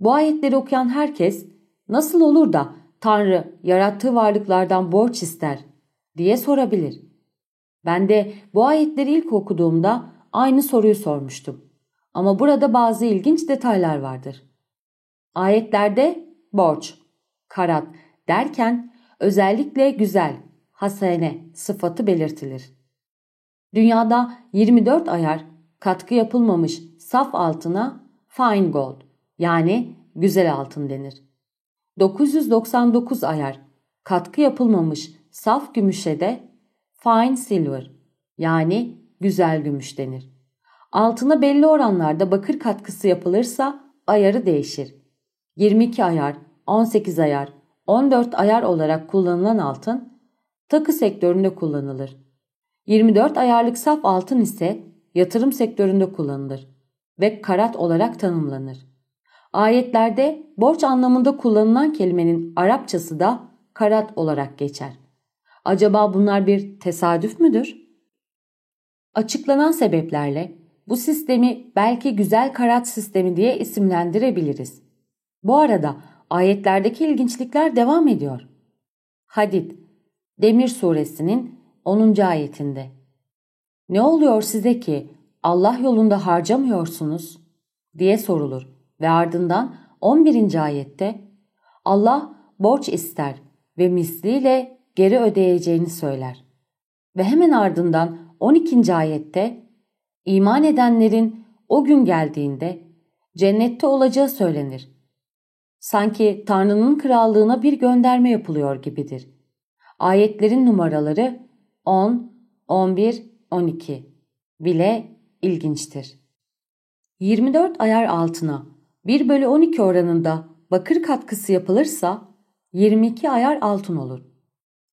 Bu ayetleri okuyan herkes nasıl olur da Tanrı yarattığı varlıklardan borç ister diye sorabilir. Ben de bu ayetleri ilk okuduğumda aynı soruyu sormuştum. Ama burada bazı ilginç detaylar vardır. Ayetlerde borç, karat derken özellikle güzel, hasene sıfatı belirtilir. Dünyada 24 ayar katkı yapılmamış saf altına fine gold yani güzel altın denir. 999 ayar katkı yapılmamış saf gümüşe de fine silver yani güzel gümüş denir. Altına belli oranlarda bakır katkısı yapılırsa ayarı değişir. 22 ayar, 18 ayar, 14 ayar olarak kullanılan altın takı sektöründe kullanılır. 24 ayarlık saf altın ise yatırım sektöründe kullanılır ve karat olarak tanımlanır. Ayetlerde borç anlamında kullanılan kelimenin Arapçası da karat olarak geçer. Acaba bunlar bir tesadüf müdür? Açıklanan sebeplerle bu sistemi belki güzel karat sistemi diye isimlendirebiliriz. Bu arada ayetlerdeki ilginçlikler devam ediyor. Hadid, Demir suresinin 10. ayetinde. Ne oluyor size ki Allah yolunda harcamıyorsunuz diye sorulur ve ardından 11. ayette Allah borç ister ve misliyle geri ödeyeceğini söyler. Ve hemen ardından 12. ayette iman edenlerin o gün geldiğinde cennette olacağı söylenir. Sanki Tanrı'nın krallığına bir gönderme yapılıyor gibidir. Ayetlerin numaraları 10, 11, 12 bile ilginçtir. 24 ayar altına 1 bölü 12 oranında bakır katkısı yapılırsa 22 ayar altın olur.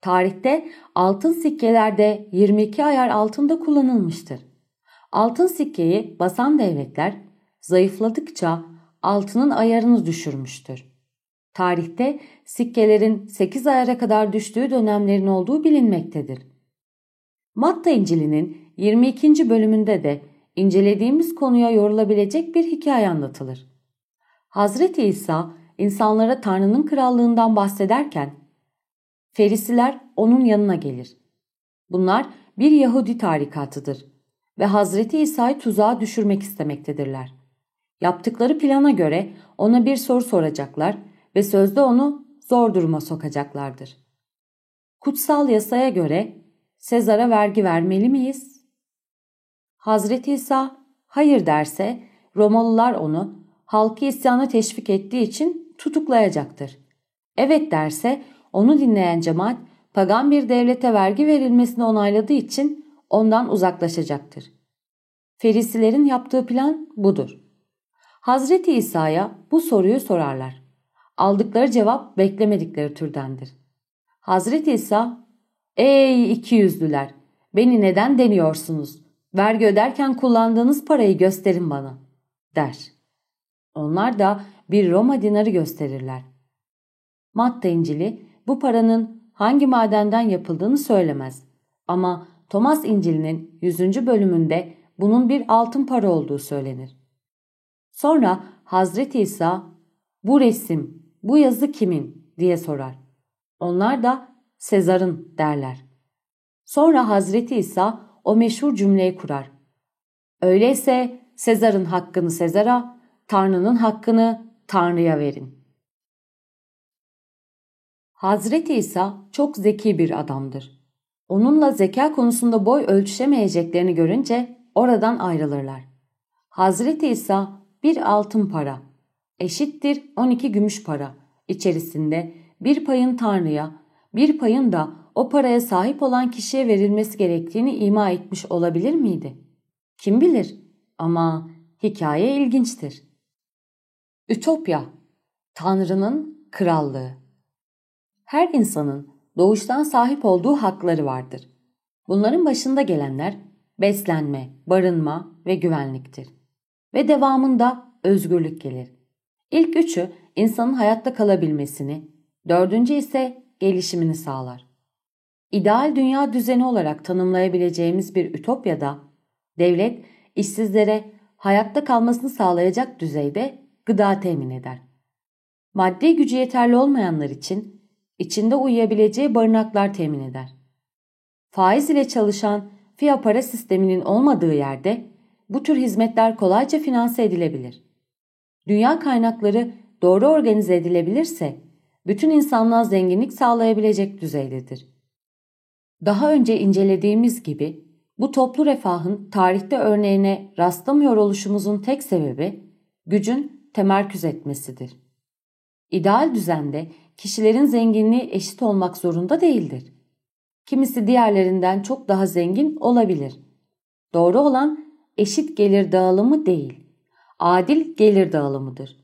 Tarihte altın sikkelerde 22 ayar altında kullanılmıştır. Altın sikkeyi basan devletler zayıfladıkça altının ayarını düşürmüştür. Tarihte sikkelerin 8 ayara kadar düştüğü dönemlerin olduğu bilinmektedir. Matta İncil'inin 22. bölümünde de incelediğimiz konuya yorulabilecek bir hikaye anlatılır. Hazreti İsa insanlara Tanrı'nın krallığından bahsederken Ferisiler onun yanına gelir. Bunlar bir Yahudi tarikatıdır ve Hazreti İsa'yı tuzağa düşürmek istemektedirler. Yaptıkları plana göre ona bir soru soracaklar ve sözde onu zor duruma sokacaklardır. Kutsal yasaya göre Sezar'a vergi vermeli miyiz? Hazreti İsa hayır derse Romalılar onu halkı isyana teşvik ettiği için tutuklayacaktır. Evet derse onu dinleyen cemaat pagan bir devlete vergi verilmesini onayladığı için ondan uzaklaşacaktır. Ferisilerin yaptığı plan budur. Hazreti İsa'ya bu soruyu sorarlar. Aldıkları cevap beklemedikleri türdendir. Hazreti İsa, ''Ey iki yüzlüler, beni neden deniyorsunuz? Vergi öderken kullandığınız parayı gösterin bana.'' der. Onlar da bir Roma dinarı gösterirler. Matta İncil'i bu paranın hangi madenden yapıldığını söylemez. Ama Thomas İncil'inin 100. bölümünde bunun bir altın para olduğu söylenir. Sonra Hazreti İsa bu resim, bu yazı kimin diye sorar. Onlar da Sezar'ın derler. Sonra Hazreti İsa o meşhur cümleyi kurar. Öyleyse Sezar'ın hakkını Sezar'a, Tanrı'nın hakkını Tanrı'ya verin. Hazreti İsa çok zeki bir adamdır. Onunla zeka konusunda boy ölçüşemeyeceklerini görünce oradan ayrılırlar. Hazreti İsa bir altın para, eşittir 12 gümüş para içerisinde bir payın Tanrı'ya, bir payın da o paraya sahip olan kişiye verilmesi gerektiğini ima etmiş olabilir miydi? Kim bilir ama hikaye ilginçtir. Ütopya, Tanrı'nın krallığı. Her insanın doğuştan sahip olduğu hakları vardır. Bunların başında gelenler beslenme, barınma ve güvenliktir. Ve devamında özgürlük gelir. İlk üçü insanın hayatta kalabilmesini, dördüncü ise gelişimini sağlar. İdeal dünya düzeni olarak tanımlayabileceğimiz bir ütopyada devlet işsizlere hayatta kalmasını sağlayacak düzeyde gıda temin eder. Maddi gücü yeterli olmayanlar için içinde uyuyabileceği barınaklar temin eder. Faiz ile çalışan fiyat para sisteminin olmadığı yerde bu tür hizmetler kolayca finanse edilebilir. Dünya kaynakları doğru organize edilebilirse bütün insanlığa zenginlik sağlayabilecek düzeydedir. Daha önce incelediğimiz gibi bu toplu refahın tarihte örneğine rastlamıyor oluşumuzun tek sebebi gücün temerküz etmesidir. İdeal düzende kişilerin zenginliği eşit olmak zorunda değildir. Kimisi diğerlerinden çok daha zengin olabilir. Doğru olan eşit gelir dağılımı değil, adil gelir dağılımıdır.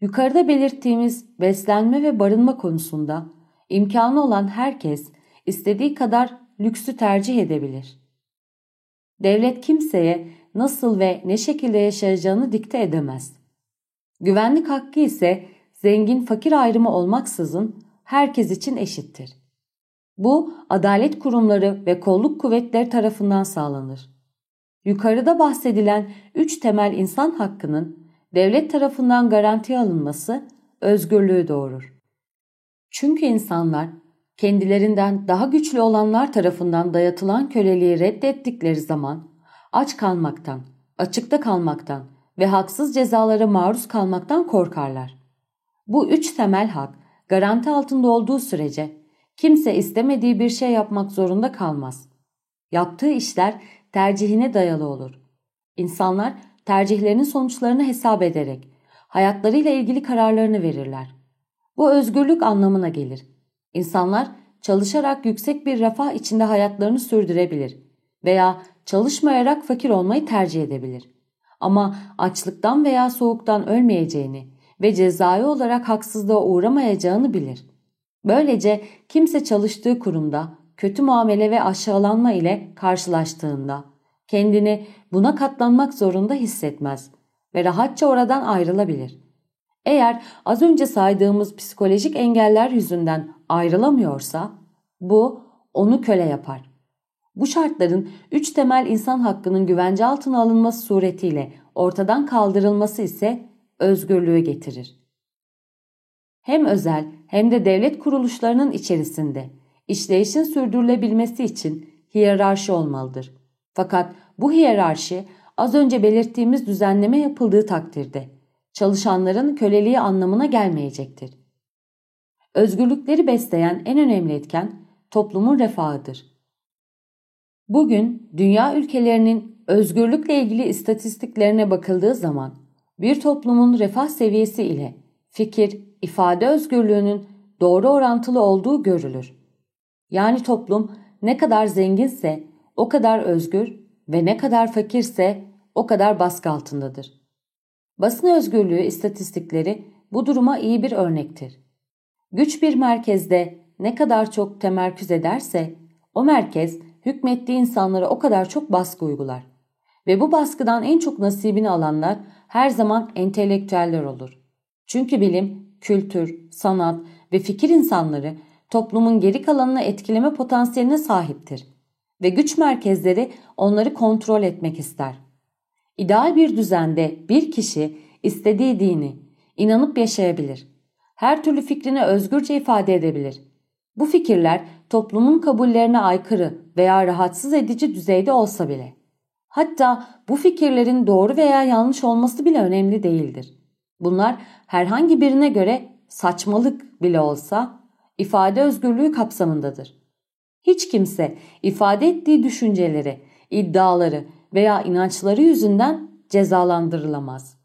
Yukarıda belirttiğimiz beslenme ve barınma konusunda imkanı olan herkes istediği kadar lüksü tercih edebilir. Devlet kimseye nasıl ve ne şekilde yaşayacağını dikte edemez. Güvenlik hakkı ise zengin fakir ayrımı olmaksızın herkes için eşittir. Bu adalet kurumları ve kolluk kuvvetleri tarafından sağlanır. Yukarıda bahsedilen üç temel insan hakkının devlet tarafından garantiye alınması özgürlüğü doğurur. Çünkü insanlar kendilerinden daha güçlü olanlar tarafından dayatılan köleliği reddettikleri zaman aç kalmaktan, açıkta kalmaktan ve haksız cezalara maruz kalmaktan korkarlar. Bu üç temel hak garanti altında olduğu sürece kimse istemediği bir şey yapmak zorunda kalmaz. Yaptığı işler tercihine dayalı olur. İnsanlar tercihlerinin sonuçlarını hesap ederek hayatlarıyla ilgili kararlarını verirler. Bu özgürlük anlamına gelir. İnsanlar çalışarak yüksek bir refah içinde hayatlarını sürdürebilir veya çalışmayarak fakir olmayı tercih edebilir. Ama açlıktan veya soğuktan ölmeyeceğini ve cezai olarak haksızlığa uğramayacağını bilir. Böylece kimse çalıştığı kurumda kötü muamele ve aşağılanma ile karşılaştığında kendini buna katlanmak zorunda hissetmez ve rahatça oradan ayrılabilir. Eğer az önce saydığımız psikolojik engeller yüzünden ayrılamıyorsa bu onu köle yapar. Bu şartların üç temel insan hakkının güvence altına alınması suretiyle ortadan kaldırılması ise özgürlüğü getirir. Hem özel hem de devlet kuruluşlarının içerisinde işleyişin sürdürülebilmesi için hiyerarşi olmalıdır. Fakat bu hiyerarşi az önce belirttiğimiz düzenleme yapıldığı takdirde çalışanların köleliği anlamına gelmeyecektir. özgürlükleri besleyen en önemli etken toplumun refahıdır. Bugün dünya ülkelerinin özgürlükle ilgili istatistiklerine bakıldığı zaman bir toplumun refah seviyesi ile fikir, ifade özgürlüğünün doğru orantılı olduğu görülür. Yani toplum ne kadar zenginse o kadar özgür ve ne kadar fakirse o kadar baskı altındadır. Basın özgürlüğü istatistikleri bu duruma iyi bir örnektir. Güç bir merkezde ne kadar çok temerküz ederse o merkez hükmettiği insanlara o kadar çok baskı uygular. Ve bu baskıdan en çok nasibini alanlar her zaman entelektüeller olur. Çünkü bilim, kültür, sanat ve fikir insanları toplumun geri kalanını etkileme potansiyeline sahiptir ve güç merkezleri onları kontrol etmek ister. İdeal bir düzende bir kişi istediği dini inanıp yaşayabilir. Her türlü fikrini özgürce ifade edebilir. Bu fikirler toplumun kabullerine aykırı veya rahatsız edici düzeyde olsa bile. Hatta bu fikirlerin doğru veya yanlış olması bile önemli değildir. Bunlar herhangi birine göre saçmalık bile olsa ifade özgürlüğü kapsamındadır. Hiç kimse ifade ettiği düşünceleri, iddiaları veya inançları yüzünden cezalandırılamaz.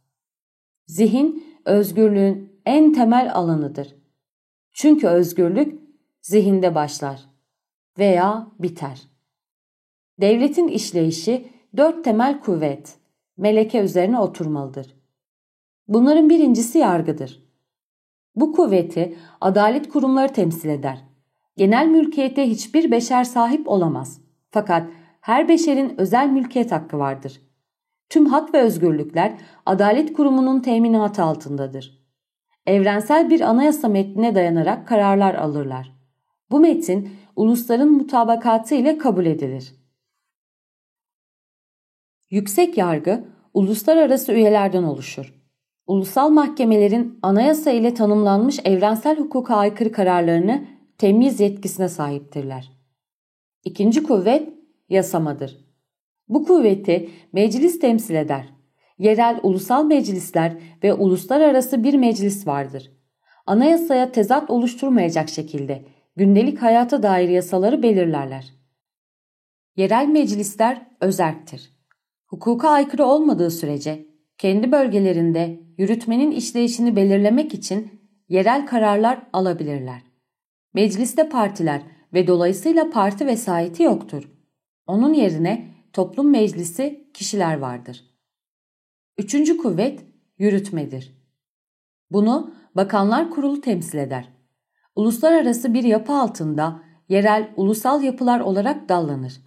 Zihin özgürlüğün en temel alanıdır. Çünkü özgürlük zihinde başlar veya biter. Devletin işleyişi dört temel kuvvet, meleke üzerine oturmalıdır. Bunların birincisi yargıdır. Bu kuvveti adalet kurumları temsil eder. Genel mülkiyete hiçbir beşer sahip olamaz. Fakat her beşerin özel mülkiyet hakkı vardır. Tüm hak ve özgürlükler adalet kurumunun teminatı altındadır. Evrensel bir anayasa metnine dayanarak kararlar alırlar. Bu metin ulusların mutabakatı ile kabul edilir. Yüksek yargı uluslararası üyelerden oluşur. Ulusal mahkemelerin anayasa ile tanımlanmış evrensel hukuka aykırı kararlarını temyiz yetkisine sahiptirler. İkinci kuvvet yasamadır. Bu kuvveti meclis temsil eder. Yerel ulusal meclisler ve uluslararası bir meclis vardır. Anayasaya tezat oluşturmayacak şekilde gündelik hayata dair yasaları belirlerler. Yerel meclisler özerktir. Hukuka aykırı olmadığı sürece kendi bölgelerinde yürütmenin işleyişini belirlemek için yerel kararlar alabilirler. Mecliste partiler ve dolayısıyla parti vesayeti yoktur. Onun yerine toplum meclisi kişiler vardır. Üçüncü kuvvet yürütmedir. Bunu Bakanlar Kurulu temsil eder. Uluslararası bir yapı altında yerel ulusal yapılar olarak dallanır.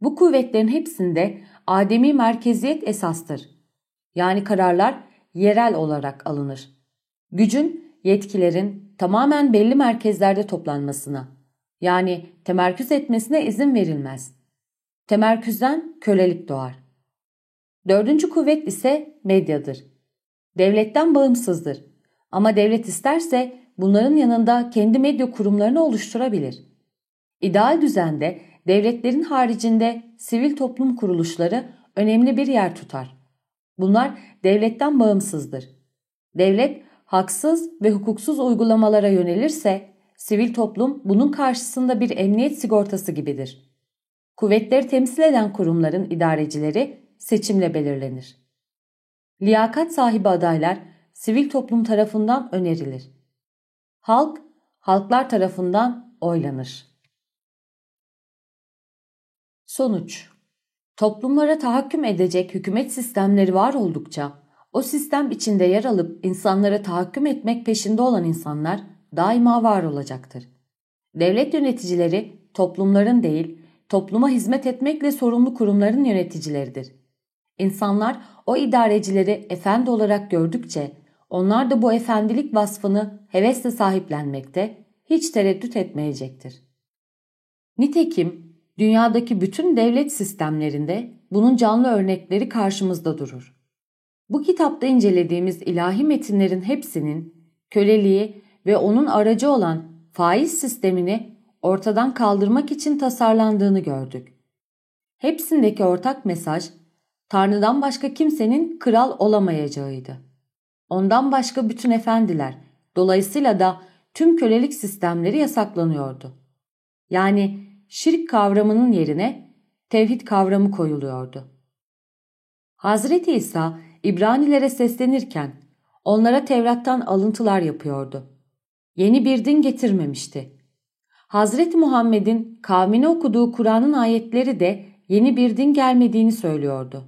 Bu kuvvetlerin hepsinde ademi merkeziyet esastır. Yani kararlar yerel olarak alınır. Gücün, yetkilerin tamamen belli merkezlerde toplanmasına, yani temerküz etmesine izin verilmez. Temerküzden kölelik doğar. Dördüncü kuvvet ise medyadır. Devletten bağımsızdır. Ama devlet isterse bunların yanında kendi medya kurumlarını oluşturabilir. İdeal düzende devletlerin haricinde sivil toplum kuruluşları önemli bir yer tutar. Bunlar devletten bağımsızdır. Devlet haksız ve hukuksuz uygulamalara yönelirse sivil toplum bunun karşısında bir emniyet sigortası gibidir. Kuvvetleri temsil eden kurumların idarecileri seçimle belirlenir. Liyakat sahibi adaylar sivil toplum tarafından önerilir. Halk, halklar tarafından oylanır. Sonuç Toplumlara tahakküm edecek hükümet sistemleri var oldukça, o sistem içinde yer alıp insanlara tahakküm etmek peşinde olan insanlar daima var olacaktır. Devlet yöneticileri toplumların değil, topluma hizmet etmekle sorumlu kurumların yöneticileridir. İnsanlar o idarecileri efendi olarak gördükçe onlar da bu efendilik vasfını hevesle sahiplenmekte hiç tereddüt etmeyecektir. Nitekim Dünyadaki bütün devlet sistemlerinde bunun canlı örnekleri karşımızda durur. Bu kitapta incelediğimiz ilahi metinlerin hepsinin köleliği ve onun aracı olan faiz sistemini ortadan kaldırmak için tasarlandığını gördük. Hepsindeki ortak mesaj Tanrı'dan başka kimsenin kral olamayacağıydı. Ondan başka bütün efendiler, dolayısıyla da tüm kölelik sistemleri yasaklanıyordu. Yani şirk kavramının yerine tevhid kavramı koyuluyordu. Hazreti İsa İbranilere seslenirken onlara Tevrat'tan alıntılar yapıyordu. Yeni bir din getirmemişti. Hazreti Muhammed'in kavmine okuduğu Kur'an'ın ayetleri de yeni bir din gelmediğini söylüyordu.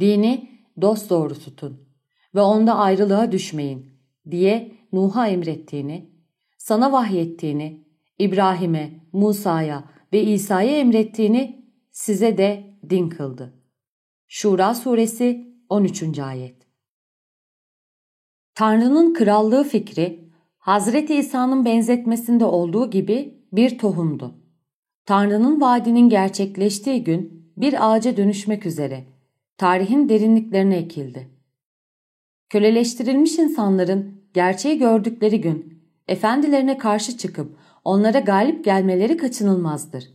Dini dosdoğru tutun ve onda ayrılığa düşmeyin diye Nuh'a emrettiğini, sana vahyettiğini, İbrahim'e, Musa'ya ve İsa'ya emrettiğini size de din kıldı. Şura suresi 13. ayet Tanrı'nın krallığı fikri Hazreti İsa'nın benzetmesinde olduğu gibi bir tohumdu. Tanrı'nın vaadinin gerçekleştiği gün bir ağaca dönüşmek üzere tarihin derinliklerine ekildi. Köleleştirilmiş insanların gerçeği gördükleri gün efendilerine karşı çıkıp onlara galip gelmeleri kaçınılmazdır.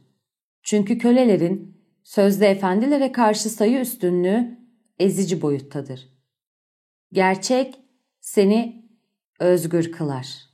Çünkü kölelerin sözde efendilere karşı sayı üstünlüğü ezici boyuttadır. Gerçek seni özgür kılar.''